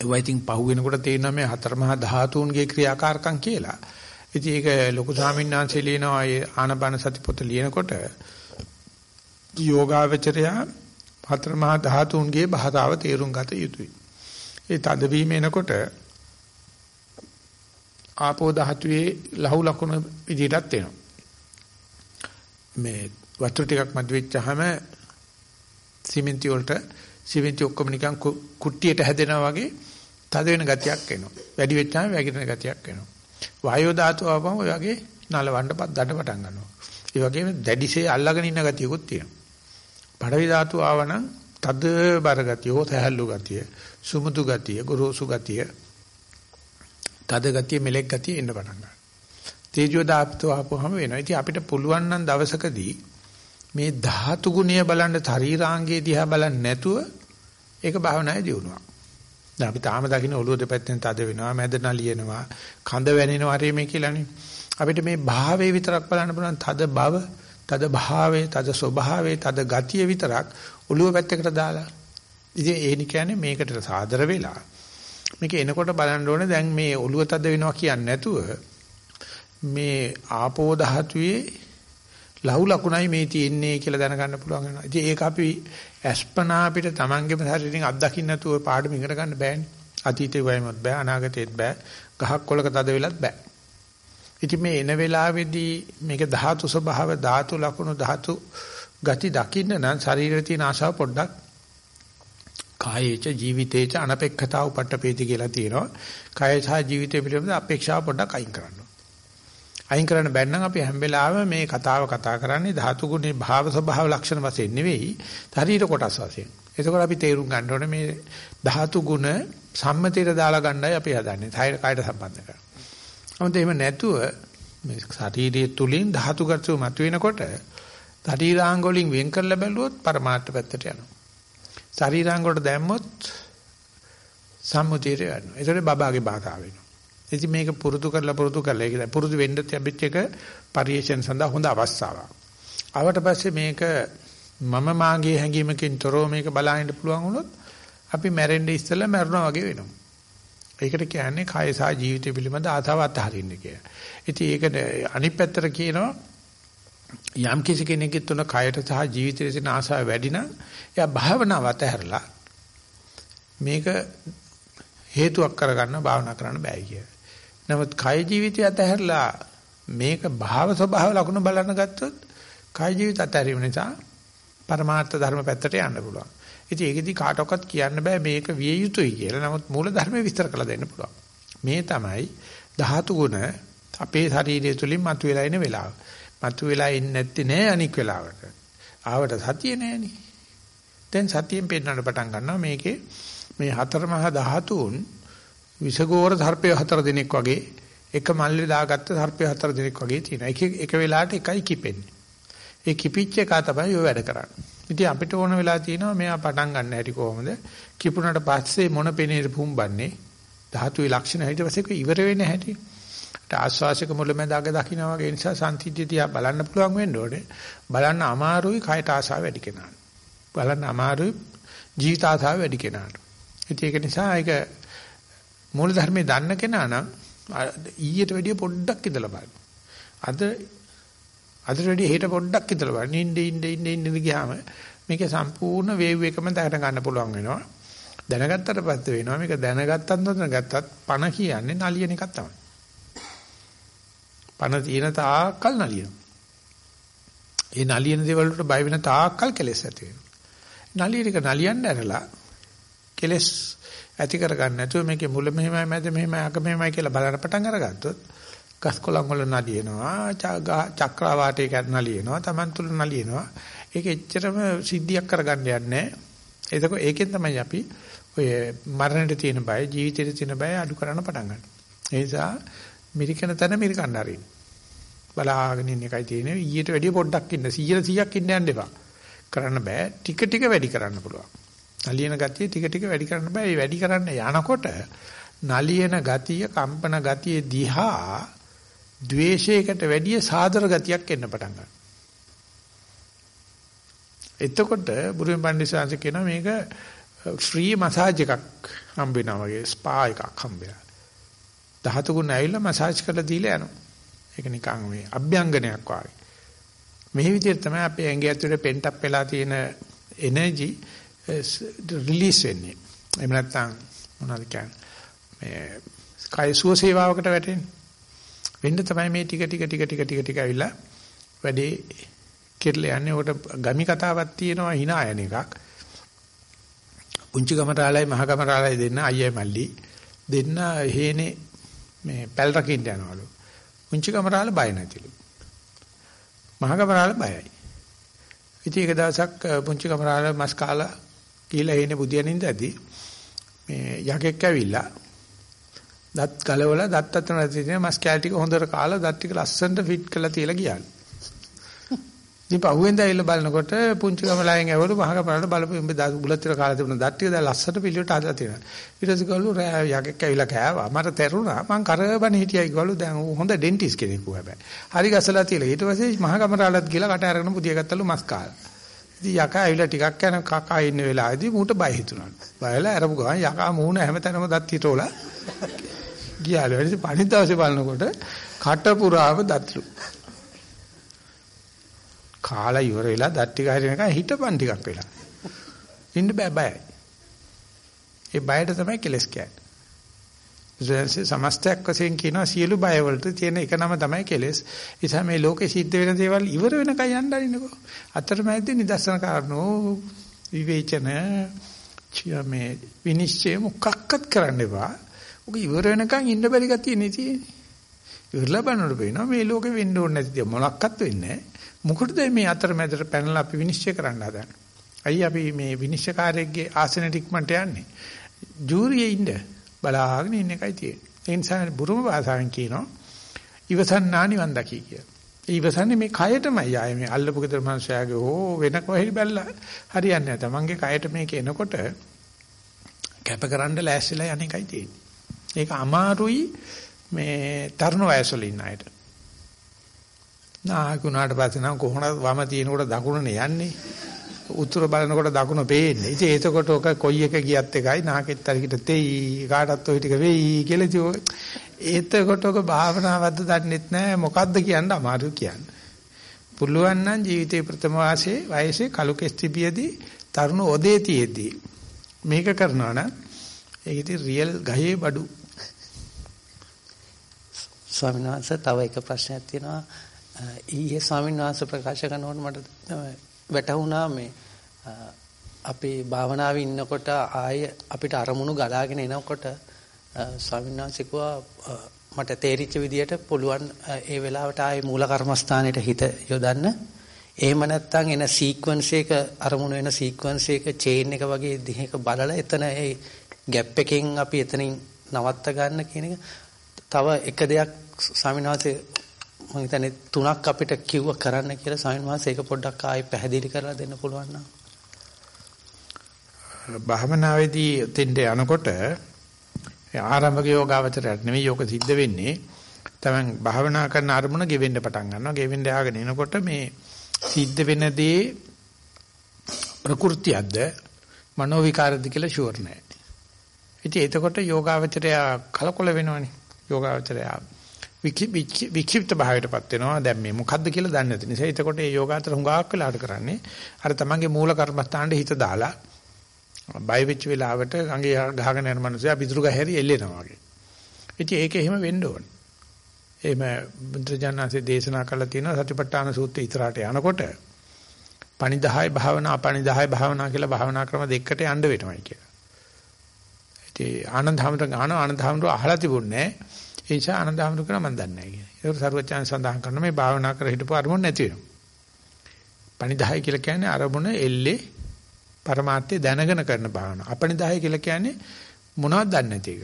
ඒවා ඉතින් පහු වෙනකොට තේරෙනවා මේ හතර මහා ධාතුන්ගේ ක්‍රියාකාරකම් කියලා. ඉතින් ඒක ලොකු ස්වාමීන් වහන්සේ ලියනවා ඒ ආනපාන සති පොත ලියනකොට යෝගාවචරය හතර මහා ධාතුන්ගේ භාතාව තේරුම් ගත යුතුයි. ඒ තදවීම එනකොට ආපෝ ධාතුවේ ලහු ලකුණු විදිහටත් එනවා. මේ වතුර ටිකක් මැද වෙච්චාම සිමෙන්ති වලට සිමෙන්ති ඔක්කොම නිකන් කුට්ටියට හැදෙනවා වගේ තද වෙන ගතියක් එනවා. වැඩි වෙච්චාම වැగిරෙන ගතියක් එනවා. වායෝ ධාතුව ආවම ඔය වගේ නලවන්න දඩ පටන් ගන්නවා. ඒ වගේම දැඩිසේ අල්ලගෙන ඉන්න ගතියකුත් තියෙනවා. පඩවි ධාතුව ආවනම් තද බර ගතිය, හොත හැල්ලු ගතිය, සුමුදු ගතිය, ගොරෝසු ගතිය, තද ගතිය, මෙලෙක් ගතිය එන්න පටන් ගන්නවා. තේජෝ ධාතුව ආපුවම වෙනවා. ඉතින් අපිට පුළුවන් නම් දවසකදී මේ ධාතු ගුණය බලන්න ශරීරාංගයේ දිහා බලන්නේ නැතුව ඒක භාවනායේ දියුණුවක්. දැන් අපි තාම දකින්න ඔළුව දෙපැත්තෙන් තද වෙනවා, මැද නලියනවා, කඳ වැනෙනවා හරි මේ කියලානේ. අපිට මේ භාවයේ විතරක් බලන්න පුළුවන් තද බව, තද භාවයේ, තද ස්වභාවයේ, තද ගතිය විතරක් ඔළුව පැත්තකට දාලා. ඉතින් ඒ කියන්නේ මේකට සාදර වෙලා මේක එනකොට බලන්න ඕනේ දැන් මේ ඔළුව තද වෙනවා කියන්නේ නැතුව මේ ආපෝ ධාතුවේ ලහු ලකුණයි මේ තියෙන්නේ කියලා දැනගන්න පුළුවන් වෙනවා. ඉතින් ඒක අපි අස්පනා අපිට Tamangeම ශරීරයෙන් අත්දකින්න නැතුව පාඩම ඉගෙන ගන්න බෑනේ. අතීතේ වයමත් බෑ අනාගතේත් බෑ. ගහක් කොලක තද වෙලත් බෑ. ඉතින් මේ එන වෙලාවේදී මේක ධාතු ස්වභාව ධාතු ලකුණු ධාතු ගති දකින්න නම් ශරීරයේ තියෙන ආශාව පොඩ්ඩක් කායේච ජීවිතේච අනපේක්ෂතාව උපට්ඨපේති කියලා තියෙනවා. කාය සහ ජීවිතය පිළිබඳ අපේක්ෂාව පොඩ්ඩක් අයින් කරන්න. අයින් කරන්න බැන්නම් අපි හැම වෙලාවෙම මේ කතාව කතා කරන්නේ ධාතු ගුණේ භාව ස්වභාව ලක්ෂණ වශයෙන් නෙවෙයි ශරීර කොටස් වශයෙන්. එතකොට අපි තේරුම් ගන්න ඕනේ මේ ධාතු ගුණ සම්මතයට දාලා ගන්නයි අපි හදන්නේ. ථෛර කායට සම්බන්ධ කරලා. මොකද එහෙම නැතුව මේ ශරීරයේ තුලින් ධාතු ගර්ථය මතුවෙනකොට ශරීරාංග වලින් වෙන් කරලා බැලුවොත් පරමාර්ථ පැත්තට යනවා. ශරීරාංග වලට දැම්මොත් සම්මුතියට යනවා. ඒතකොට බබාගේ භාෂාව වෙනවා. ඉතින් මේක පුරුදු කරලා පුරුදු කරලා ඒක පුරුදු වෙන්න තිබිච්ච එක පරිේශන සඳහා හොඳ අවස්ථාවක්. ආවට පස්සේ මේක මම මාගේ හැඟීමකින් තොරව මේක බලහින්න පුළුවන් වුණොත් අපි මැරෙන්න ඉස්සෙල්ලා මැරුණා වගේ වෙනවා. ඒකට කියන්නේ කාය සහ ජීවිතය පිළිබඳ ආතාව අත්හරින්න කියලා. ඉතින් ඒකට අනිත් පැත්තට කියනවා යම් කිසි කෙනෙකුගේ තුන කයට සහ ජීවිතයේ තියෙන ආසාව වැඩි නම් එයා භාවනාව අතහැරලා මේක හේතුවක් කරගන්න භාවනා කරන්න බෑ කියලා. නමුත් කය ජීවිතය අතහැරලා මේක භාව ස්වභාව ලකුණු බලන්න ගත්තොත් කය ජීවිත අතහැරීම නිසා පරමාර්ථ ධර්ම පැත්තට යන්න පුළුවන්. ඉතින් ඒකෙදි කාටවත් කියන්න බෑ මේක විය යුතුයි කියලා. නමුත් මූල ධර්මයේ විස්තර කරලා දෙන්න පුළුවන්. මේ තමයි ධාතු ගුණ අපේ ශරීරය තුලින් මතුවලා එන වෙලාව. මතුවලා එන්නේ නැත්තේ නෑ අනික් වෙලාවට. ආවට සතිය නෑනේ. දැන් සතියෙන් පෙන්නන්න පටන් ගන්නවා මේකේ මේ හතර මහා ධාතුන් විසගෝර සර්පය හතර දිනක් වගේ එක මල්ලේ දාගත්ත සර්පය හතර දිනක් වගේ තියෙනවා. එක එක වෙලාවට එකයි කිපෙන්නේ. ඒ කිපිච්ච එක තමයි ඔය වැඩ කරන්නේ. ඉතින් අපිට ඕන වෙලා තියෙනවා මෙයා පටන් ගන්න හැටි කොහොමද? කිපුණට පස්සේ මොන පෙනේද පුම්බන්නේ? ධාතුවේ ලක්ෂණ හිට පස්සේ ඉවර වෙන්නේ හැටි. ආස්වාසික මුලමඳාග දකින්න වගේ නිසා සම්තිත්‍ය තියා බලන්න පුළුවන් වෙන්න ඕනේ. බලන්න අමාරුයි කයට ආසාව වැඩි කෙනාට. බලන්න අමාරුයි ජීවිත ආසාව වැඩි කෙනාට. ඉතින් ඒක නිසා ඒක මූල ධර්මයේ දන්න කෙනා නම් ඊයට වැඩිය පොඩ්ඩක් ඉඳලා බලන්න. අද අදට වැඩිය හෙට පොඩ්ඩක් ඉඳලා බලන්න. ඉන්නේ ඉන්නේ ඉන්නේ ඉන්නේ ගියාම මේක සම්පූර්ණ වේව් එකම දැන ගන්න පුළුවන් වෙනවා. දැනගත්තට පස්සේ වෙනවා මේක දැනගත්තත් නොදැනගත්තත් පණ කියන්නේ නලියන එකක් තමයි. පණ තියෙන තාක්කල් නලියනවා. ඒ නලියන දේවල් වලට බය වෙන තාක්කල් කෙලෙස් ඇති වෙනවා. නලියන එක නලියන්න ඇරලා කෙලෙස් ඇති කරගන්න නැතුව මේකේ මුල මෙහෙමයි මැද මෙහෙමයි අග මෙහෙමයි කියලා බලන්න පටන් අරගත්තොත් ගස් කොළන් වල නලියනවා චක්‍රාවාටයක නලියනවා Taman තුල නලියනවා ඒක එච්චරම සිද්ධියක් කරගන්න යන්නේ එතකොට ඒකෙන් තමයි අපි ඔය මරණයට තියෙන බය ජීවිතේට තියෙන බය අඩු කරන්න පටන් ගන්න. ඒ නිසා මිරිකන තැන මිරිකන්න ආරින්න. බලාගෙන ඉන්න එකයි තියෙන්නේ ඊට වැඩිය පොඩ්ඩක් ඉන්න 100 100ක් ඉන්න යන්න එපා. කරන්න බෑ ටික ටික වැඩි කරන්න පුළුවන්. නලියන ගතිය ටික ටික වැඩි කරන්න බෑ. ඒ වැඩි කරන්න යනකොට නලියන ගතිය, කම්පන ගතිය දිහා ද්වේෂයකට වැඩිය සාදර ගතියක් එන්න පටන් ගන්නවා. එතකොට බුරුම පණ්ඩිතයන්ස කියනවා මේක ෆ්‍රී මසාජ් එකක් හම්බ වෙනවා වගේ ස්පා එකක් හම්බ වෙනවා. ධාතු ගුණ ඇවිල්ලා මසාජ් කරලා දීලා යනවා. ඒක නිකන් මේ අභ්‍යංගනයක් වගේ. මේ විදිහට තමයි අපේ ඇඟේ ඇතුලේ පෙන්ට් අප් වෙලා තියෙන එනර්ජි රිලීස් වෙන්නේ. එහෙම නැත්නම් මොනවද කියන්නේ? මේ කය සුව සේවාවකට වැටෙන්නේ. වෙන්න තමයි මේ ටික ටික ටික ටික ටික ටික ඇවිල්ලා වැඩේ කෙරලා යන්නේ. උකට ගමි කතාවක් තියෙනවා hina යන එකක්. පුංචි ගමරාලයි මහ ගමරාලයි දෙන්න අයියයි මල්ලි දෙන්න හේනේ මේ පැල් රකින්න යනවලු. පුංචි ගමරාල බය නැතිලු. මහ ගමරාල බයයි. ඉතින් එක දවසක් පුංචි ගමරාල මස් කාලා කියලා හේනේ බුදියනින්ද ඇති මේ යකෙක් ඇවිල්ලා දත් ගලවලා දත් අතන තියෙන මස් කැල ටික හොඳට කාලා දත් ටික ලස්සනට ෆිට කරලා තියලා ගියාලු. ඉතින් පහුවෙන්ද ඇවිල්ලා බලනකොට පුංචි ගමලායෙන් ඇවලු මහක පාරට බලපු උඹ බුලත් ටික කාලා තිබුණ දත් ටික දැන් ලස්සනට පිළිවෙලට හදලා තියෙනවා. ඊට පස්සේ ගලු යකෙක් ඇවිල්ලා කෑවා. මට තැරුණා. මං කරබන හිටියයි ගලු දැන් හොඳ ඩෙන්ටිස් කෙනෙක් වුණා හැබැයි. හරි ගසලා තියලා ඊට පස්සේ මහ ගමරාලත් ගිහලා කට අරගෙන පුදිය ගත්තලු මස් කාලා. ඉතින් යකා ඇවිල්ලා ටිකක් යන කකා ඉන්න වෙලාවේදී මූට බය හිතුණා. බයලා අරපු ගමන් යකා මූණ හැමතැනම දත් හිටෝලා ගියාලු. ඊට පස්සේ පණිත් දවසේ බලනකොට කට පුරාම දත්ලු. කාලා ඉවර වෙලා දත් ටික හරිනකන් හිටපන් ටිකක් වෙලා. ඉන්න බෑ බයයි. ඒ බයට තමයි කෙලස් කියන්නේ. ඉතින් සමස්තයක් වශයෙන් කියනවා සියලු බය වලට තියෙන එක නම තමයි කෙලස්. ඒ නිසා මේ ලෝකේ සිද්ධ වෙන දේවල් ඉවර වෙනකන් යන්න අරින්නකෝ. අතරමැද්දේ නිදර්ශන කාරණෝ විවේචන මේ විනිශ්චය මොකක්වත් කරන්න එපා. ඔක ඉවර වෙනකන් ඉන්න බැරි ගතිය නේ තියෙන්නේ. ඉවරලා බලනකොට පේනවා මේ ලෝකෙ වෙන්න ඕනේ නැති දේ මොනක්වත් වෙන්නේ නැහැ. මොකටද මේ අතරමැදට පැනලා අපි විනිශ්චය කරන්න හදන්නේ? අයි අපි මේ විනිශ්චයකාරයෙක්ගේ ආසනෙට ඉක්මනට යන්නේ. ජූරියේ ඉන්න බලාගෙන ඉන්න එකයි තියෙන්නේ. ඒ නිසා බුරුම භාෂාවෙන් කියනවා ඉවසන්නා නිවන් දකි කියලා. ඒ ඉවසන්නේ මේ කයටමයි ආයේ මේ අල්ලපු ගෙදර මනුස්සයාගේ හෝ වෙන කොහෙරි බැලලා හරියන්නේ නැහැ. තමන්ගේ කයට මේක එනකොට කැපකරන්න ලෑස්තිලා යන එකයි තියෙන්නේ. ඒක අමාරුයි මේ තරුණ වයසවල ඉන්න අයට. නායකුණාට පස්සේ නම් කොහොමද වම තියෙනකොට දකුණනේ යන්නේ. උතුර බලනකොට දකුණ පේන්නේ. ඉතින් ඒතකොට ඔක කොයි එක ගියත් එකයි නාකෙත් අරිකට තෙයි කාටත් ඔය ටික වෙයි කියලා ඉතින් ඒතකොට ඔක භාවනාවක්ද දන්නෙත් නැහැ මොකද්ද කියන්න අමාරු කියන්නේ. පුළුවන් නම් ජීවිතේ ප්‍රථම වාසයේ වයසේ කලු කෙස්ටිපියදී තරුණ ඔදේ තියේදී මේක කරනවා නම් ඒක ඉතින් රියල් ගහේ බඩු. ස්වාමීන් වහන්සේ තව එක ප්‍රශ්නයක් තියෙනවා. ඊයේ ස්වාමීන් වහන්සේ ප්‍රකාශ කරනකොට මට වැටහුණා මේ අපේ භාවනාවේ ඉන්නකොට ආය අපිට අරමුණු ගලාගෙන එනකොට ස්වාමීන් වහන්සේ මට තේරිච්ච විදියට පුළුවන් ඒ වෙලාවට ආයේ මූල කර්මස්ථානෙට හිත යොදන්න. එහෙම නැත්නම් එන සීක්වන්ස් එක අරමුණු වෙන සීක්වන්ස් එක චේන් එක වගේ දිහක බලලා එතන ඒ ગેප් එකෙන් අපි එතනින් නවත්ත ගන්න කියන එක තව එක දෙයක් ස්වාමීන් වහන්සේ මම හිතන්නේ තුනක් අපිට කිව්ව කරන්න කියලා ස්වාමීන් වහන්සේ ඒක පොඩ්ඩක් ආයෙ පැහැදිලි කරලා දෙන්න පුළුවන් නම් භාවනාවේදී තෙන්ට යනකොට ආරම්භක යෝගාවචරයට නෙමෙයි යෝග සිද්ධ වෙන්නේ තමන් භාවනා කරන අරමුණ ගෙවෙන්න පටන් ගන්නවා ගෙවෙන්න ආගෙන එනකොට මේ සිද්ධ වෙන දේ ප්‍රകൃතියක්ද මනෝ විකාරද කියලා ෂුවර් නැහැ. ඉතින් එතකොට යෝගාවචරය කලකොල වෙනවනේ. යෝගාචරය වික්ෂිප්ත භාවයටපත් වෙනවා දැන් මේ මොකද්ද කියලා දන්නේ නැති නිසා එතකොට මේ යෝගාචර හුඟක් වෙලාට කරන්නේ අර තමන්ගේ මූල කර්මස්ථානයේ හිත දාලා බය වෙච්ච වෙලාවට ගඟේ ගහගෙන යන මිනිස්සයා පිටුරු ගහැරි එල්ලෙනවා වගේ. ඉතින් ඒක එහෙම වෙන්න ඕන. එහෙම බුද්ධජනනාසේ දේශනා කළා තියෙනවා සතිපට්ඨාන සූත්‍රය ඉතරාට යනකොට පණිදාය භාවනා අපණිදාය භාවනා කියලා භාවනා ක්‍රම දෙකකට යන්න වෙනවයි කියලා. ඉතින් ආනන්ද හැමත ගාන ආනන්ද හැමත අහලා තිබුණේ ඒ නිසා ආනන්ද හඳුන කරා මම දන්නේ නැහැ කියන්නේ. ඒක සරුවචාන් සඳහන් කරන මේ භාවනා කර හිටපු අරමුණ නැති වෙනවා. පණිදාය කියලා කියන්නේ අරමුණ එල්ලේ પરමාර්ථය දැනගෙන කරන භාවනාව. අපණිදාය කියලා කියන්නේ මොනවද දන්නේ නැති එක.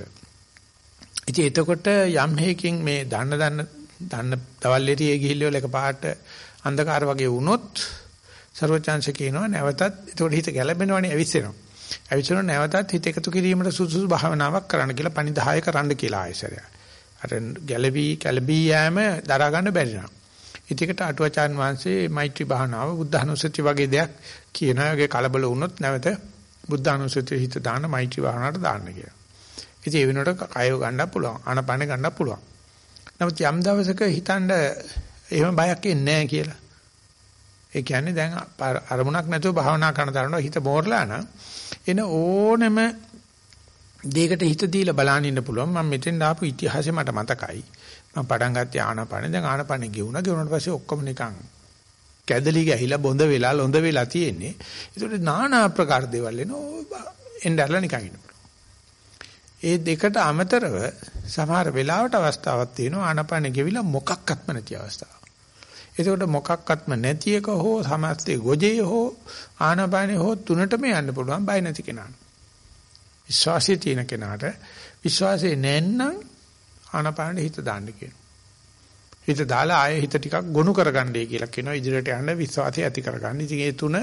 ඉතින් එතකොට යම් හේකින් මේ දන්න දන්න දන්න දවල් එළියේ ගිහිල්ලා එකපාරට අන්ධකාර වගේ වුණොත් සර්වචාන්ස කියනවා නැවතත් එතකොට හිත ගැළබෙනවනේ ඇවිස්සෙනවා. ඇවිස්සෙනවා නැවතත් හිත එකතු කිරීමට සුසුසු භාවනාවක් කරන්න කියලා පණිදාය කරන්න කියලා ආයසරය. අර ගැළවි කැළබී යෑම දරා ගන්න බැරි නම්. ඉතිකට අටුවචාන් වහන්සේ මෛත්‍රී භාවනාව බුද්ධානුස්සති වගේ දෙයක් කියනවා. ඒගේ කලබල වුණොත් නැවත බුද්ධානුස්සති හිත දාන්න මෛත්‍රී භාවනාවට දාන්න කියලා. ඉතින් ඒ වෙනකොට කයව ගන්නත් පුළුවන්. ආනපාන ගන්නත් පුළුවන්. නමුත් යම් දවසක හිතන්න එහෙම බයක් එන්නේ නැහැ කියලා. ඒ කියන්නේ දැන් අරමුණක් නැතුව භාවනා කරන තරම හිත මෝරලා නම් එන ඕනෙම දෙයකට හිත දීලා බලන්න ඉන්න පුළුවන්. මම මෙතෙන් ආපු ඉතිහාසය මට මතකයි. මම පටන් ගත්තේ ආනපානේ. දැන් ආනපානේ ගෙවුණා. ගෙවුනට පස්සේ ඔක්කොම නිකන් කැදලි ගහිලා බොඳ වෙලා ලොඳ වෙලා තියෙන්නේ. ඒකට নানা ආකාර දේවල් එනවා. එnderලා නිකන් ඉන්න පුළුවන්. ඒ දෙකට අමතරව සමහර වෙලාවට අවස්ථාවක් තියෙනවා ආනපානේ ගෙවිලා මොකක්වත්ම නැති අවස්ථාවක්. එතකොට මොකක්වත්ම නැති එක හෝ සමස්තේ ගොජේ හෝ ආනපානේ හෝ තුනටම යන්න පුළුවන් බය නැති කෙනාට. විශ්වාසය තියෙන කෙනාට විශ්වාසය නැත්නම් ආනපානේ හිත දාන්න කියනවා. හිත දාලා ආයෙ හිත ටිකක් ගොනු කරගන්නයි කියලා කියනවා ඉදිරියට යන්න විශ්වාසය ඇති කරගන්න. ඉතින් ඒ තුන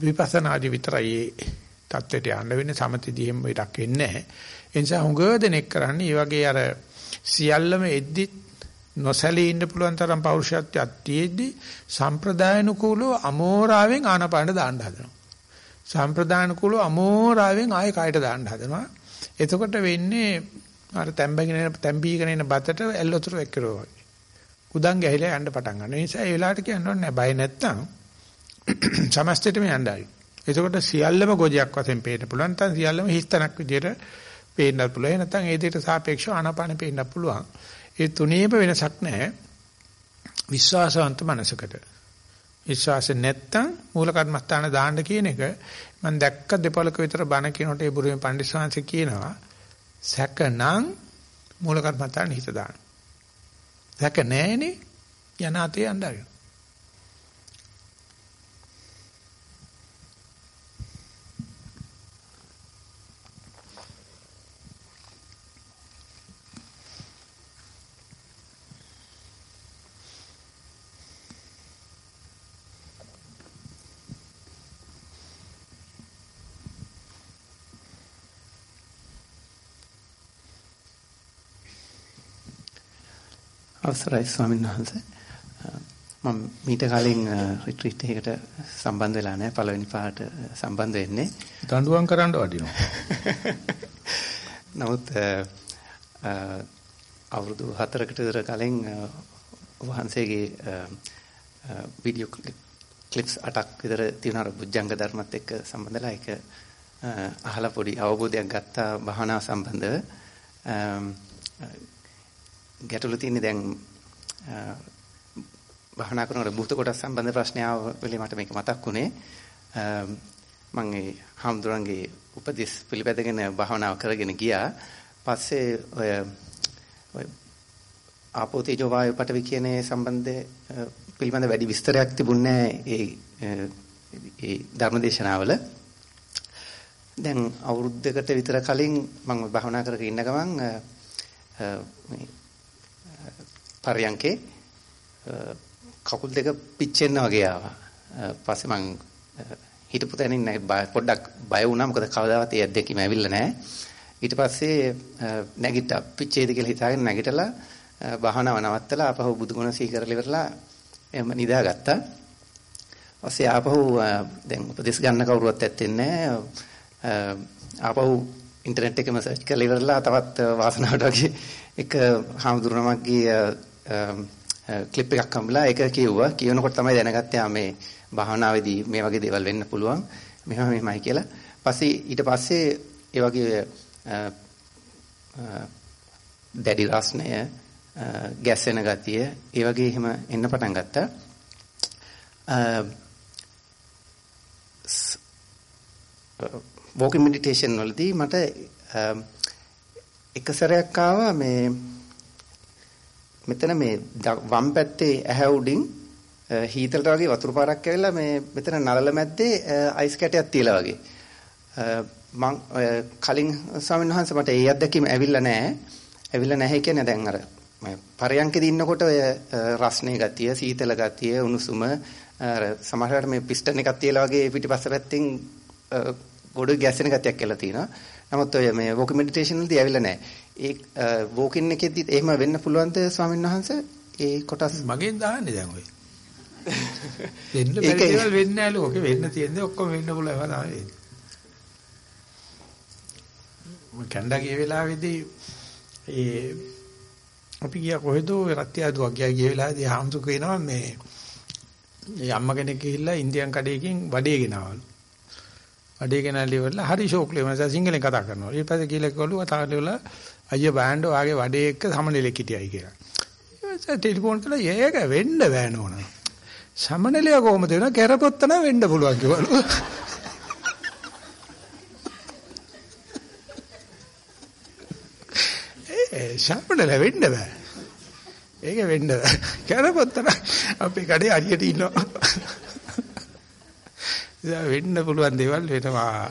විපස්සනාදි විතරයි தත්වෙට යන්න වෙන්නේ සමතිදී එහෙම වෙඩක් වෙන්නේ නැහැ. ඒ නිසා හුඟ දෙනෙක් කරන්නේ මේ වගේ අර සියල්ලම එද්දිත් නොසැලී ඉන්න පුළුවන් තරම් පෞරුෂත්වයක් තියෙද්දි සම්ප්‍රදායනුකූලව අමෝරාවෙන් ආනපාන දාන්න හදනවා. සම්ප්‍රදායනුකූලව අමෝරාවෙන් ආයෙ කයට දාන්න හදනවා. එතකොට වෙන්නේ අර තැම්බගෙන තැම්බීගෙන ඉන්න බතට ඇල්ලතුරු එක්කරෝ වගේ. කුදන් ගැහිලා යන්න පටන් ගන්නවා. ඒ නිසා ඒ වෙලාවට කියන්න ඕනේ බය නැත්තම් (clears throat) සමස්තෙටම යන්නයි. එතකොට සියල්ලම ගොජයක් වශයෙන් පේන්න පුළුවන්. නැත්නම් සියල්ලම හිස්තනක් විදියට පේන්නත් පුළුවන්. නැත්නම් ඒ දෙයට සාපේක්ෂව ආනාපානෙ පේන්නත් පුළුවන්. ඒ තුනේම වෙනසක් නැහැ. විශ්වාසවන්ත මනසකට. විශ්වාස නැත්තම් මූල කර්මස්ථාන දාන්න කියන එක මම දැක්ක දෙපලක විතර බණ කියනකොට ඒ බුරුමේ පඬිස්සංශ කියනවා සැකනම් මූල කර්මස්ථාන හිත දාන්න. සැක නැහැනේ යනාතේ යnderය. අවසරයි ස්වාමීන් වහන්සේ. මම මීට කලින් රිට්‍රීට් එකකට සම්බන්ධ වෙලා නැහැ. පළවෙනි පාට සම්බන්ධ වෙන්නේ. දඬුවම් කරන්න වටිනවා. (laughs) නමුත් අවුරුදු 4කට විතර කලින් වහන්සේගේ වීඩියෝ ක්ලිප්ස් 8ක් විතර තියෙන අර බුද්ධංග ධර්මත් එක්ක සම්බන්ධලා ඒක අහලා පොඩි අවබෝධයක් ගත්තා භාවනාව සම්බන්ධව. ගැටලු තියෙන්නේ දැන් භවනා කරනකොට බුත කොටස් සම්බන්ධ ප්‍රශ්නාව වෙලේ මට මේක මතක් වුණේ. මම ඒ හම්දුරන්ගේ උපදෙස් පිළිපැදගෙන භවනාව කරගෙන ගියා. පස්සේ ඔය ඔය ආපෝ තේජෝ වායු පඨවි කියන සම්බන්ධ පිළිබඳ වැඩි විස්තරයක් තිබුණේ ඒ ඒ ධර්මදේශනාවල. දැන් අවුරුද්දකට විතර කලින් මම භවනා කරගෙන ඉන්න ගමන් මේ පරයන්කේ කකුල් දෙක පිච්චෙන්න වගේ ආවා. පස්සේ මං හිටපු තැනින් පොඩ්ඩක් බය වුණා මොකද කවදාවත් ඒ අත්දැකීම ඇවිල්ලා නැහැ. ඊට පස්සේ නැගිට්ටා පිච්චේද කියලා හිතාගෙන නැගිටලා බහනව නවත්තලා ආපහු බුදුගුණ සී කරලා ඉවරලා එහෙම නිදාගත්තා. ඊපස්සේ ආපහු දැන් උපදෙස් ගන්න කවුරුවත් ඇත්තේ නැහැ. ආපහු ඉන්ටර්නෙට් එකේම සර්ච් කරලා ඉවරලා තවත් වාසනාවට වගේ එක හාමුදුරනමක්ගේ Um, uh, ක්ලිප් එකක් හම්බලා ඒක කිව්වා. කියනකොට තමයි දැනගත්තේ ආ මේ භාවනාවේදී මේ වගේ දේවල් වෙන්න පුළුවන්. මෙහෙම මෙහෙමයි කියලා. පස්සේ ඊට පස්සේ ඒ වගේ uh, uh, දැඩි රස්නය ගැස්සෙන ගතිය ඒ වගේ එහෙම එන්න පටන් ගත්තා. walking meditation වලදී මට එක සැරයක් ආවා මේ මෙතන මේ වම් පැත්තේ ඇහැ උඩින් හීතලට වගේ වතුර පාරක් ඇවිල්ලා මේ මෙතන නළල මැද්දේ අයිස් කැටයක් තියලා වගේ මං කලින් ස්වාමීන් වහන්සේ මට ඒ අත්දැකීම ඇවිල්ලා නැහැ ඇවිල්ලා නැහැ කියන්නේ දැන් අර පරයන්කෙදී ඉන්නකොට ඔය රස්නේ ගතිය සීතල ගතිය උණුසුම අර සමහරවිට මේ පිස්ටන් එකක් තියලා වගේ පිටිපස්ස පැත්තෙන් ගොඩ ගැස්සෙන ගතියක් කියලා තියෙනවා. නමුත් ඔය මේ වෝක මෙඩිටේෂන් වලදී ඇවිල්ලා නැහැ. ඒ වෝකින් එකෙද්දි එහෙම වෙන්න පුළුවන්ද ස්වාමීන් වහන්සේ? ඒ කොටස් මගෙන් දාන්නේ දැන් ඔය. (laughs) වෙන්න බැරි දේවල් වෙන්නේ නැහැ ලෝකෙ වෙන්න තියෙන්නේ ඔක්කොම වෙන්න පුළුවන් තමයි. මම කැනඩා ගිය වෙලාවේදී ඒ අපි ගියා කොහෙද රත්යාදුවක් ගියා ගිය වෙලාවේදී හාමුදුරු කියනවා මේ ඒ අම්මා කෙනෙක් ගිහිල්ලා ඉන්දියන් කඩේකින් වඩේ ගෙනාවලු. වඩේ ගෙනාලි වල හරි ෂෝක්ලේ මම සිංහලෙන් කතා කරනවා. ඊට පස්සේ කියලා කිව්වලු කතාවල වල අයියා බෑන්ඩ් ඔයාගේ වඩේ එක්ක සමනලෙක් හිටියයි කියලා. ඊට ටෙලිෆෝන් කරලා ඒක වෙන්න බෑ නෝන. සමනලයා කොහොමද වෙන කැරපොත්තන වෙන්න පුළුවන් කිව්වලු. ඒ සමනල වෙන්න බෑ. ඒක වෙන්න බෑ. කැරපොත්තන අපේ කඩේ අරියට ඉන්නවා. ඉතින් වෙන්න පුළුවන් දේවල් වෙනවා.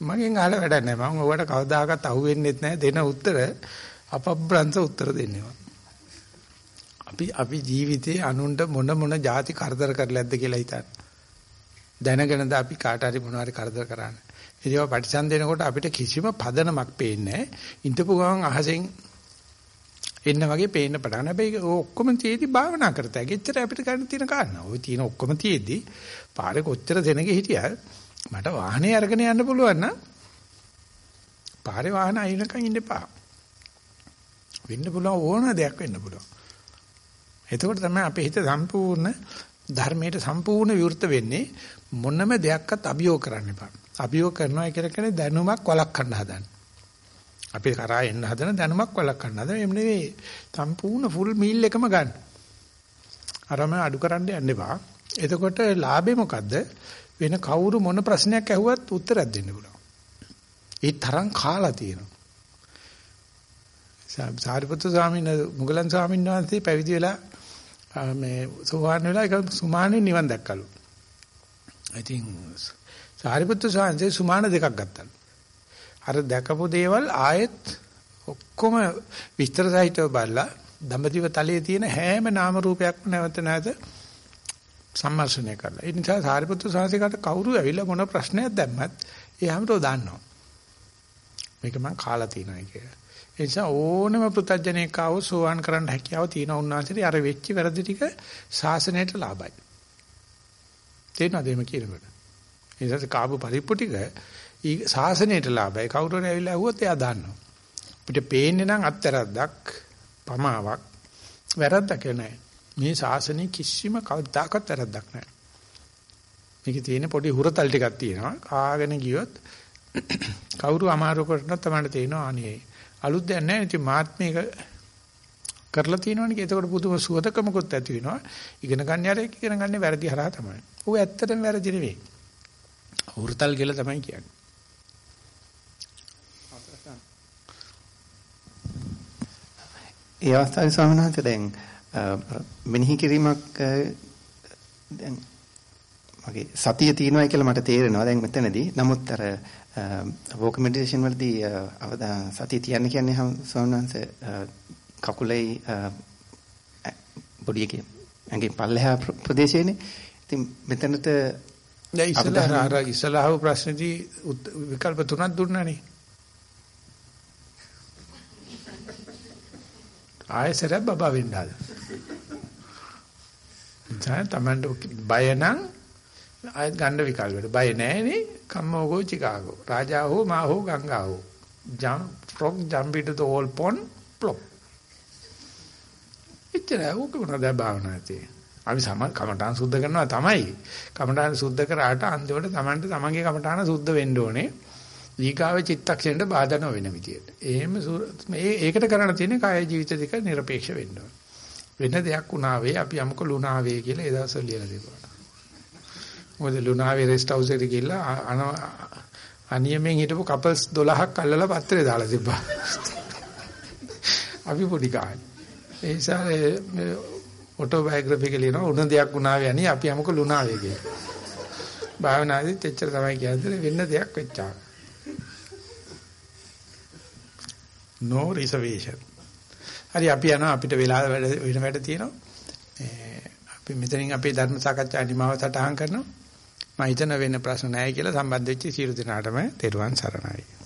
මගෙන් අහලා වැඩක් නැහැ. මම ඔයාලට කවදාකවත් අහුවෙන්නෙත් නැහැ. දෙන උත්තර අපබ්‍රංශ උත්තර දෙන්නවා. අපි අපි ජීවිතේ අනුන්ට මොන මොන જાති කරදර කරලාද කියලා හිතන්න. දැනගෙනද අපි කාට හරි මොනවා හරි කරදර කරන්නේ. ඒකව පරිසම් දෙනකොට අපිට කිසිම පදනමක් පේන්නේ නැහැ. ඉඳපු ගමන් අහසෙන් එන්න වගේ පේන්න පටන් හැබැයි ඔක්කොම තියේදී භාවනා කරතයි. එච්චර අපිට ගන්න තියෙන කාරණා. ওই තියෙන ඔක්කොම තියේදී පාරේ කොච්චර දෙනගේ හිටියත් මට වාහනේ අරගෙන යන්න පුළුවන් නම් පාරේ වාහන අයිනකන් ඉන්න එපා. වෙන්න පුළුවන් ඕන දෙයක් වෙන්න පුළුවන්. එතකොට තමයි අපේ හිත සම්පූර්ණ ධර්මයට සම්පූර්ණ විවෘත වෙන්නේ මොනම දෙයක්වත් අභියෝග කරන්න එපා. අභියෝග කරනවා කියලා කියන්නේ දැනුමක් වළක්වන්න හදන. අපි කරා එන්න හදන දැනුමක් වළක්වන්න හදන. එම් නෙවෙයි සම්පූර්ණ ෆුල් මීල් එකම ගන්න. අරම අඩු කරන්න යන්න එපා. එතකොට ලාභේ මොකද්ද? වෙන කවුරු මොන ප්‍රශ්නයක් ඇහුවත් උත්තරයක් දෙන්න පුළුවන්. ඒ තරම් කාලා තියෙනවා. සාරිපුත්‍ර ස්වාමීන් මුගලන් ස්වාමීන් වහන්සේ පැවිදි වෙලා මේ සෝවාන් වෙලා ඒක සුමානේ නිවන් දැක්කලු. ඉතින් සාරිපුත්‍ර ස්වාමීන් සුමාන දෙකක් ගත්තලු. අර දැකපු දේවල් ආයෙත් ඔක්කොම විස්තර සහිතව බලලා දඹදිව තලයේ තියෙන හැම නාම රූපයක්ම නැවත නැවත සම්මර්ෂණය කරලා. ඒ නිසා සාරිපුත්‍ර සාහිකාට කවුරු ඇවිල්ලා මොන ප්‍රශ්නයක් දැම්මත් එයාමතෝ දාන්නවා. මේක මං කාලා තියෙනවා කියලා. ඒ නිසා ඕනම පෘතජ්ජනේක ආව සෝවාන් කරන්න හැකියාව තියෙන උන්වහන්සේට අර වෙච්ච වැරදි ටික ශාසනයට ලාභයි. තේරෙනවද එහෙම කියනකොට? ඒ නිසා කාබු පරිප්පු ටික ශාසනයට ලාභයි. කවුරු හරි ඇවිල්ලා ඇහුවොත් එයා දන්නවා. අපිට පේන්නේ නම් අත්තරද්දක් පමාවක් වැරද්දක් නෑ. මේ ශාසනයේ කිසිම කවදාකවත් වැරද්දක් නෑ. මේකේ තියෙන පොඩි හුරතල් ටිකක් තියෙනවා. කාගෙන ගියොත් (coughs) කවුරු අමාරු කරනත් තමයි තේරෙනවා අනේ අලුත් දෙයක් නැහැ. ඉතින් මාත් මේක කරලා තියෙනවනේ. ඒකට පුදුම සුවදකමකුත් ඇති වෙනවා. ඉගෙන ගන්න යාර ඉගෙන ගන්න වැරදි හරහා තමයි. ඌ ඇත්තටම වැරදි නෙවෙයි. හුරතල් කියලා තමයි කියන්නේ. ඒ අවස්ථාවේ ස්වාමීන් වහන්සේ දැන් මෙනෙහි කිරීමක් දැන් මගේ සතිය තියෙනවා කියලා මට තේරෙනවා දැන් මෙතනදී. නමුත් අර වෝක මෙඩිටේෂන් වලදී සතිය තියන්න කියන්නේ වහන්සේ කකුලේ බොඩි එකේ ඇඟේ පල්ලෙහා ප්‍රදේශයේනේ. ඉතින් මෙතනට දැන් ඉස්සලා ඉස්සලාව ප්‍රශ්නේදී විකල්ප තුනක් දුන්නානේ. ආයෙසර බබා වෙන්න හද. දැන් තමන්ට බය නම් ආයෙත් ගන්න විකල්පෙට බය නැහැනේ කම්මෝගෝ චිකාගෝ. රාජා හෝ මා හෝ ගංගා හෝ. jump frog jump into the old pond plop එච්චර ඕක මොනවද භාවනාවේ අපි සම කමඨාන් සුද්ධ කරනවා තමයි. කමඨාන් සුද්ධ කරාට අන්තිමට Tamanට තමන්ගේ කමඨාන සුද්ධ වෙන්න ඕනේ. ඊගාව චිත්තක්ෂණයට බාධා නොවන විදියට. එහෙම මේ ඒකට කරන්න තියෙන්නේ කාය ජීවිත දෙක নিরপেক্ষ වෙන්න ඕන. වෙන දෙයක් වුණාවේ අපි යමුක ලුණාවේ කියලා ඒ දවස්වල ලියලා තිබුණා. මොකද ලුණාවේ රෙස්ට් හවුස් එකට ගිහලා අනියමෙන් හිටපු කපල්ස් 12ක් අල්ලලා පත්‍රේ දාලා තිබ්බා. අපි පොඩි කාලේ. ඒ නිසා ඔටෝබයෝග්‍රැෆි එක ලියනවා උණ දෙයක් වුණාවේ අනේ අපි යමුක ලුණාවේ කියලා. භාවනාදීත් එච්චර තමයි කියන්නේ වෙන්න දෙයක් වෙච්චා. No reservation. හරි අපි යනවා අපිට වෙලා වැඩ වෙන වැඩ තියෙනවා. අපි මෙතනින් අපේ ධර්ම සාකච්ඡා නිමාව සටහන් කරනවා. මම හිතන වෙන ප්‍රශ්න නැහැ කියලා සම්බන්ධ වෙච්ච සියලු දෙනාටම තෙරුවන් සරණයි.